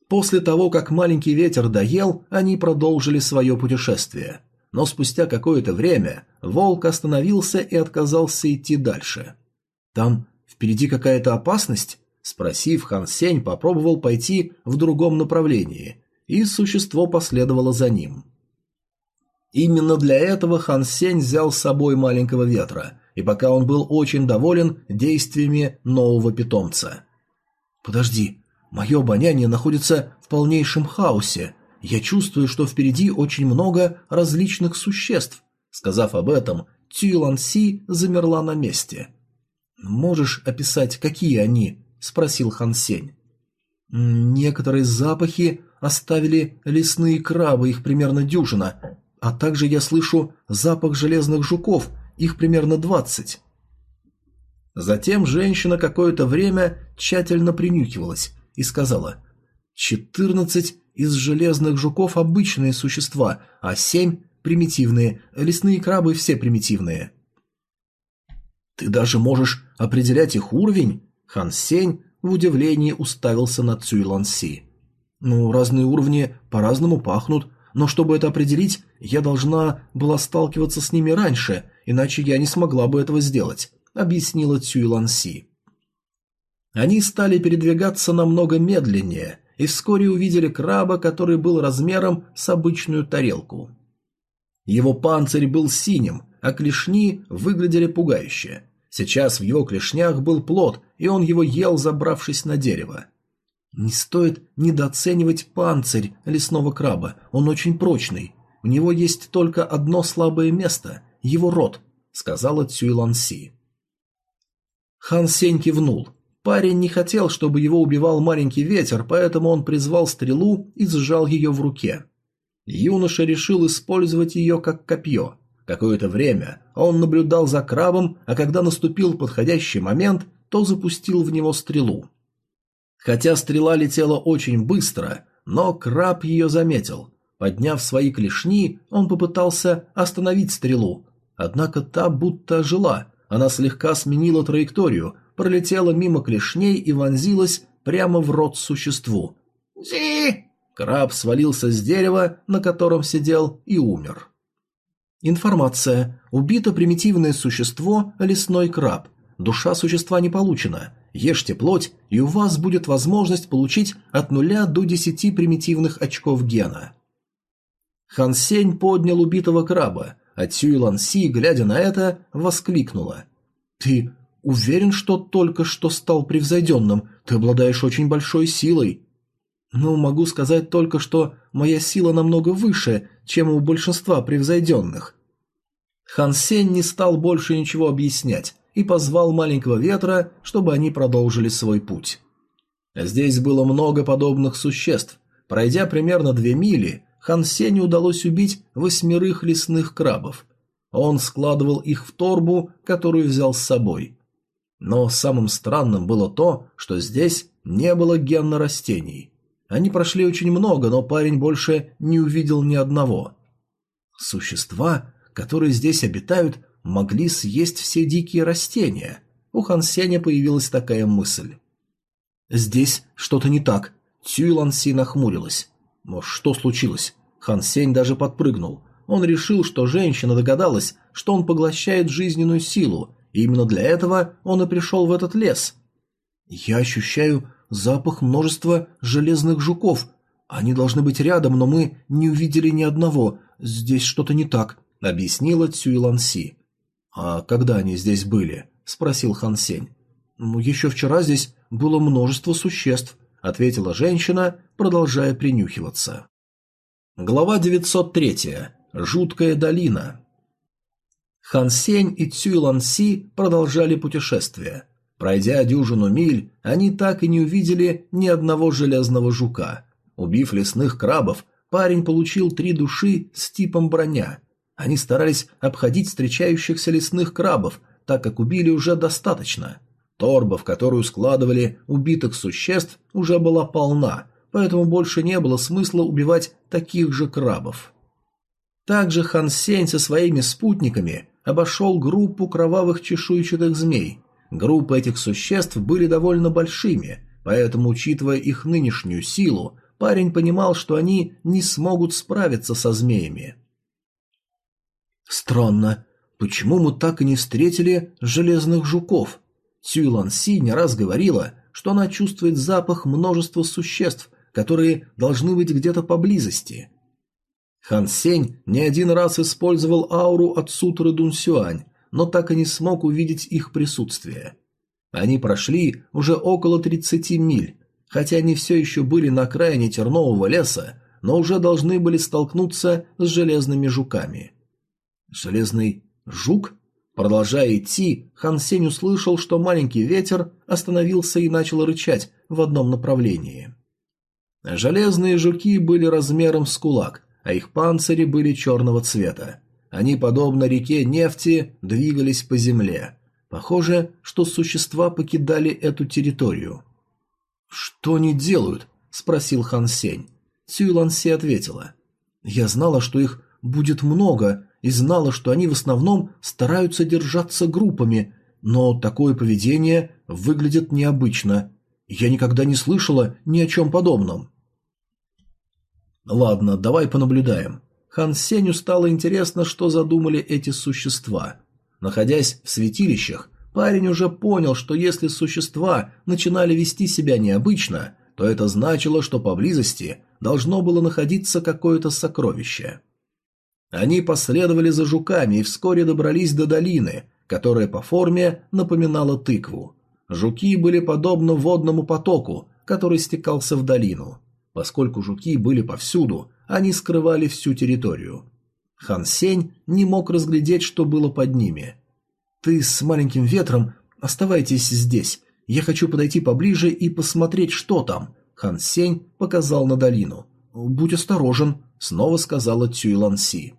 A: После того, как маленький ветер доел, они продолжили свое путешествие. Но спустя какое-то время волк остановился и отказался идти дальше. «Там впереди какая-то опасность?» Спросив, Хан Сень попробовал пойти в другом направлении, и существо последовало за ним. Именно для этого Хан Сень взял с собой маленького ветра, и пока он был очень доволен действиями нового питомца. «Подожди, мое обоняние находится в полнейшем хаосе. Я чувствую, что впереди очень много различных существ». Сказав об этом, Цюйлан Си замерла на месте. «Можешь описать, какие они?» – спросил Хан Сень. «Некоторые запахи оставили лесные крабы, их примерно дюжина, а также я слышу запах железных жуков, их примерно двадцать. Затем женщина какое-то время тщательно принюхивалась и сказала «Четырнадцать из железных жуков обычные существа, а семь примитивные, лесные крабы все примитивные». Ты даже можешь определять их уровень? Хан Сень в удивлении уставился на Цюй Лан Си. Ну, разные уровни по-разному пахнут, но чтобы это определить, я должна была сталкиваться с ними раньше, иначе я не смогла бы этого сделать, объяснила Цюй Лан Си. Они стали передвигаться намного медленнее и вскоре увидели краба, который был размером с обычную тарелку. Его панцирь был синим, а клешни выглядели пугающе. Сейчас в его клешнях был плод, и он его ел, забравшись на дерево. Не стоит недооценивать панцирь лесного краба, он очень прочный. У него есть только одно слабое место – его рот, сказала Цюйлан Си. Хан Сень кивнул. Парень не хотел, чтобы его убивал маленький ветер, поэтому он призвал стрелу и сжал ее в руке. Юноша решил использовать ее как копье. Какое-то время он наблюдал за крабом, а когда наступил подходящий момент, то запустил в него стрелу. Хотя стрела летела очень быстро, но краб ее заметил. Подняв свои клешни, он попытался остановить стрелу, однако та будто ожила, она слегка сменила траекторию, пролетела мимо клешней и вонзилась прямо в рот существу. «Зи!» Краб свалился с дерева, на котором сидел, и умер. Информация. Убито примитивное существо – лесной краб. Душа существа не получена. Ешьте плоть, и у вас будет возможность получить от нуля до десяти примитивных очков гена. Хан Сень поднял убитого краба, а Цюй Лан Си, глядя на это, воскликнула. «Ты уверен, что только что стал превзойденным? Ты обладаешь очень большой силой». «Ну, могу сказать только, что моя сила намного выше, чем у большинства превзойденных». Хан Сень не стал больше ничего объяснять, и позвал маленького ветра, чтобы они продолжили свой путь. Здесь было много подобных существ. Пройдя примерно две мили, Хан Сеню удалось убить восьмерых лесных крабов. Он складывал их в торбу, которую взял с собой. Но самым странным было то, что здесь не было генно-растений. Они прошли очень много, но парень больше не увидел ни одного. Существа, которые здесь обитают, могли съесть все дикие растения. У Хан Сеня появилась такая мысль. «Здесь что-то не так», — Цюй нахмурилась. «Но что случилось?» Хан Сень даже подпрыгнул. Он решил, что женщина догадалась, что он поглощает жизненную силу, именно для этого он и пришел в этот лес. «Я ощущаю запах множества железных жуков. Они должны быть рядом, но мы не увидели ни одного. Здесь что-то не так», — объяснила Цюй Лан Си. «А когда они здесь были?» – спросил Хан Сень. «Ну, еще вчера здесь было множество существ», – ответила женщина, продолжая принюхиваться. Глава 903. Жуткая долина. Хан Сень и Цюй Лан Си продолжали путешествие. Пройдя дюжину миль, они так и не увидели ни одного железного жука. Убив лесных крабов, парень получил три души с типом броня – они старались обходить встречающихся лесных крабов, так как убили уже достаточно. Торба, в которую складывали убитых существ, уже была полна, поэтому больше не было смысла убивать таких же крабов. Также Хан Сень со своими спутниками обошел группу кровавых чешуйчатых змей. Группы этих существ были довольно большими, поэтому, учитывая их нынешнюю силу, парень понимал, что они не смогут справиться со змеями. Странно, почему мы так и не встретили железных жуков? Цюйлан Си не раз говорила, что она чувствует запах множества существ, которые должны быть где-то поблизости. Хан Сень не один раз использовал ауру от сутры Дун Сюань, но так и не смог увидеть их присутствие. Они прошли уже около 30 миль, хотя они все еще были на окраине тернового леса, но уже должны были столкнуться с железными жуками. Железный жук? Продолжая идти, Хан Сень услышал, что маленький ветер остановился и начал рычать в одном направлении. Железные жуки были размером с кулак, а их панцири были черного цвета. Они, подобно реке нефти, двигались по земле. Похоже, что существа покидали эту территорию. «Что они делают?» – спросил Хан Сень. Цюй Ланси ответила. «Я знала, что их будет много, и знала, что они в основном стараются держаться группами. но такое поведение выглядит необычно. Я никогда не слышала ни о чем подобном. Ладно, давай понаблюдаем. Хан Сеню стало интересно, что задумали эти существа. Находясь в святилищах, парень уже понял, что если существа начинали вести себя необычно, то это значило, что поблизости должно было находиться какое-то сокровище. Они последовали за жуками и вскоре добрались до долины, которая по форме напоминала тыкву. Жуки были подобны водному потоку, который стекался в долину. Поскольку жуки были повсюду, они скрывали всю территорию. Хан Сень не мог разглядеть, что было под ними. «Ты с маленьким ветром оставайтесь здесь. Я хочу подойти поближе и посмотреть, что там». Хан Сень показал на долину. «Будь осторожен», — снова сказала Цюй Лан Си.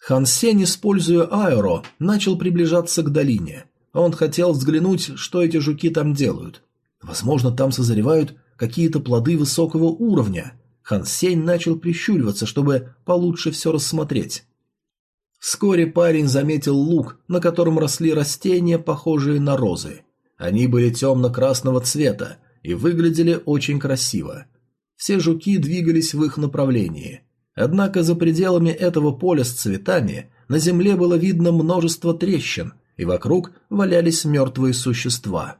A: Хан Сень, используя аэро, начал приближаться к долине. Он хотел взглянуть, что эти жуки там делают. Возможно, там созревают какие-то плоды высокого уровня. Хан Сень начал прищуриваться, чтобы получше все рассмотреть. Вскоре парень заметил луг, на котором росли растения, похожие на розы. Они были темно-красного цвета и выглядели очень красиво. Все жуки двигались в их направлении. Однако за пределами этого поля с цветами на земле было видно множество трещин, и вокруг валялись мертвые существа.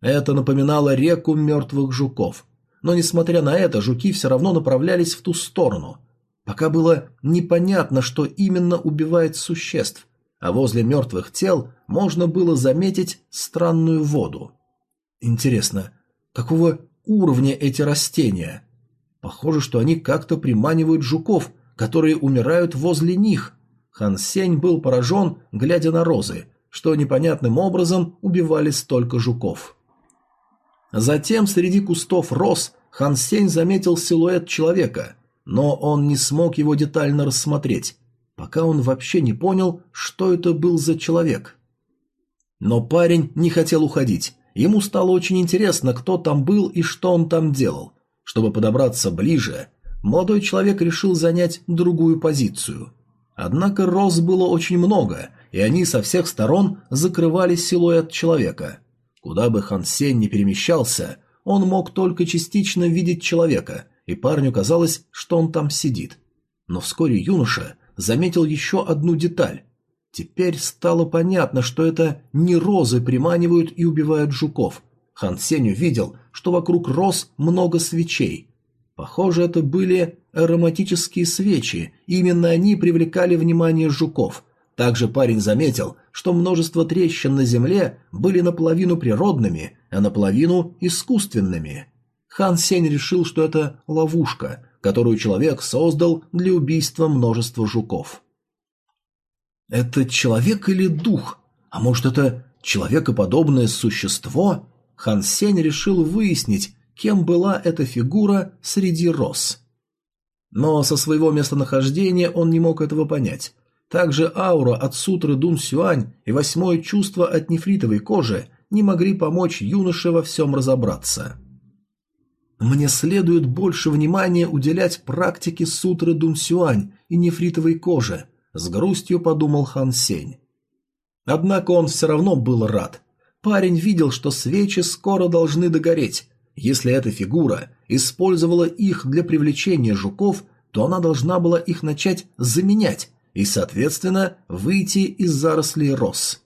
A: Это напоминало реку мертвых жуков. Но, несмотря на это, жуки все равно направлялись в ту сторону. Пока было непонятно, что именно убивает существ, а возле мертвых тел можно было заметить странную воду. Интересно, какого уровня эти растения? Похоже, что они как-то приманивают жуков, которые умирают возле них. Хан Сень был поражен, глядя на розы, что непонятным образом убивали столько жуков. Затем среди кустов роз Хан Сень заметил силуэт человека, но он не смог его детально рассмотреть, пока он вообще не понял, что это был за человек. Но парень не хотел уходить. Ему стало очень интересно, кто там был и что он там делал. Чтобы подобраться ближе, молодой человек решил занять другую позицию. Однако роз было очень много, и они со всех сторон закрывали силуэт человека. Куда бы Хан Сень не перемещался, он мог только частично видеть человека, и парню казалось, что он там сидит. Но вскоре юноша заметил еще одну деталь. Теперь стало понятно, что это не розы приманивают и убивают жуков, Хан Сень увидел, что вокруг роз много свечей. Похоже, это были ароматические свечи, именно они привлекали внимание жуков. Также парень заметил, что множество трещин на земле были наполовину природными, а наполовину искусственными. Хан Сень решил, что это ловушка, которую человек создал для убийства множества жуков. Это человек или дух? А может, это человекоподобное существо? Хан Сень решил выяснить, кем была эта фигура среди роз. Но со своего местонахождения он не мог этого понять. Также аура от сутры Дун Сюань и восьмое чувство от нефритовой кожи не могли помочь юноше во всем разобраться. Мне следует больше внимания уделять практике сутры Дун Сюань и нефритовой кожи, с грустью подумал Хан Сень. Однако он все равно был рад. Парень видел, что свечи скоро должны догореть. Если эта фигура использовала их для привлечения жуков, то она должна была их начать заменять и, соответственно, выйти из зарослей роз.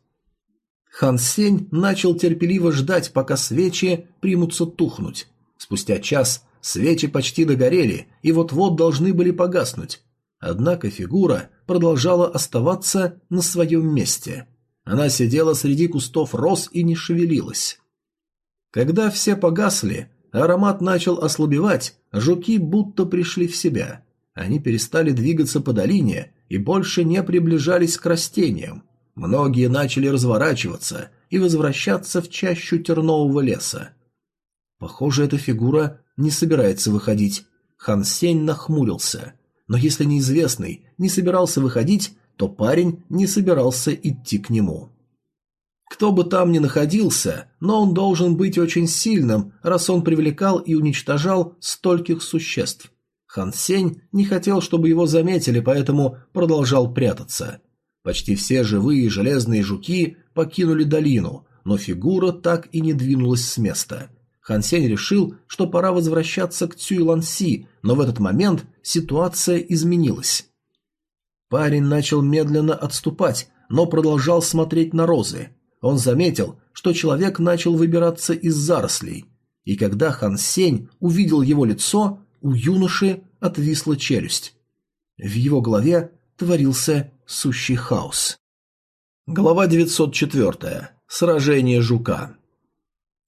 A: Хан Сень начал терпеливо ждать, пока свечи примутся тухнуть. Спустя час свечи почти догорели и вот-вот должны были погаснуть. Однако фигура продолжала оставаться на своем месте – она сидела среди кустов роз и не шевелилась. Когда все погасли, аромат начал ослабевать, жуки будто пришли в себя. Они перестали двигаться по долине и больше не приближались к растениям. Многие начали разворачиваться и возвращаться в чащу тернового леса. Похоже, эта фигура не собирается выходить. Хан Сень нахмурился. Но если неизвестный не собирался выходить, то парень не собирался идти к нему. Кто бы там ни находился, но он должен быть очень сильным, раз он привлекал и уничтожал стольких существ. Хан Сень не хотел, чтобы его заметили, поэтому продолжал прятаться. Почти все живые железные жуки покинули долину, но фигура так и не двинулась с места. Хан Сень решил, что пора возвращаться к Цюй Ланси, но в этот момент ситуация изменилась. Парень начал медленно отступать, но продолжал смотреть на розы. Он заметил, что человек начал выбираться из зарослей. И когда Хан Сень увидел его лицо, у юноши отвисла челюсть. В его голове творился сущий хаос. Глава 904. Сражение жука.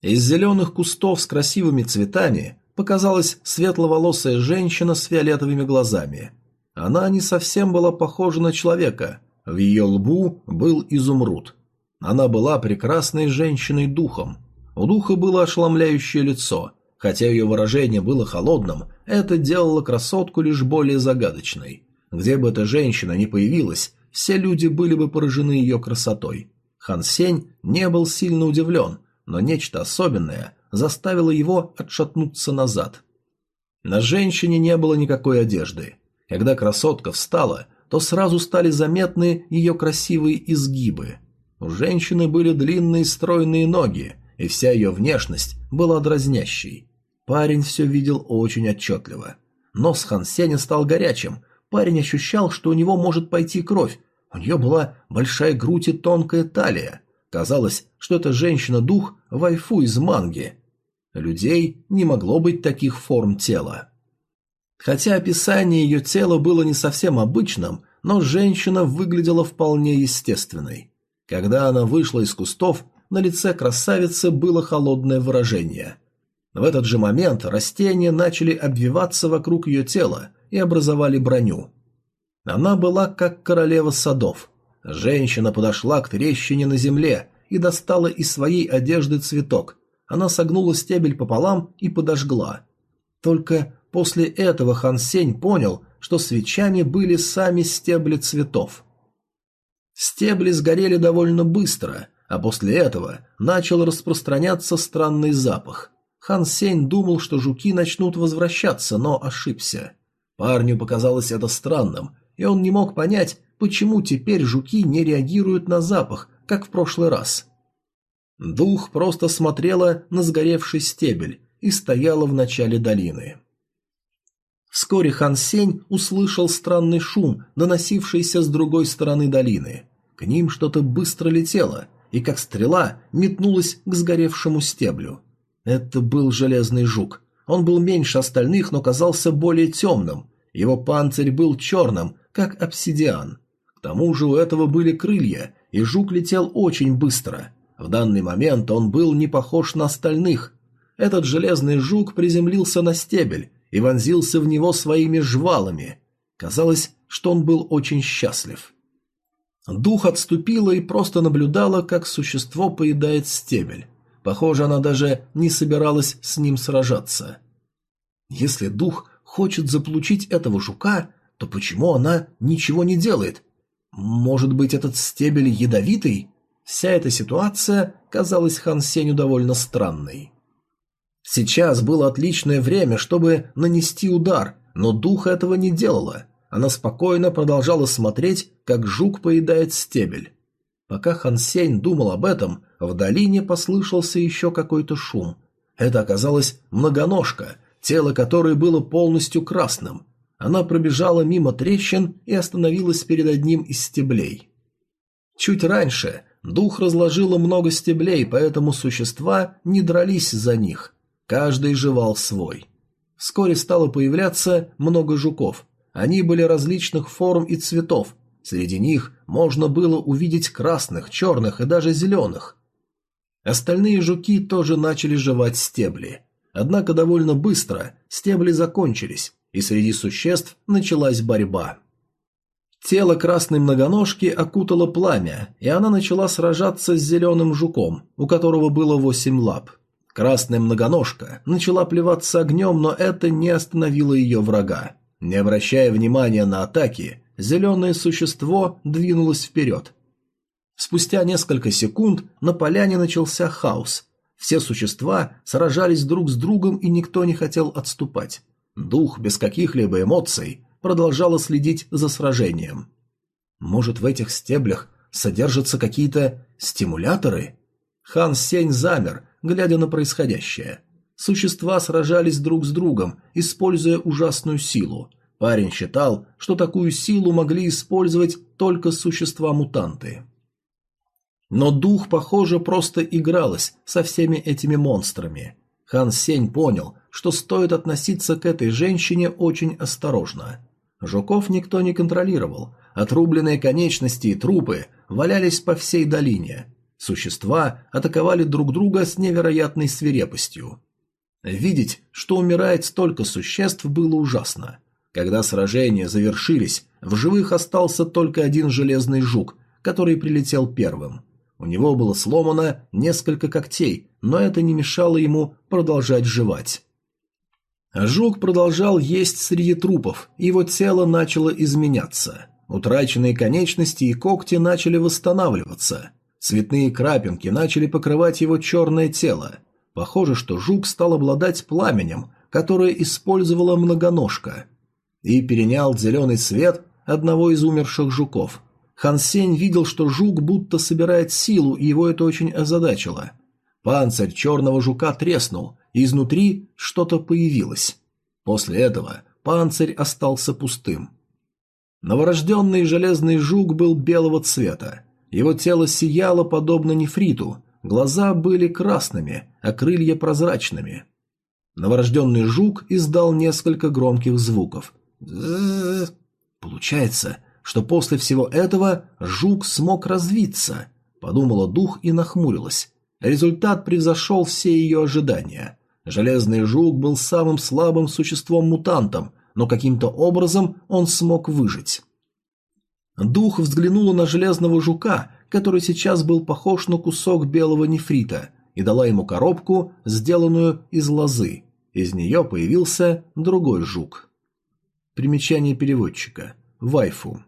A: Из зеленых кустов с красивыми цветами показалась светловолосая женщина с фиолетовыми глазами. Она не совсем была похожа на человека, в ее лбу был изумруд. Она была прекрасной женщиной духом. У духа было ошеломляющее лицо. Хотя ее выражение было холодным, это делало красотку лишь более загадочной. Где бы эта женщина ни появилась, все люди были бы поражены ее красотой. Хан Сень не был сильно удивлен, но нечто особенное заставило его отшатнуться назад. На женщине не было никакой одежды. Когда красотка встала, то сразу стали заметны ее красивые изгибы. У женщины были длинные стройные ноги, и вся ее внешность была дразнящей. Парень все видел очень отчетливо. Нос Хан Сеня стал горячим, парень ощущал, что у него может пойти кровь, у нее была большая грудь и тонкая талия. Казалось, что эта женщина-дух вайфу из манги. Людей не могло быть таких форм тела. Хотя описание ее тела было не совсем обычным, но женщина выглядела вполне естественной. Когда она вышла из кустов, на лице красавицы было холодное выражение. В этот же момент растения начали обвиваться вокруг ее тела и образовали броню. Она была как королева садов. Женщина подошла к трещине на земле и достала из своей одежды цветок. Она согнула стебель пополам и подожгла. Только после этого Хан Сень понял, что свечами были сами стебли цветов. Стебли сгорели довольно быстро, а после этого начал распространяться странный запах. Хан Сень думал, что жуки начнут возвращаться, но ошибся. Парню показалось это странным, и он не мог понять, почему теперь жуки не реагируют на запах, как в прошлый раз. Дух просто смотрела на сгоревший стебель и стояла в начале долины. Вскоре Хан Сень услышал странный шум, доносившийся с другой стороны долины. К ним что-то быстро летело, и как стрела метнулась к сгоревшему стеблю. Это был железный жук. Он был меньше остальных, но казался более темным. Его панцирь был черным, как обсидиан. К тому же у этого были крылья, и жук летел очень быстро. В данный момент он был не похож на остальных. Этот железный жук приземлился на стебель и вонзился в него своими жвалами. Казалось, что он был очень счастлив. Дух отступила и просто наблюдала, как существо поедает стебель. Похоже, она даже не собиралась с ним сражаться. Если дух хочет заполучить этого жука, то почему она ничего не делает? Может быть, этот стебель ядовитый? Вся эта ситуация казалась Хан Сеню довольно странной. Сейчас было отличное время, чтобы нанести удар, но дух этого не делала. Она спокойно продолжала смотреть, как жук поедает стебель. Пока Хан Сень думал об этом, в долине послышался еще какой-то шум. Это оказалась многоножка, тело которой было полностью красным. Она пробежала мимо трещин и остановилась перед одним из стеблей. Чуть раньше дух разложила много стеблей, поэтому существа не дрались за них. Каждый жевал свой. Вскоре стало появляться много жуков. Они были различных форм и цветов. Среди них можно было увидеть красных, черных и даже зеленых. Остальные жуки тоже начали жевать стебли. Однако довольно быстро стебли закончились, и среди существ началась борьба. Тело красной многоножки окутало пламя, и она начала сражаться с зеленым жуком, у которого было восемь лап. Красная многоножка начала плеваться огнем, но это не остановило ее врага. Не обращая внимания на атаки, зеленое существо двинулось вперед. Спустя несколько секунд на поляне начался хаос. Все существа сражались друг с другом, и никто не хотел отступать. Дух без каких-либо эмоций продолжала следить за сражением. Может, в этих стеблях содержатся какие-то стимуляторы? Хан Сень замер, глядя на происходящее. Существа сражались друг с другом, используя ужасную силу. Парень считал, что такую силу могли использовать только существа-мутанты. Но дух, похоже, просто игралась со всеми этими монстрами. Хан Сень понял, что стоит относиться к этой женщине очень осторожно. Жуков никто не контролировал, отрубленные конечности и трупы валялись по всей долине. Существа атаковали друг друга с невероятной свирепостью. Видеть, что умирает столько существ, было ужасно. Когда сражения завершились, в живых остался только один железный жук, который прилетел первым. У него было сломано несколько когтей, но это не мешало ему продолжать жевать. Жук продолжал есть среди трупов, его тело начало изменяться. Утраченные конечности и когти начали восстанавливаться. Цветные крапинки начали покрывать его черное тело. Похоже, что жук стал обладать пламенем, которое использовала многоножка. И перенял зеленый свет одного из умерших жуков. Хан Сень видел, что жук будто собирает силу, и его это очень озадачило. Панцирь черного жука треснул, и изнутри что-то появилось. После этого панцирь остался пустым. Новорожденный железный жук был белого цвета. Его тело сияло подобно нефриту, глаза были красными, а крылья прозрачными. Новорожденный жук издал несколько громких звуков. Получается, что после всего этого жук смог развиться, подумала дух и нахмурилась. Результат превзошел все ее ожидания. Железный жук был самым слабым существом-мутантом, но каким-то образом он смог выжить. Дух взглянула на железного жука, который сейчас был похож на кусок белого нефрита, и дала ему коробку, сделанную из лозы. Из нее появился другой жук. Примечание переводчика. Вайфу.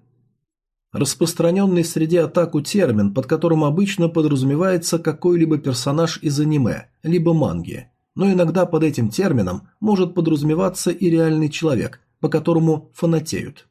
A: Распространенный среди атаку термин, под которым обычно подразумевается какой-либо персонаж из аниме, либо манги, но иногда под этим термином может подразумеваться и реальный человек, по которому фанатеют.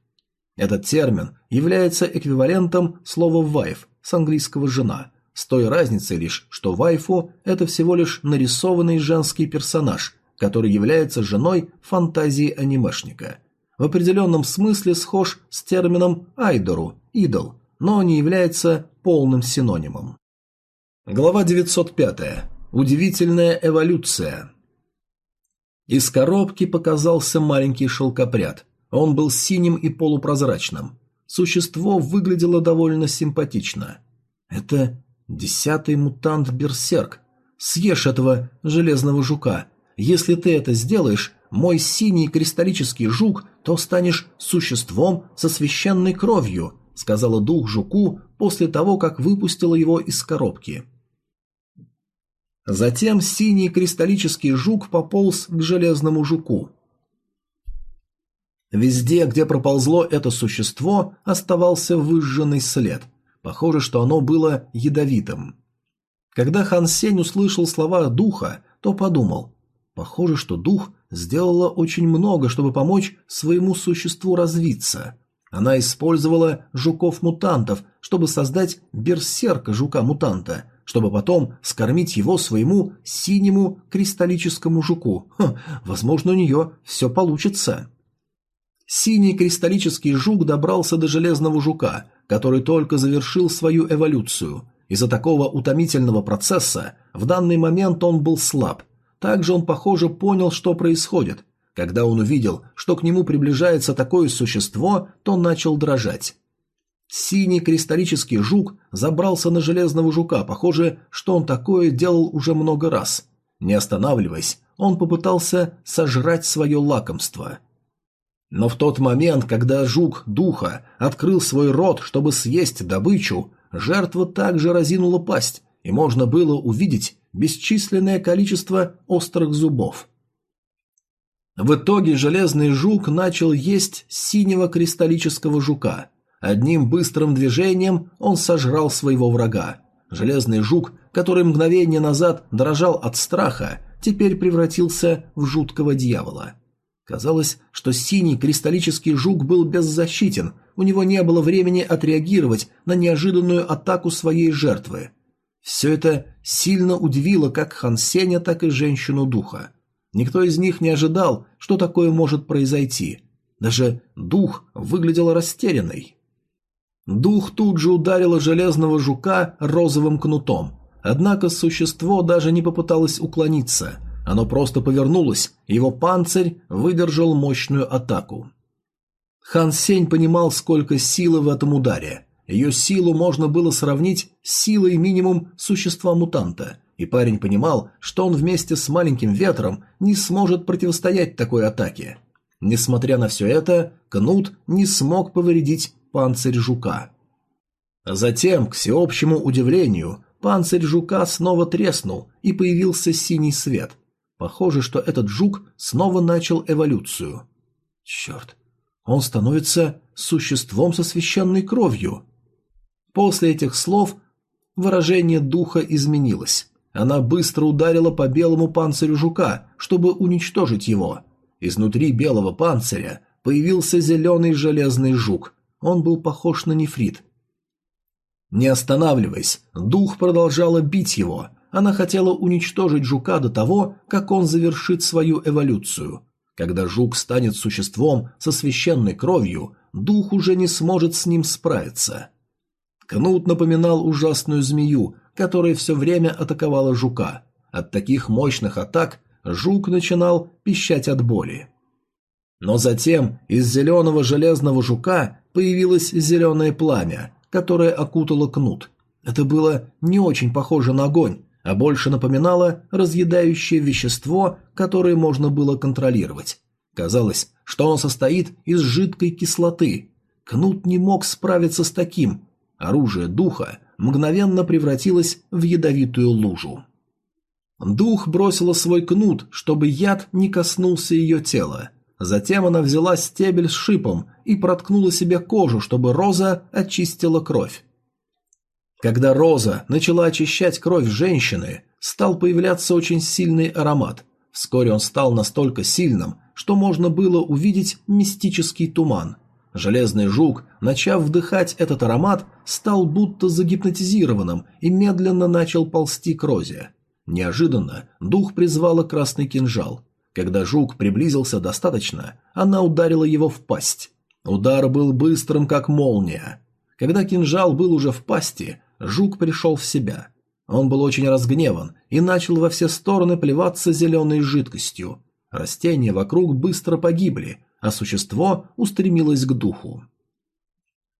A: Этот термин является эквивалентом слова «вайф» с английского «жена», с той разницей лишь, что вайфу – это всего лишь нарисованный женский персонаж, который является женой фантазии анимешника. В определенном смысле схож с термином «айдору» – «идол», но не является полным синонимом. Глава 905. Удивительная эволюция. Из коробки показался маленький шелкопряд. Он был синим и полупрозрачным. Существо выглядело довольно симпатично. Это десятый мутант Берсерк. Съешь этого железного жука. Если ты это сделаешь, мой синий кристаллический жук, то станешь существом со священной кровью, сказала дух жуку после того, как выпустила его из коробки. Затем синий кристаллический жук пополз к железному жуку. Везде, где проползло это существо, оставался выжженный след. Похоже, что оно было ядовитым. Когда Хан Сень услышал слова духа, то подумал, похоже, что дух сделала очень много, чтобы помочь своему существу развиться. Она использовала жуков-мутантов, чтобы создать берсерка жука-мутанта – чтобы потом скормить его своему синему кристаллическому жуку. Ха, возможно, у нее все получится. Синий кристаллический жук добрался до железного жука, который только завершил свою эволюцию. Из-за такого утомительного процесса в данный момент он был слаб. Также он, похоже, понял, что происходит. Когда он увидел, что к нему приближается такое существо, то начал дрожать. Синий кристаллический жук забрался на железного жука, похоже, что он такое делал уже много раз. Не останавливаясь, он попытался сожрать свое лакомство. Но в тот момент, когда жук духа открыл свой рот, чтобы съесть добычу, жертва также разинула пасть, и можно было увидеть бесчисленное количество острых зубов. В итоге железный жук начал есть синего кристаллического жука – Одним быстрым движением он сожрал своего врага. Железный жук, который мгновение назад дрожал от страха, теперь превратился в жуткого дьявола. Казалось, что синий кристаллический жук был беззащитен, у него не было времени отреагировать на неожиданную атаку своей жертвы. Все это сильно удивило как Хан Сеня, так и женщину духа. Никто из них не ожидал, что такое может произойти. Даже дух выглядел растерянной. Дух тут же ударила железного жука розовым кнутом. Однако существо даже не попыталось уклониться. Оно просто повернулось, его панцирь выдержал мощную атаку. Хан Сень понимал, сколько силы в этом ударе. Ее силу можно было сравнить с силой минимум существа-мутанта, и парень понимал, что он вместе с маленьким ветром не сможет противостоять такой атаке. Несмотря на все это, Кнут не смог повредить панцирь жука. Затем, к всеобщему удивлению, панцирь жука снова треснул, и появился синий свет. Похоже, что этот жук снова начал эволюцию. Черт, он становится существом со священной кровью. После этих слов выражение духа изменилось. Она быстро ударила по белому панцирю жука, чтобы уничтожить его. Изнутри белого панциря появился зеленый железный жук. Он был похож на нефрит. Не останавливаясь, дух продолжала бить его. Она хотела уничтожить жука до того, как он завершит свою эволюцию. Когда жук станет существом со священной кровью, дух уже не сможет с ним справиться. Кнут напоминал ужасную змею, которая все время атаковала жука. От таких мощных атак жук начинал пищать от боли. Но затем из зеленого железного жука появилось зеленое пламя, которое окутало кнут. Это было не очень похоже на огонь, а больше напоминало разъедающее вещество, которое можно было контролировать. Казалось, что оно состоит из жидкой кислоты. Кнут не мог справиться с таким. Оружие духа мгновенно превратилось в ядовитую лужу. Дух бросила свой кнут, чтобы яд не коснулся ее тела. Затем она взяла стебель с шипом и проткнула себе кожу, чтобы Роза очистила кровь. Когда Роза начала очищать кровь женщины, стал появляться очень сильный аромат. Вскоре он стал настолько сильным, что можно было увидеть мистический туман. Железный жук, начав вдыхать этот аромат, стал будто загипнотизированным и медленно начал ползти к Розе. Неожиданно дух призвала красный кинжал. Когда жук приблизился достаточно, она ударила его в пасть. Удар был быстрым, как молния. Когда кинжал был уже в пасти, жук пришел в себя. Он был очень разгневан и начал во все стороны плеваться зеленой жидкостью. Растения вокруг быстро погибли, а существо устремилось к духу.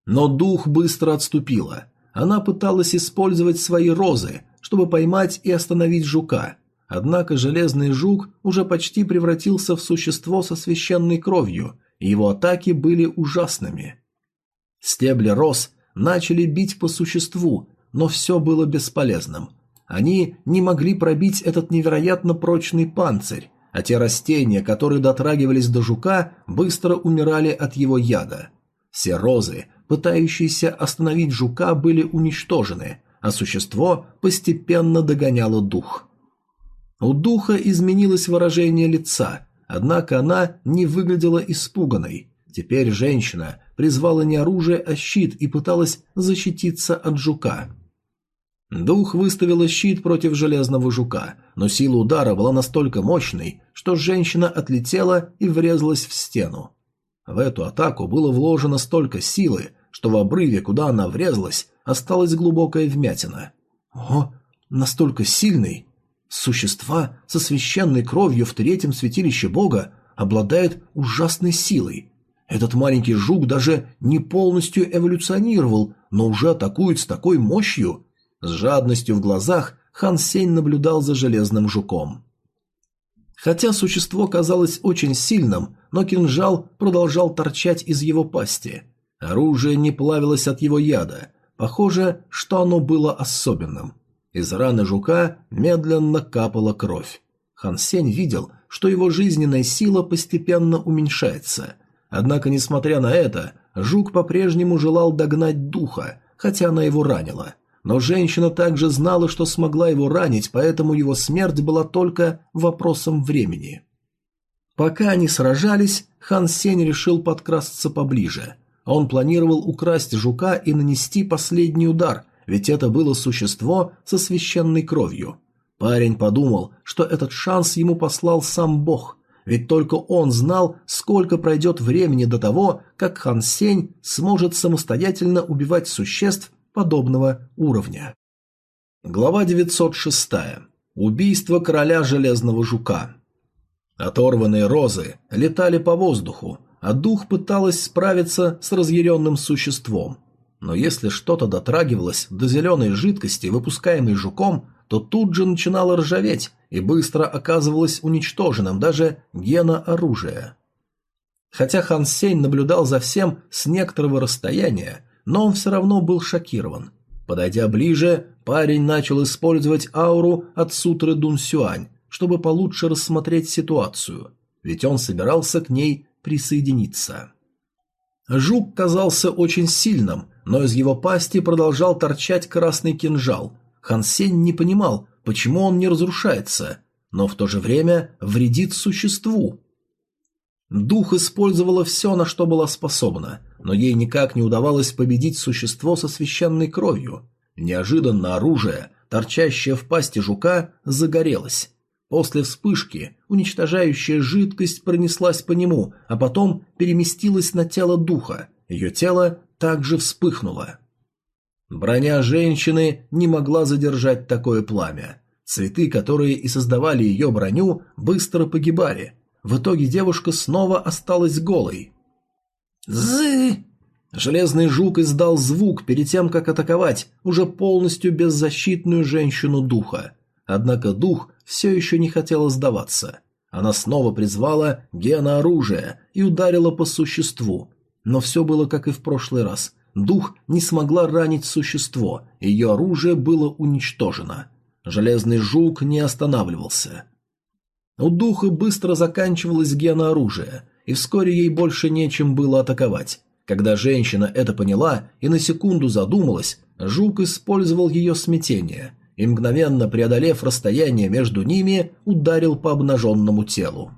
A: Но дух быстро отступила. Она пыталась использовать свои розы, чтобы поймать и остановить жука. Однако железный жук уже почти превратился в существо со священной кровью, и его атаки были ужасными. Стебли роз начали бить по существу, но все было бесполезным. Они не могли пробить этот невероятно прочный панцирь, а те растения, которые дотрагивались до жука, быстро умирали от его яда. Все розы, пытающиеся остановить жука, были уничтожены, а существо постепенно догоняло дух. У духа изменилось выражение лица, однако она не выглядела испуганной. Теперь женщина призвала не оружие, а щит и пыталась защититься от жука. Дух выставила щит против железного жука, но сила удара была настолько мощной, что женщина отлетела и врезалась в стену. В эту атаку было вложено столько силы, что в обрыве, куда она врезалась, осталась глубокая вмятина. О, настолько сильный! Существа со священной кровью в третьем святилище бога обладает ужасной силой. Этот маленький жук даже не полностью эволюционировал, но уже атакует с такой мощью. С жадностью в глазах Хан Сень наблюдал за железным жуком. Хотя существо казалось очень сильным, но кинжал продолжал торчать из его пасти. Оружие не плавилось от его яда. Похоже, что оно было особенным. Из раны жука медленно капала кровь. Хан Сень видел, что его жизненная сила постепенно уменьшается. Однако, несмотря на это, жук по-прежнему желал догнать духа, хотя она его ранила. Но женщина также знала, что смогла его ранить, поэтому его смерть была только вопросом времени. Пока они сражались, Хан Сень решил подкрасться поближе. Он планировал украсть жука и нанести последний удар, ведь это было существо со священной кровью. Парень подумал, что этот шанс ему послал сам Бог, ведь только он знал, сколько пройдет времени до того, как Хан Сень сможет самостоятельно убивать существ подобного уровня. Глава 906. Убийство короля Железного Жука. Оторванные розы летали по воздуху, а дух пыталась справиться с разъяренным существом. Но если что-то дотрагивалось до зеленой жидкости, выпускаемой жуком, то тут же начинало ржаветь и быстро оказывалось уничтоженным даже гена оружия. Хотя Хан Сень наблюдал за всем с некоторого расстояния, но он все равно был шокирован. Подойдя ближе, парень начал использовать ауру от сутры Дун Сюань, чтобы получше рассмотреть ситуацию, ведь он собирался к ней присоединиться. Жук казался очень сильным, но из его пасти продолжал торчать красный кинжал. Хан Сень не понимал, почему он не разрушается, но в то же время вредит существу. Дух использовала все, на что была способна, но ей никак не удавалось победить существо со священной кровью. Неожиданно оружие, торчащее в пасти жука, загорелось. После вспышки уничтожающая жидкость пронеслась по нему, а потом переместилась на тело духа. Ее тело также вспыхнуло. Броня женщины не могла задержать такое пламя. Цветы, которые и создавали ее броню, быстро погибали. В итоге девушка снова осталась голой. «Зы!» Железный жук издал звук перед тем, как атаковать уже полностью беззащитную женщину духа. Однако дух все еще не хотела сдаваться. Она снова призвала гена оружия и ударила по существу. Но все было как и в прошлый раз. Дух не смогла ранить существо, ее оружие было уничтожено. Железный жук не останавливался. У духа быстро заканчивалось гена оружия, и вскоре ей больше нечем было атаковать. Когда женщина это поняла и на секунду задумалась, жук использовал ее смятение и, мгновенно преодолев расстояние между ними, ударил по обнаженному телу.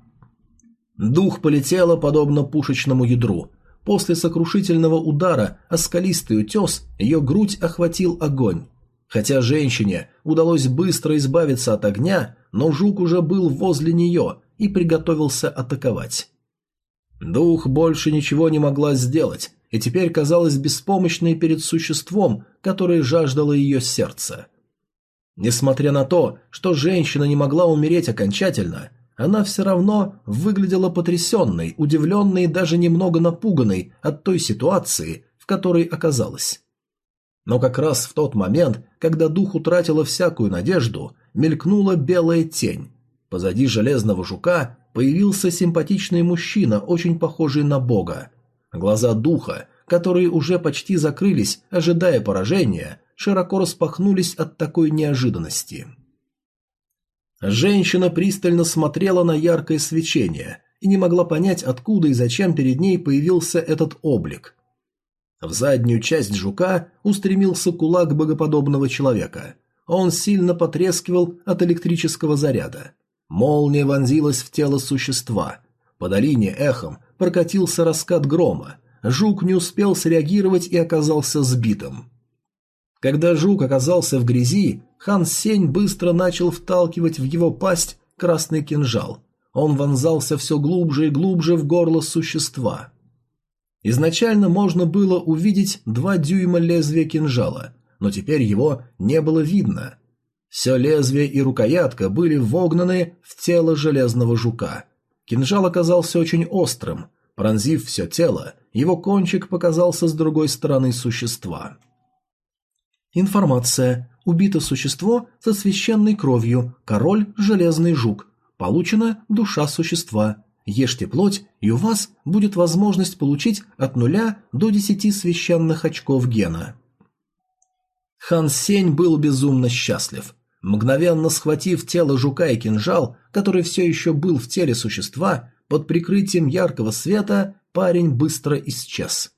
A: Дух полетела подобно пушечному ядру. После сокрушительного удара о скалистый утес ее грудь охватил огонь. Хотя женщине удалось быстро избавиться от огня, но жук уже был возле нее и приготовился атаковать. Дух больше ничего не могла сделать, и теперь казалась беспомощной перед существом, которое жаждало ее сердце. Несмотря на то, что женщина не могла умереть окончательно, она все равно выглядела потрясенной, удивленной и даже немного напуганной от той ситуации, в которой оказалась. Но как раз в тот момент, когда дух утратила всякую надежду, мелькнула белая тень. Позади железного жука появился симпатичный мужчина, очень похожий на бога. Глаза духа, которые уже почти закрылись, ожидая поражения, широко распахнулись от такой неожиданности. Женщина пристально смотрела на яркое свечение и не могла понять, откуда и зачем перед ней появился этот облик. В заднюю часть жука устремился кулак богоподобного человека. Он сильно потрескивал от электрического заряда. Молния вонзилась в тело существа. По долине эхом прокатился раскат грома. Жук не успел среагировать и оказался сбитым. Когда жук оказался в грязи, хан Сень быстро начал вталкивать в его пасть красный кинжал. Он вонзался все глубже и глубже в горло существа. Изначально можно было увидеть два дюйма лезвия кинжала, но теперь его не было видно. Все лезвие и рукоятка были вогнаны в тело железного жука. Кинжал оказался очень острым. Пронзив все тело, его кончик показался с другой стороны существа. Информация. Убито существо со священной кровью. Король – железный жук. Получена душа существа. Ешьте плоть, и у вас будет возможность получить от нуля до десяти священных очков гена. Хан Сень был безумно счастлив. Мгновенно схватив тело жука и кинжал, который все еще был в теле существа, под прикрытием яркого света парень быстро исчез.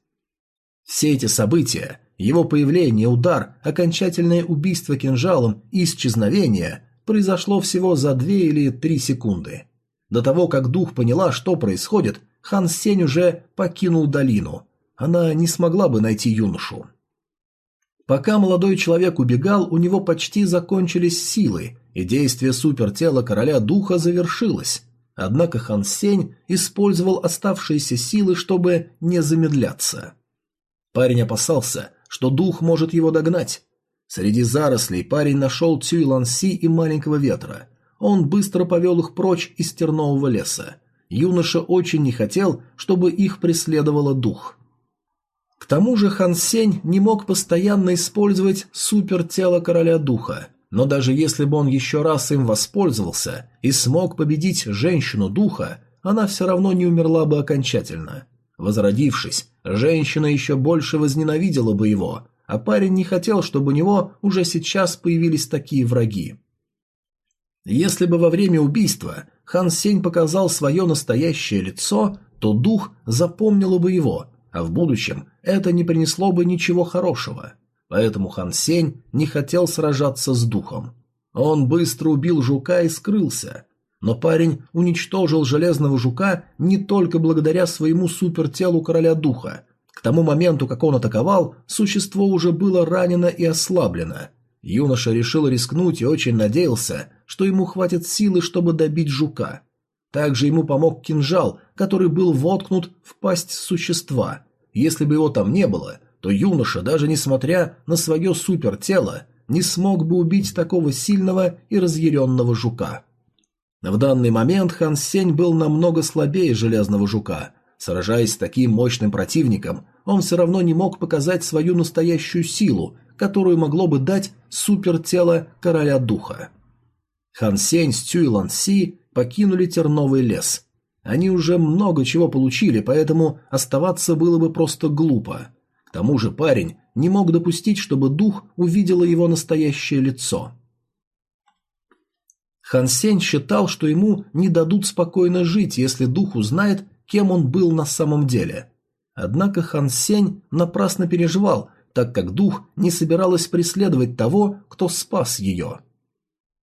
A: Все эти события его появление, удар, окончательное убийство кинжалом и исчезновение произошло всего за две или три секунды. До того, как дух поняла, что происходит, Хан Сень уже покинул долину. Она не смогла бы найти юношу. Пока молодой человек убегал, у него почти закончились силы, и действие супертела короля духа завершилось. Однако Хан Сень использовал оставшиеся силы, чтобы не замедляться. Парень опасался, что дух может его догнать. Среди зарослей парень нашел Цюй Ланси и маленького ветра. Он быстро повел их прочь из тернового леса. Юноша очень не хотел, чтобы их преследовало дух. К тому же Хан Сень не мог постоянно использовать супертело короля духа, но даже если бы он еще раз им воспользовался и смог победить женщину духа, она все равно не умерла бы окончательно. Возродившись, женщина еще больше возненавидела бы его, а парень не хотел, чтобы у него уже сейчас появились такие враги. Если бы во время убийства Хан Сень показал свое настоящее лицо, то дух запомнил бы его, а в будущем это не принесло бы ничего хорошего. Поэтому Хан Сень не хотел сражаться с духом. Он быстро убил жука и скрылся. Но парень уничтожил железного жука не только благодаря своему супертелу короля духа. К тому моменту, как он атаковал, существо уже было ранено и ослаблено. Юноша решил рискнуть и очень надеялся, что ему хватит силы, чтобы добить жука. Также ему помог кинжал, который был воткнут в пасть существа. Если бы его там не было, то юноша, даже несмотря на свое супертело, не смог бы убить такого сильного и разъяренного жука. В данный момент Хан Сень был намного слабее Железного Жука. Сражаясь с таким мощным противником, он все равно не мог показать свою настоящую силу, которую могло бы дать супертело Короля Духа. Хан Сень с Цюйлан Си покинули терновый лес. Они уже много чего получили, поэтому оставаться было бы просто глупо. К тому же парень не мог допустить, чтобы дух увидела его настоящее лицо. Хан Сень считал, что ему не дадут спокойно жить, если дух узнает, кем он был на самом деле. Однако Хан Сень напрасно переживал, так как дух не собиралась преследовать того, кто спас ее.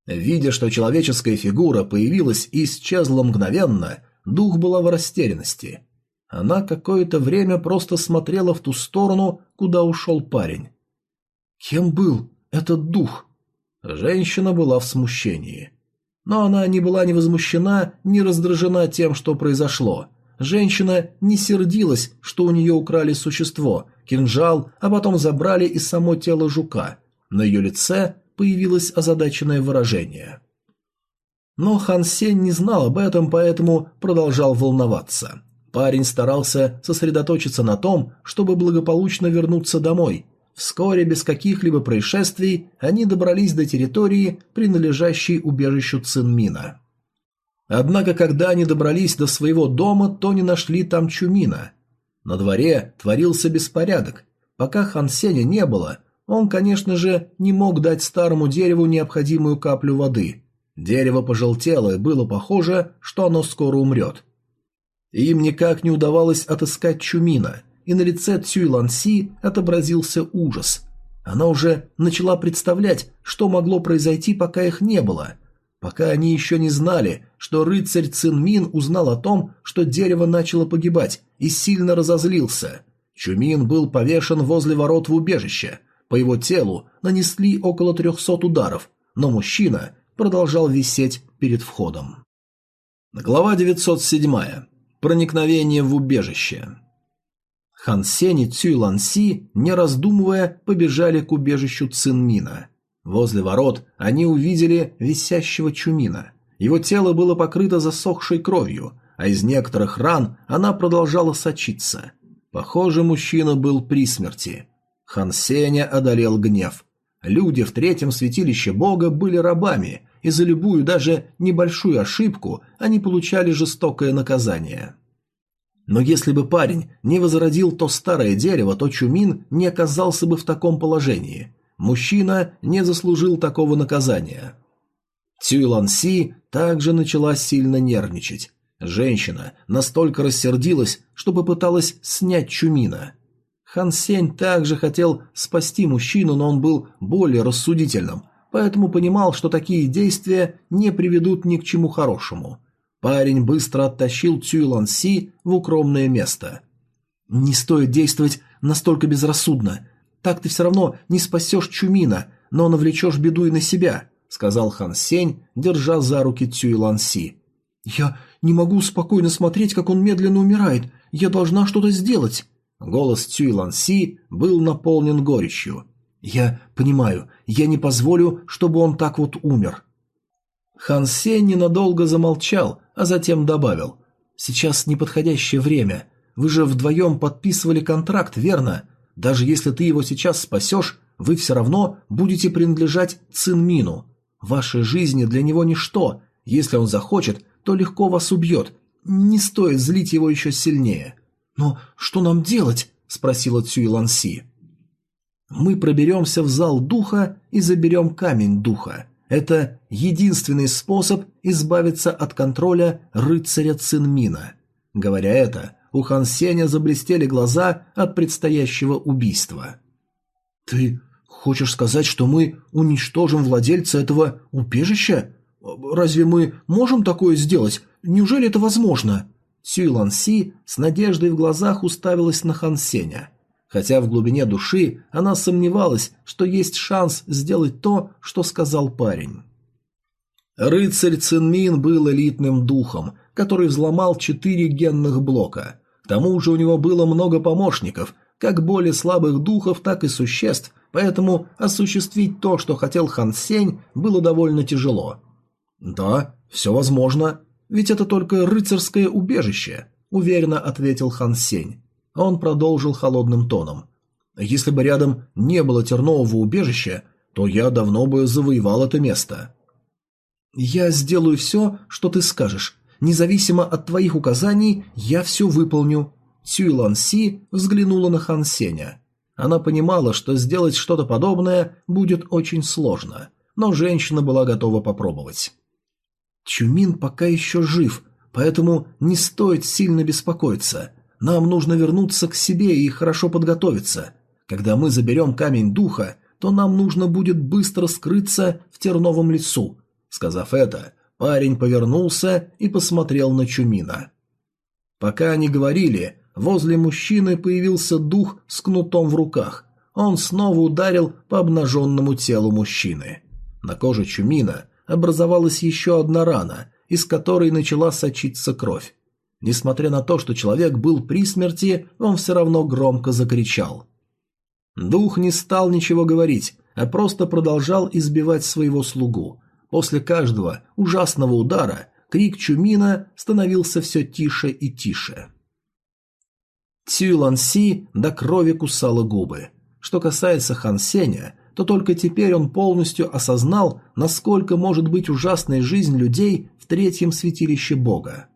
A: Видя, что человеческая фигура появилась и исчезла мгновенно, дух была в растерянности. Она какое-то время просто смотрела в ту сторону, куда ушел парень. Кем был этот дух? Женщина была в смущении. Но она не была ни возмущена, ни раздражена тем, что произошло. Женщина не сердилась, что у нее украли существо, кинжал, а потом забрали и само тело жука. На ее лице появилось озадаченное выражение. Но Хан Сень не знал об этом, поэтому продолжал волноваться. Парень старался сосредоточиться на том, чтобы благополучно вернуться домой. Вскоре, без каких-либо происшествий, они добрались до территории, принадлежащей убежищу Цинмина. Однако, когда они добрались до своего дома, то не нашли там Чумина. На дворе творился беспорядок. Пока Хан Сеня не было, он, конечно же, не мог дать старому дереву необходимую каплю воды. Дерево пожелтело и было похоже, что оно скоро умрет. Им никак не удавалось отыскать Чумина, и на лице Цюй Ланси отобразился ужас. Она уже начала представлять, что могло произойти, пока их не было. Пока они еще не знали, что рыцарь Цинмин узнал о том, что дерево начало погибать, и сильно разозлился. Чумин был повешен возле ворот в убежище – по его телу нанесли около трехсот ударов, но мужчина продолжал висеть перед входом. Глава 907. Проникновение в убежище. Хан Сень и Цюй Лан Си, не раздумывая, побежали к убежищу Цинмина. Возле ворот они увидели висящего Чумина. Его тело было покрыто засохшей кровью, а из некоторых ран она продолжала сочиться. Похоже, мужчина был при смерти. Хан Сеня одолел гнев. Люди в третьем святилище бога были рабами, и за любую, даже небольшую ошибку они получали жестокое наказание. Но если бы парень не возродил то старое дерево, то Чумин не оказался бы в таком положении. Мужчина не заслужил такого наказания. Цюйлан Си также начала сильно нервничать. Женщина настолько рассердилась, что попыталась снять Чумина. Хан Сень также хотел спасти мужчину, но он был более рассудительным, поэтому понимал, что такие действия не приведут ни к чему хорошему. Парень быстро оттащил Цюйлан Си в укромное место. «Не стоит действовать настолько безрассудно. Так ты все равно не спасешь Чумина, но навлечешь беду и на себя», — сказал Хан Сень, держа за руки Цюйлан Си. «Я не могу спокойно смотреть, как он медленно умирает. Я должна что-то сделать». Голос Цюйлан Си был наполнен горечью. «Я понимаю, я не позволю, чтобы он так вот умер». Хан Сень ненадолго замолчал, а затем добавил. «Сейчас неподходящее время. Вы же вдвоем подписывали контракт, верно? Даже если ты его сейчас спасешь, вы все равно будете принадлежать Цинмину. Ваши жизни для него ничто. Если он захочет, то легко вас убьет. Не стоит злить его еще сильнее». «Но что нам делать?» – спросила Цюй Ланси. «Мы проберемся в зал духа и заберем камень духа. Это единственный способ избавиться от контроля рыцаря Цинмина. Говоря это, у Хан Сеня заблестели глаза от предстоящего убийства. «Ты хочешь сказать, что мы уничтожим владельца этого убежища? Разве мы можем такое сделать? Неужели это возможно?» Сюйлан Си с надеждой в глазах уставилась на Хан Сеня – хотя в глубине души она сомневалась, что есть шанс сделать то, что сказал парень. Рыцарь Цинмин был элитным духом, который взломал четыре генных блока. К тому же у него было много помощников, как более слабых духов, так и существ, поэтому осуществить то, что хотел Хан Сень, было довольно тяжело. «Да, все возможно, ведь это только рыцарское убежище», – уверенно ответил Хан Сень. Он продолжил холодным тоном. «Если бы рядом не было тернового убежища, то я давно бы завоевал это место». «Я сделаю все, что ты скажешь. Независимо от твоих указаний, я все выполню». Цюйлан Си взглянула на Хан Сеня. Она понимала, что сделать что-то подобное будет очень сложно, но женщина была готова попробовать. Чумин пока еще жив, поэтому не стоит сильно беспокоиться. Нам нужно вернуться к себе и хорошо подготовиться. Когда мы заберем камень духа, то нам нужно будет быстро скрыться в терновом лесу. Сказав это, парень повернулся и посмотрел на Чумина. Пока они говорили, возле мужчины появился дух с кнутом в руках. Он снова ударил по обнаженному телу мужчины. На коже Чумина образовалась еще одна рана, из которой начала сочиться кровь. Несмотря на то, что человек был при смерти, он все равно громко закричал. Дух не стал ничего говорить, а просто продолжал избивать своего слугу. После каждого ужасного удара крик Чумина становился все тише и тише. Цюйлан Си до крови кусала губы. Что касается Хан Сеня, то только теперь он полностью осознал, насколько может быть ужасной жизнь людей в третьем святилище Бога.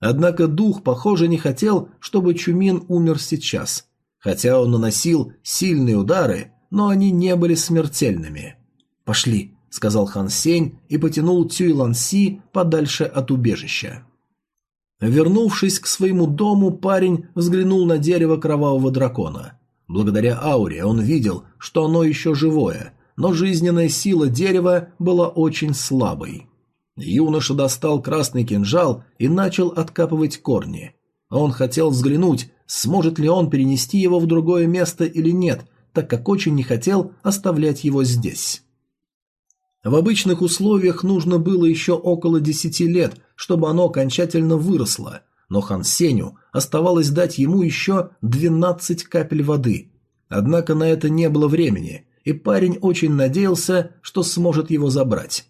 A: Однако дух, похоже, не хотел, чтобы Чумин умер сейчас. Хотя он наносил сильные удары, но они не были смертельными. «Пошли», — сказал Хан Сень и потянул Цюй Лан Си подальше от убежища. Вернувшись к своему дому, парень взглянул на дерево кровавого дракона. Благодаря ауре он видел, что оно еще живое, но жизненная сила дерева была очень слабой. Юноша достал красный кинжал и начал откапывать корни. Он хотел взглянуть, сможет ли он перенести его в другое место или нет, так как очень не хотел оставлять его здесь. В обычных условиях нужно было еще около десяти лет, чтобы оно окончательно выросло, но Хан Сеню оставалось дать ему еще двенадцать капель воды. Однако на это не было времени, и парень очень надеялся, что сможет его забрать.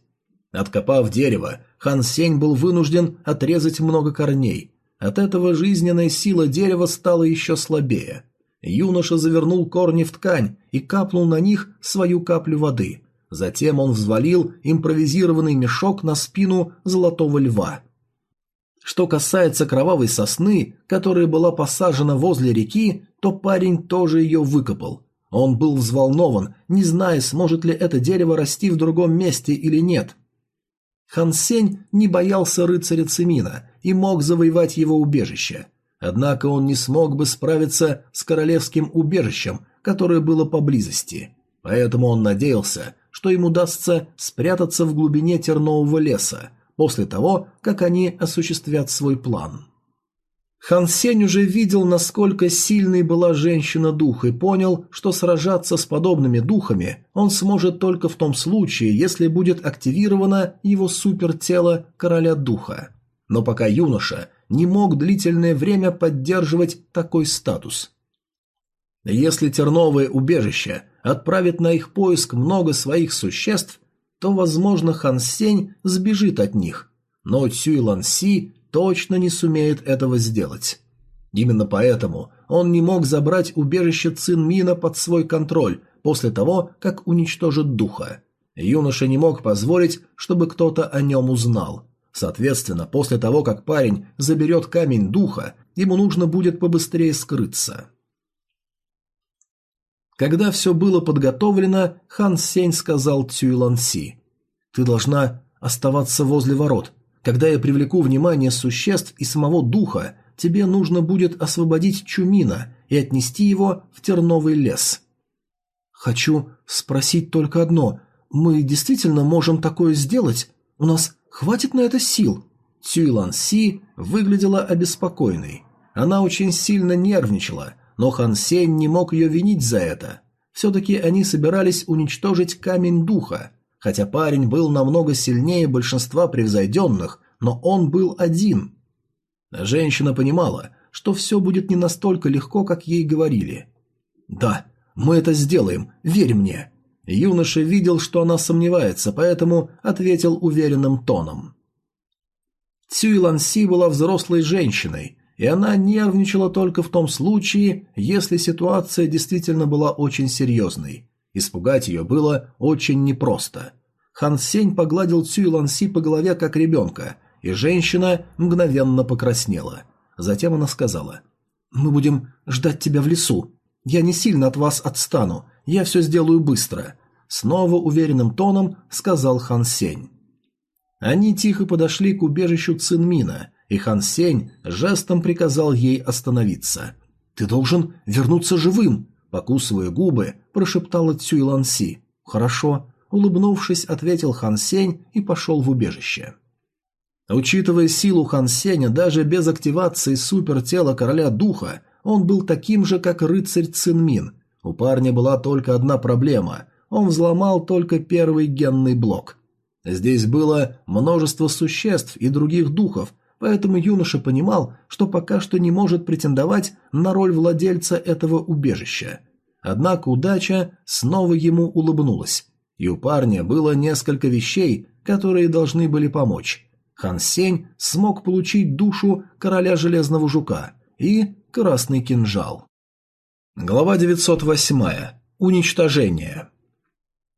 A: Откопав дерево, Хан Сень был вынужден отрезать много корней. От этого жизненная сила дерева стала еще слабее. Юноша завернул корни в ткань и капнул на них свою каплю воды. Затем он взвалил импровизированный мешок на спину золотого льва. Что касается кровавой сосны, которая была посажена возле реки, то парень тоже ее выкопал. Он был взволнован, не зная, сможет ли это дерево расти в другом месте или нет. Хан Сень не боялся рыцаря Цимина и мог завоевать его убежище. Однако он не смог бы справиться с королевским убежищем, которое было поблизости. Поэтому он надеялся, что ему удастся спрятаться в глубине тернового леса, после того, как они осуществят свой план. Хан Сень уже видел, насколько сильной была женщина-дух и понял, что сражаться с подобными духами он сможет только в том случае, если будет активировано его супертело короля духа. Но пока юноша не мог длительное время поддерживать такой статус. Если терновое убежище отправит на их поиск много своих существ, то, возможно, Хан Сень сбежит от них, но Цюй Лан Си точно не сумеет этого сделать. Именно поэтому он не мог забрать убежище Цинмина под свой контроль после того, как уничтожит духа. Юноша не мог позволить, чтобы кто-то о нем узнал. Соответственно, после того, как парень заберет камень духа, ему нужно будет побыстрее скрыться. Когда все было подготовлено, Хан Сень сказал Цюйланси, «Ты должна оставаться возле ворот. Когда я привлеку внимание существ и самого духа, тебе нужно будет освободить Чумина и отнести его в терновый лес. Хочу спросить только одно. Мы действительно можем такое сделать? У нас хватит на это сил? Цюйлан Си выглядела обеспокоенной. Она очень сильно нервничала, но Хан Сень не мог ее винить за это. Все-таки они собирались уничтожить камень духа, Хотя парень был намного сильнее большинства превзойденных, но он был один. Женщина понимала, что все будет не настолько легко, как ей говорили. «Да, мы это сделаем, верь мне». Юноша видел, что она сомневается, поэтому ответил уверенным тоном. Цюй Ланси была взрослой женщиной, и она нервничала только в том случае, если ситуация действительно была очень серьезной. Испугать ее было очень непросто. Хан Сень погладил Цюй Ланси по голове, как ребенка, и женщина мгновенно покраснела. Затем она сказала, «Мы будем ждать тебя в лесу. Я не сильно от вас отстану, я все сделаю быстро», снова уверенным тоном сказал Хан Сень. Они тихо подошли к убежищу Цинмина, и Хан Сень жестом приказал ей остановиться. «Ты должен вернуться живым!» Покусывая губы, прошептала Цюй Ланси. «Хорошо», улыбнувшись, ответил Хан Сень и пошел в убежище. Учитывая силу Хан Сеня, даже без активации супертела короля духа, он был таким же, как рыцарь Цинмин. У парня была только одна проблема – он взломал только первый генный блок. Здесь было множество существ и других духов, поэтому юноша понимал, что пока что не может претендовать на роль владельца этого убежища. Однако удача снова ему улыбнулась. И у парня было несколько вещей, которые должны были помочь. Хан Сень смог получить душу короля Железного Жука и красный кинжал. Глава 908. Уничтожение.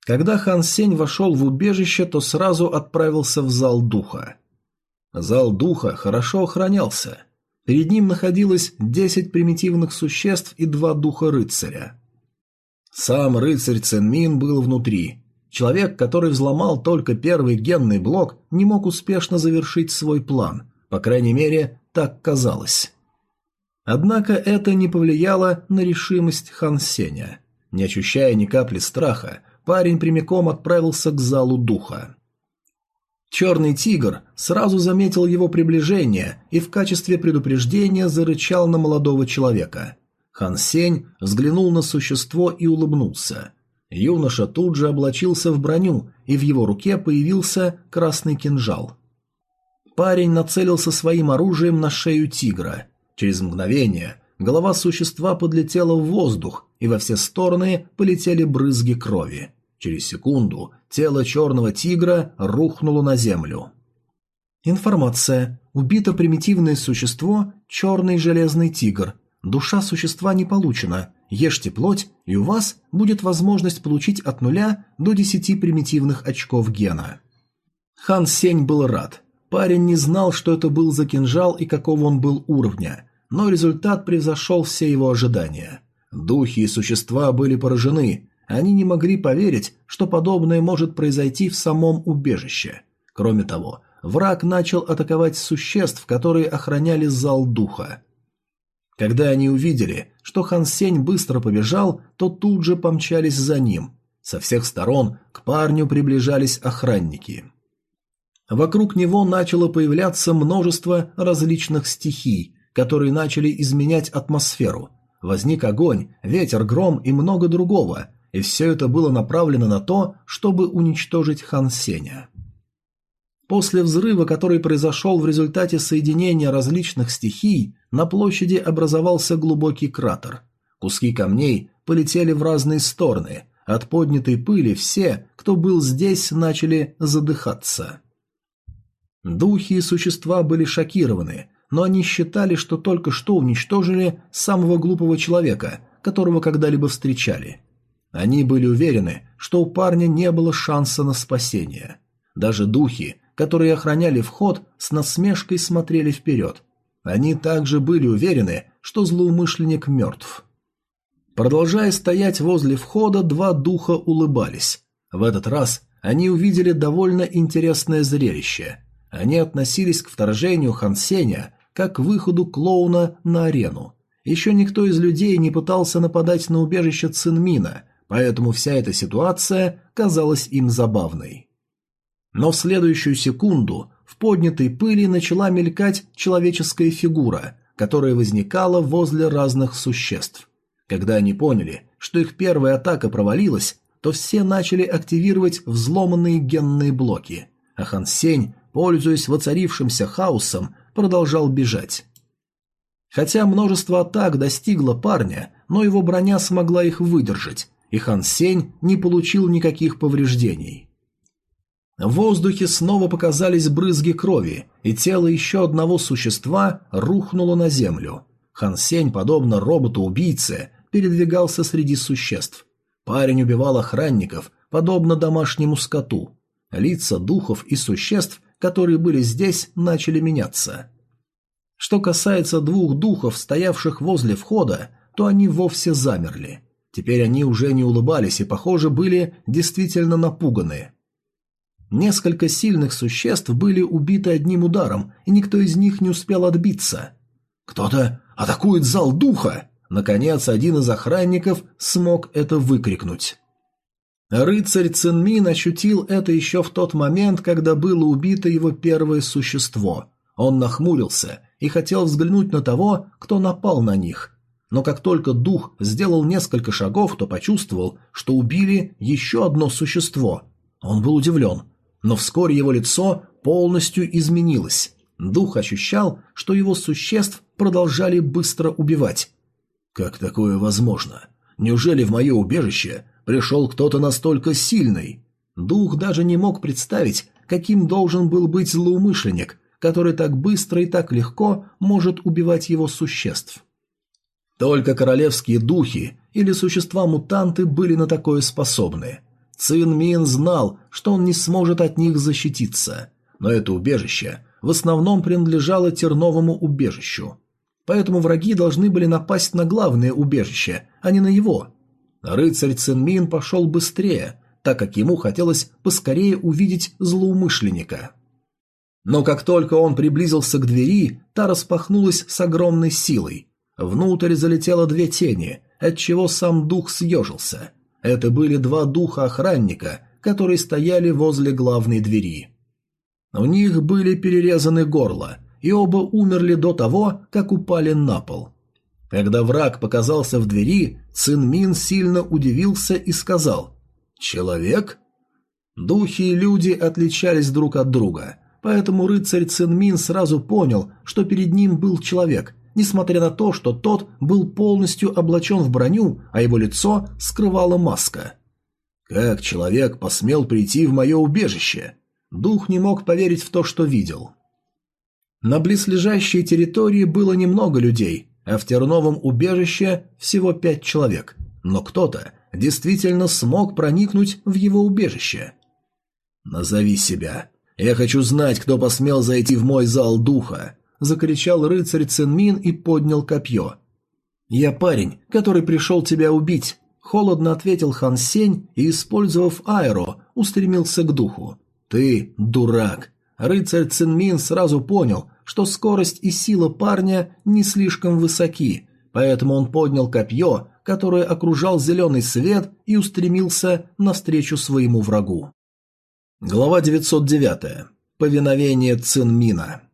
A: Когда Хан Сень вошел в убежище, то сразу отправился в зал духа. Зал духа хорошо охранялся. Перед ним находилось 10 примитивных существ и два духа рыцаря. Сам рыцарь Ценмин был внутри, Человек, который взломал только первый генный блок, не мог успешно завершить свой план, по крайней мере, так казалось. Однако это не повлияло на решимость Хан Сеня. Не ощущая ни капли страха, парень прямиком отправился к залу духа. Черный тигр сразу заметил его приближение и в качестве предупреждения зарычал на молодого человека. Хан Сень взглянул на существо и улыбнулся. Юноша тут же облачился в броню, и в его руке появился красный кинжал. Парень нацелился своим оружием на шею тигра. Через мгновение голова существа подлетела в воздух, и во все стороны полетели брызги крови. Через секунду тело черного тигра рухнуло на землю. Информация. Убито примитивное существо «Черный железный тигр». Душа существа не получена. Ешьте плоть, и у вас будет возможность получить от нуля до десяти примитивных очков гена. Хан Сень был рад. Парень не знал, что это был за кинжал и какого он был уровня, но результат превзошел все его ожидания. Духи и существа были поражены, они не могли поверить, что подобное может произойти в самом убежище. Кроме того, враг начал атаковать существ, которые охраняли зал духа. Когда они увидели, что Хан Сень быстро побежал, то тут же помчались за ним. Со всех сторон к парню приближались охранники. Вокруг него начало появляться множество различных стихий, которые начали изменять атмосферу. Возник огонь, ветер, гром и много другого, и все это было направлено на то, чтобы уничтожить Хан Сеня. После взрыва, который произошел в результате соединения различных стихий, на площади образовался глубокий кратер. Куски камней полетели в разные стороны. От поднятой пыли все, кто был здесь, начали задыхаться. Духи и существа были шокированы, но они считали, что только что уничтожили самого глупого человека, которого когда-либо встречали. Они были уверены, что у парня не было шанса на спасение. Даже духи, которые охраняли вход, с насмешкой смотрели вперед. Они также были уверены, что злоумышленник мертв. Продолжая стоять возле входа, два духа улыбались. В этот раз они увидели довольно интересное зрелище. Они относились к вторжению Хансеня как к выходу клоуна на арену. Еще никто из людей не пытался нападать на убежище Цинмина, поэтому вся эта ситуация казалась им забавной. Но в следующую секунду поднятой пыли начала мелькать человеческая фигура, которая возникала возле разных существ. Когда они поняли, что их первая атака провалилась, то все начали активировать взломанные генные блоки, а Хан Сень, пользуясь воцарившимся хаосом, продолжал бежать. Хотя множество атак достигло парня, но его броня смогла их выдержать, и Хан Сень не получил никаких повреждений. В воздухе снова показались брызги крови, и тело еще одного существа рухнуло на землю. Хан Сень, подобно роботу-убийце, передвигался среди существ. Парень убивал охранников, подобно домашнему скоту. Лица духов и существ, которые были здесь, начали меняться. Что касается двух духов, стоявших возле входа, то они вовсе замерли. Теперь они уже не улыбались и, похоже, были действительно напуганы. Несколько сильных существ были убиты одним ударом, и никто из них не успел отбиться. «Кто-то атакует зал духа!» Наконец, один из охранников смог это выкрикнуть. Рыцарь Цинмин ощутил это еще в тот момент, когда было убито его первое существо. Он нахмурился и хотел взглянуть на того, кто напал на них. Но как только дух сделал несколько шагов, то почувствовал, что убили еще одно существо. Он был удивлен но вскоре его лицо полностью изменилось. Дух ощущал, что его существ продолжали быстро убивать. Как такое возможно? Неужели в мое убежище пришел кто-то настолько сильный? Дух даже не мог представить, каким должен был быть злоумышленник, который так быстро и так легко может убивать его существ. Только королевские духи или существа-мутанты были на такое способны – Цин знал, что он не сможет от них защититься, но это убежище в основном принадлежало терновому убежищу. Поэтому враги должны были напасть на главное убежище, а не на его. Рыцарь Цин пошел быстрее, так как ему хотелось поскорее увидеть злоумышленника. Но как только он приблизился к двери, та распахнулась с огромной силой. Внутрь залетело две тени, отчего сам дух съежился – это были два духа-охранника, которые стояли возле главной двери. У них были перерезаны горла, и оба умерли до того, как упали на пол. Когда враг показался в двери, Цинмин сильно удивился и сказал «Человек?». Духи и люди отличались друг от друга, поэтому рыцарь Цинмин сразу понял, что перед ним был человек, несмотря на то, что тот был полностью облачен в броню, а его лицо скрывала маска. Как человек посмел прийти в мое убежище? Дух не мог поверить в то, что видел. На близлежащей территории было немного людей, а в терновом убежище всего пять человек, но кто-то действительно смог проникнуть в его убежище. «Назови себя. Я хочу знать, кто посмел зайти в мой зал духа», – закричал рыцарь Цинмин и поднял копье. «Я парень, который пришел тебя убить», – холодно ответил Хан Сень и, использовав аэро, устремился к духу. «Ты дурак!» Рыцарь Цинмин сразу понял, что скорость и сила парня не слишком высоки, поэтому он поднял копье, которое окружал зеленый свет и устремился навстречу своему врагу. Глава 909. Повиновение Цинмина.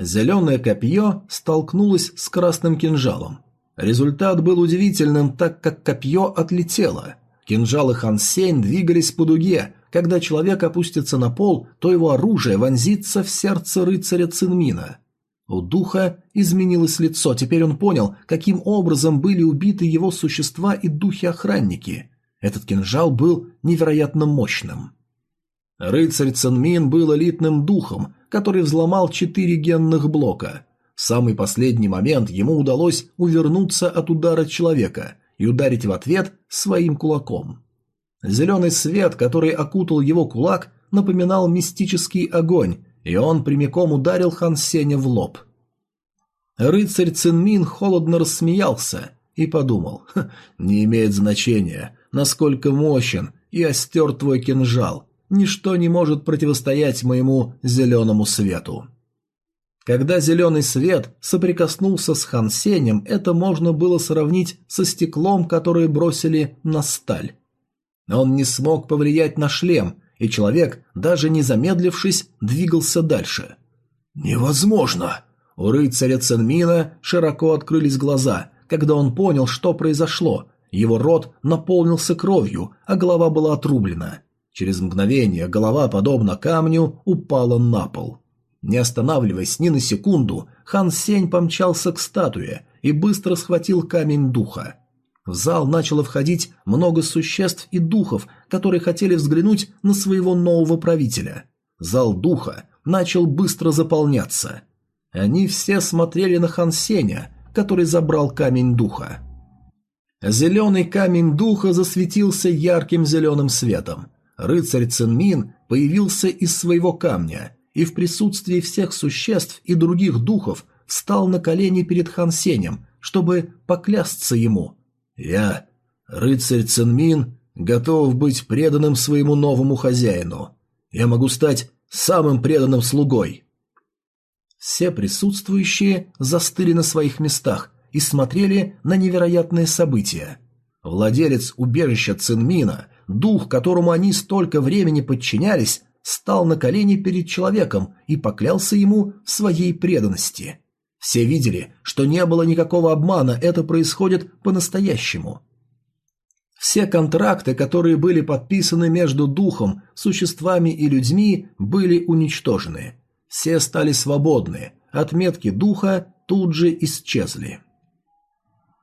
A: Зеленое копье столкнулось с красным кинжалом. Результат был удивительным, так как копье отлетело. Кинжалы Хан Сень двигались по дуге. Когда человек опустится на пол, то его оружие вонзится в сердце рыцаря Цинмина. У духа изменилось лицо, теперь он понял, каким образом были убиты его существа и духи-охранники. Этот кинжал был невероятно мощным. Рыцарь Цинмин был элитным духом, который взломал четыре генных блока. В самый последний момент ему удалось увернуться от удара человека и ударить в ответ своим кулаком. Зеленый свет, который окутал его кулак, напоминал мистический огонь, и он прямиком ударил Хан Сеня в лоб. Рыцарь Цинмин холодно рассмеялся и подумал, «Не имеет значения, насколько мощен и остер твой кинжал, ничто не может противостоять моему зеленому свету. Когда зеленый свет соприкоснулся с Хансенем, это можно было сравнить со стеклом, которое бросили на сталь. Он не смог повлиять на шлем, и человек, даже не замедлившись, двигался дальше. «Невозможно!» У рыцаря Ценмина широко открылись глаза, когда он понял, что произошло. Его рот наполнился кровью, а голова была отрублена. Через мгновение голова, подобно камню, упала на пол. Не останавливаясь ни на секунду, Хан Сень помчался к статуе и быстро схватил камень духа. В зал начало входить много существ и духов, которые хотели взглянуть на своего нового правителя. Зал духа начал быстро заполняться. Они все смотрели на Хан Сеня, который забрал камень духа. Зеленый камень духа засветился ярким зеленым светом рыцарь Цинмин появился из своего камня и в присутствии всех существ и других духов встал на колени перед Хан Сенем, чтобы поклясться ему. «Я, рыцарь Цинмин, готов быть преданным своему новому хозяину. Я могу стать самым преданным слугой». Все присутствующие застыли на своих местах и смотрели на невероятные события. Владелец убежища Цинмина – дух, которому они столько времени подчинялись, стал на колени перед человеком и поклялся ему в своей преданности. Все видели, что не было никакого обмана, это происходит по-настоящему. Все контракты, которые были подписаны между духом, существами и людьми, были уничтожены. Все стали свободны, отметки духа тут же исчезли.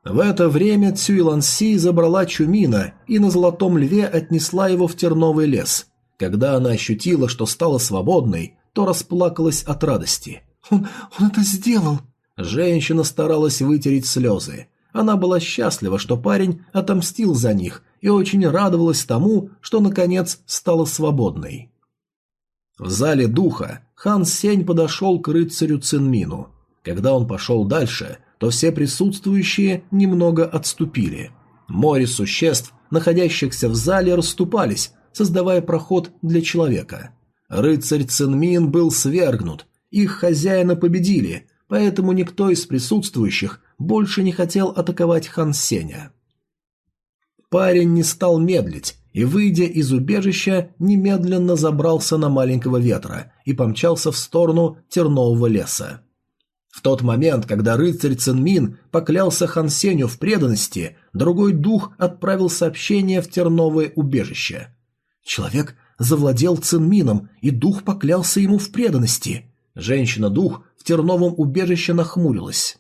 A: В это время Цюйланси забрала Чумина и на Золотом Льве отнесла его в терновый лес. Когда она ощутила, что стала свободной, то расплакалась от радости. «Он, он это сделал!» Женщина старалась вытереть слезы. Она была счастлива, что парень отомстил за них, и очень радовалась тому, что наконец стала свободной. В зале духа хан Сень подошел к рыцарю Цинмину. Когда он пошел дальше, то все присутствующие немного отступили. Море существ, находящихся в зале, расступались, создавая проход для человека. Рыцарь Цинмин был свергнут, их хозяина победили, поэтому никто из присутствующих больше не хотел атаковать Хан Сеня. Парень не стал медлить и, выйдя из убежища, немедленно забрался на маленького ветра и помчался в сторону тернового леса. В тот момент, когда рыцарь Цинмин поклялся Хан Сеню в преданности, другой дух отправил сообщение в терновое убежище. Человек завладел Цинмином, и дух поклялся ему в преданности. Женщина-дух в терновом убежище нахмурилась.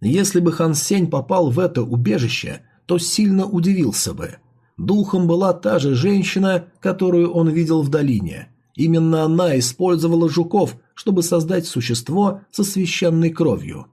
A: Если бы Хан Сень попал в это убежище, то сильно удивился бы. Духом была та же женщина, которую он видел в долине. Именно она использовала жуков чтобы создать существо со священной кровью.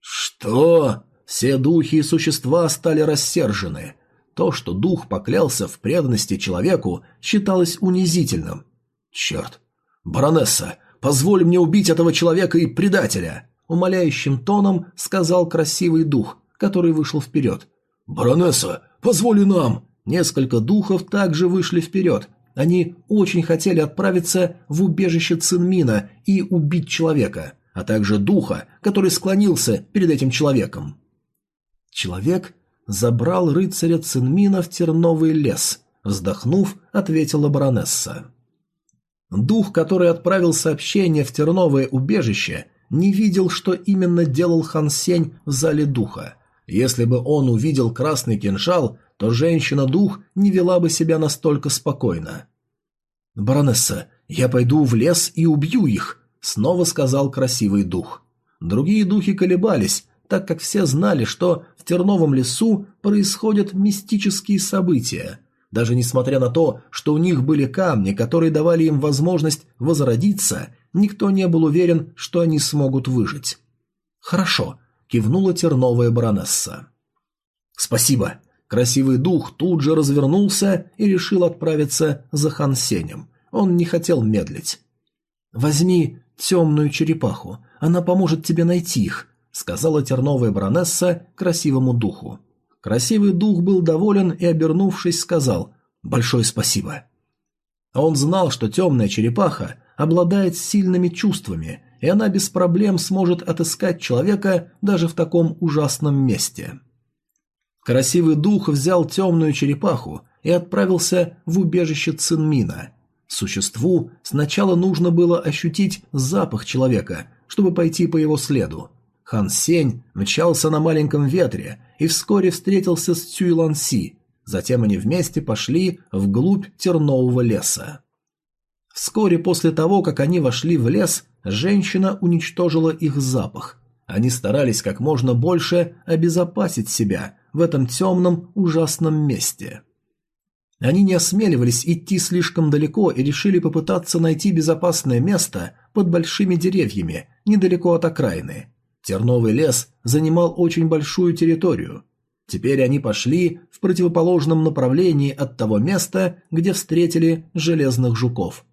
A: Что? Все духи и существа стали рассержены. То, что дух поклялся в преданности человеку, считалось унизительным. Черт. Баронесса, позволь мне убить этого человека и предателя, умоляющим тоном сказал красивый дух, который вышел вперед. Баронесса, позволь нам. Несколько духов также вышли вперед, они очень хотели отправиться в убежище Цинмина и убить человека, а также духа, который склонился перед этим человеком. Человек забрал рыцаря Цинмина в терновый лес, вздохнув, ответила баронесса. Дух, который отправил сообщение в терновое убежище, не видел, что именно делал Хан Сень в зале духа. Если бы он увидел красный кинжал, то женщина-дух не вела бы себя настолько спокойно. «Баронесса, я пойду в лес и убью их», — снова сказал красивый дух. Другие духи колебались, так как все знали, что в Терновом лесу происходят мистические события. Даже несмотря на то, что у них были камни, которые давали им возможность возродиться, никто не был уверен, что они смогут выжить. «Хорошо», – кивнула терновая баронесса. «Спасибо». Красивый дух тут же развернулся и решил отправиться за Хансенем. Он не хотел медлить. «Возьми темную черепаху, она поможет тебе найти их», — сказала терновая баронесса красивому духу. Красивый дух был доволен и, обернувшись, сказал «Большое спасибо». Он знал, что темная черепаха обладает сильными чувствами, и она без проблем сможет отыскать человека даже в таком ужасном месте. Красивый дух взял темную черепаху и отправился в убежище Цинмина. Существу сначала нужно было ощутить запах человека, чтобы пойти по его следу. Хан Сень мчался на маленьком ветре и вскоре встретился с Цюйлан Си. Затем они вместе пошли вглубь тернового леса. Вскоре после того, как они вошли в лес, женщина уничтожила их запах. Они старались как можно больше обезопасить себя в этом темном ужасном месте. Они не осмеливались идти слишком далеко и решили попытаться найти безопасное место под большими деревьями, недалеко от окраины. Терновый лес занимал очень большую территорию. Теперь они пошли в противоположном направлении от того места, где встретили железных жуков.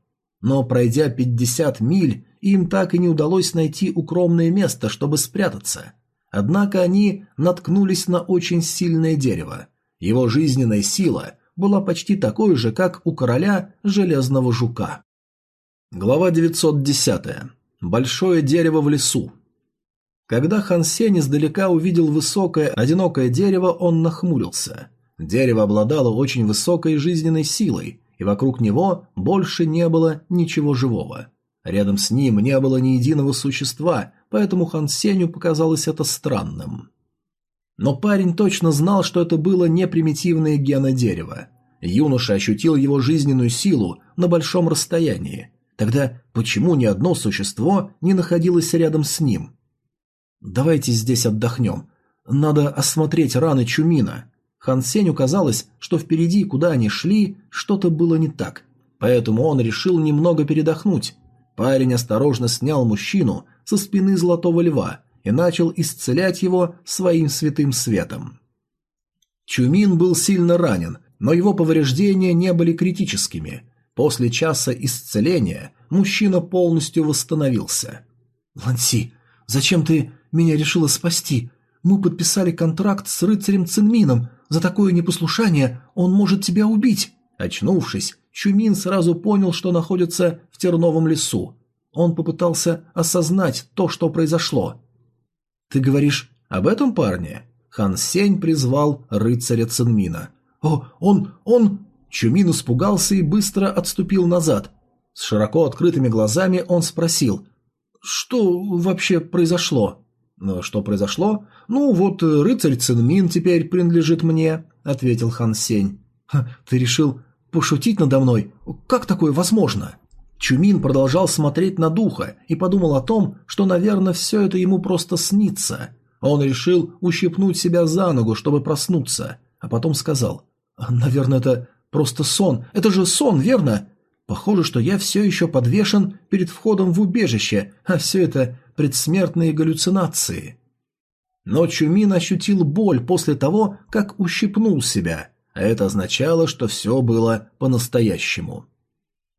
A: Но пройдя 50 миль, им так и не удалось найти укромное место, чтобы спрятаться. Однако они наткнулись на очень сильное дерево. Его жизненная сила была почти такой же, как у короля Железного Жука. Глава 910. Большое дерево в лесу. Когда Хан Сень издалека увидел высокое, одинокое дерево, он нахмурился. Дерево обладало очень высокой жизненной силой, и вокруг него больше не было ничего живого. Рядом с ним не было ни единого существа, поэтому Хан Сенью показалось это странным. Но парень точно знал, что это было не примитивное генодерево. Юноша ощутил его жизненную силу на большом расстоянии. Тогда почему ни одно существо не находилось рядом с ним? «Давайте здесь отдохнем. Надо осмотреть раны Чумина». Хан Сенью казалось, что впереди, куда они шли, что-то было не так. Поэтому он решил немного передохнуть. Парень осторожно снял мужчину со спины Золотого Льва и начал исцелять его своим святым светом. Чумин был сильно ранен, но его повреждения не были критическими. После часа исцеления мужчина полностью восстановился. «Ланси, зачем ты меня решила спасти. Мы подписали контракт с рыцарем Цинмином. За такое непослушание он может тебя убить». Очнувшись, Чумин сразу понял, что находится в терновом лесу. Он попытался осознать то, что произошло. «Ты говоришь об этом парне?» Хан Сень призвал рыцаря Цинмина. «О, он... он...» Чумин испугался и быстро отступил назад. С широко открытыми глазами он спросил, «Что вообще произошло?» «Но что произошло? Ну, вот э, рыцарь Цинмин теперь принадлежит мне», — ответил Хан Сень. «Ты решил пошутить надо мной? Как такое возможно?» Чумин продолжал смотреть на духа и подумал о том, что, наверное, все это ему просто снится. Он решил ущипнуть себя за ногу, чтобы проснуться, а потом сказал, «Наверное, это просто сон. Это же сон, верно? Похоже, что я все еще подвешен перед входом в убежище, а все это предсмертные галлюцинации. Но Чумин ощутил боль после того, как ущипнул себя, а это означало, что все было по-настоящему.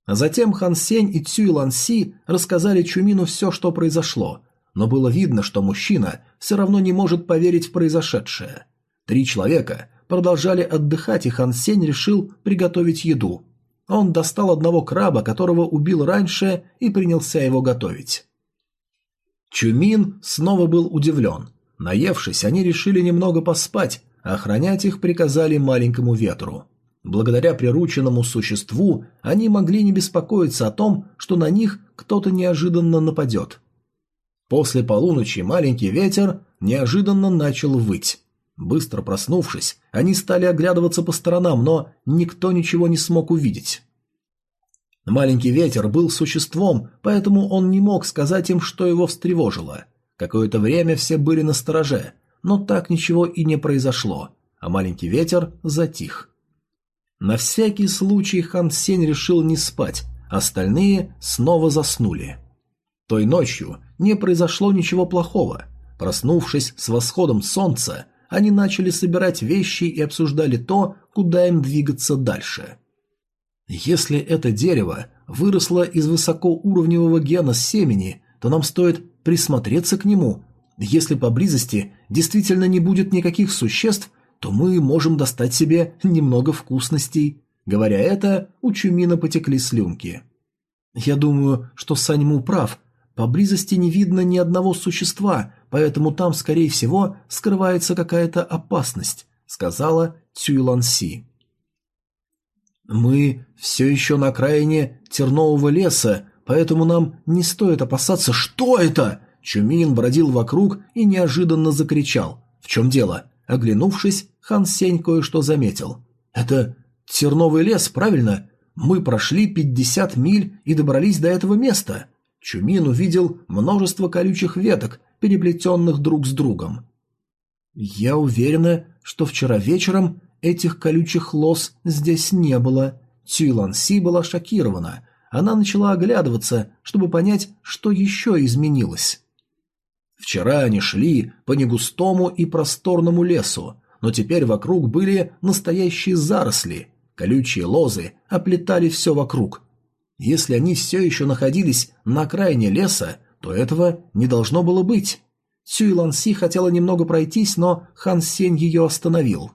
A: А затем Хан Сень и Цюй Лан Си рассказали Чумину все, что произошло, но было видно, что мужчина все равно не может поверить в произошедшее. Три человека продолжали отдыхать, и Хан Сень решил приготовить еду. Он достал одного краба, которого убил раньше, и принялся его готовить. Чумин снова был удивлен. Наевшись, они решили немного поспать, охранять их приказали маленькому ветру. Благодаря прирученному существу они могли не беспокоиться о том, что на них кто-то неожиданно нападет. После полуночи маленький ветер неожиданно начал выть. Быстро проснувшись, они стали оглядываться по сторонам, но никто ничего не смог увидеть. Маленький ветер был существом, поэтому он не мог сказать им, что его встревожило. Какое-то время все были на стороже, но так ничего и не произошло, а маленький ветер затих. На всякий случай Хан Сень решил не спать, остальные снова заснули. Той ночью не произошло ничего плохого. Проснувшись с восходом солнца, они начали собирать вещи и обсуждали то, куда им двигаться дальше. Если это дерево выросло из высокоуровневого гена семени, то нам стоит присмотреться к нему. Если поблизости действительно не будет никаких существ, то мы можем достать себе немного вкусностей. Говоря это, у Чумина потекли слюнки. Я думаю, что Саньму прав. Поблизости не видно ни одного существа, поэтому там, скорее всего, скрывается какая-то опасность», — сказала Цюйланси. «Мы все еще на окраине тернового леса, поэтому нам не стоит опасаться. Что это?» Чумин бродил вокруг и неожиданно закричал. «В чем дело?» Оглянувшись, Хан Сень кое-что заметил. «Это терновый лес, правильно? Мы прошли пятьдесят миль и добрались до этого места». Чумин увидел множество колючих веток, переплетенных друг с другом. «Я уверена, что вчера вечером этих колючих лос здесь не было». Цюйлан Си была шокирована. Она начала оглядываться, чтобы понять, что еще изменилось. Вчера они шли по негустому и просторному лесу, но теперь вокруг были настоящие заросли. Колючие лозы оплетали все вокруг. Если они все еще находились на окраине леса, то этого не должно было быть. Сюй Ланси хотела немного пройтись, но Хан Сень ее остановил.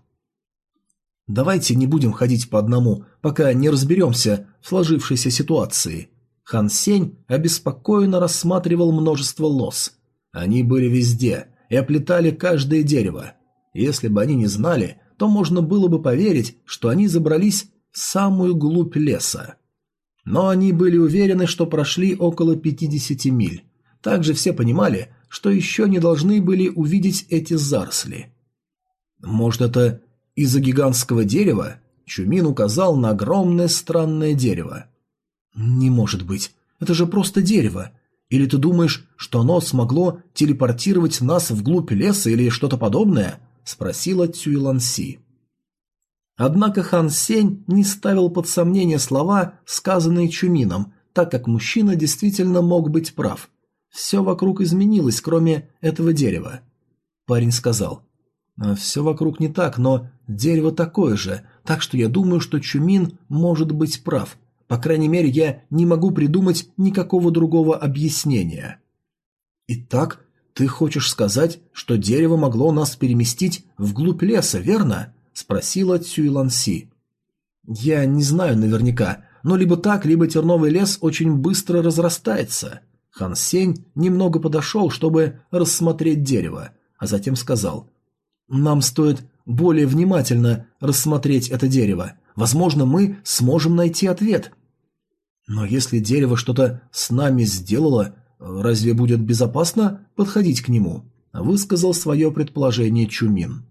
A: «Давайте не будем ходить по одному, пока не разберемся в сложившейся ситуации». Хан Сень обеспокоенно рассматривал множество лос. Они были везде и оплетали каждое дерево. Если бы они не знали, то можно было бы поверить, что они забрались в самую глубь леса. Но они были уверены, что прошли около 50 миль. Также все понимали, что еще не должны были увидеть эти заросли. Может, это из-за гигантского дерева? Чумин указал на огромное странное дерево. Не может быть. Это же просто дерево. Или ты думаешь, что оно смогло телепортировать нас вглубь леса или что-то подобное? спросила Цюйланси. Однако Хан Сень не ставил под сомнение слова, сказанные Чумином, так как мужчина действительно мог быть прав. Все вокруг изменилось, кроме этого дерева. Парень сказал, «А «Все вокруг не так, но дерево такое же, так что я думаю, что Чумин может быть прав. По крайней мере, я не могу придумать никакого другого объяснения». «Итак, ты хочешь сказать, что дерево могло нас переместить вглубь леса, верно?» – спросила Цюйланси. «Я не знаю наверняка, но либо так, либо терновый лес очень быстро разрастается. Хан Сень немного подошел, чтобы рассмотреть дерево, а затем сказал «Нам стоит более внимательно рассмотреть это дерево. Возможно, мы сможем найти ответ». «Но если дерево что-то с нами сделало, разве будет безопасно подходить к нему?» высказал свое предположение Чумин.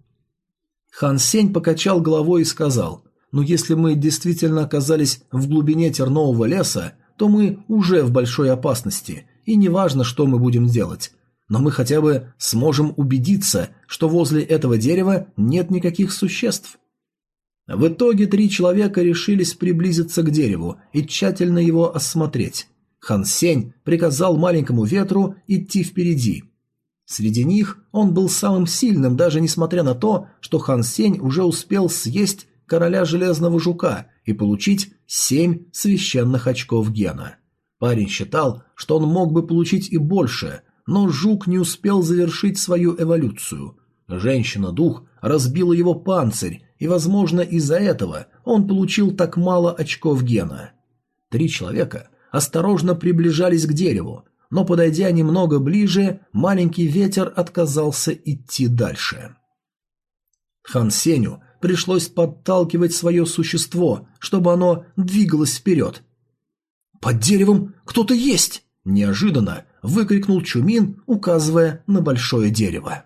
A: Хан Сень покачал головой и сказал, «Ну если мы действительно оказались в глубине тернового леса, то мы уже в большой опасности, и неважно, что мы будем делать. Но мы хотя бы сможем убедиться, что возле этого дерева нет никаких существ. В итоге три человека решились приблизиться к дереву и тщательно его осмотреть. Хан Сень приказал маленькому ветру идти впереди. Среди них он был самым сильным, даже несмотря на то, что Хан Сень уже успел съесть короля железного жука и получить семь священных очков гена. Парень считал, что он мог бы получить и больше, но жук не успел завершить свою эволюцию. Женщина-дух разбила его панцирь, и, возможно, из-за этого он получил так мало очков гена. Три человека осторожно приближались к дереву, но, подойдя немного ближе, маленький ветер отказался идти дальше. Хан Сеню пришлось подталкивать свое существо, чтобы оно двигалось вперед. «Под деревом кто-то есть!» – неожиданно выкрикнул Чумин, указывая на большое дерево.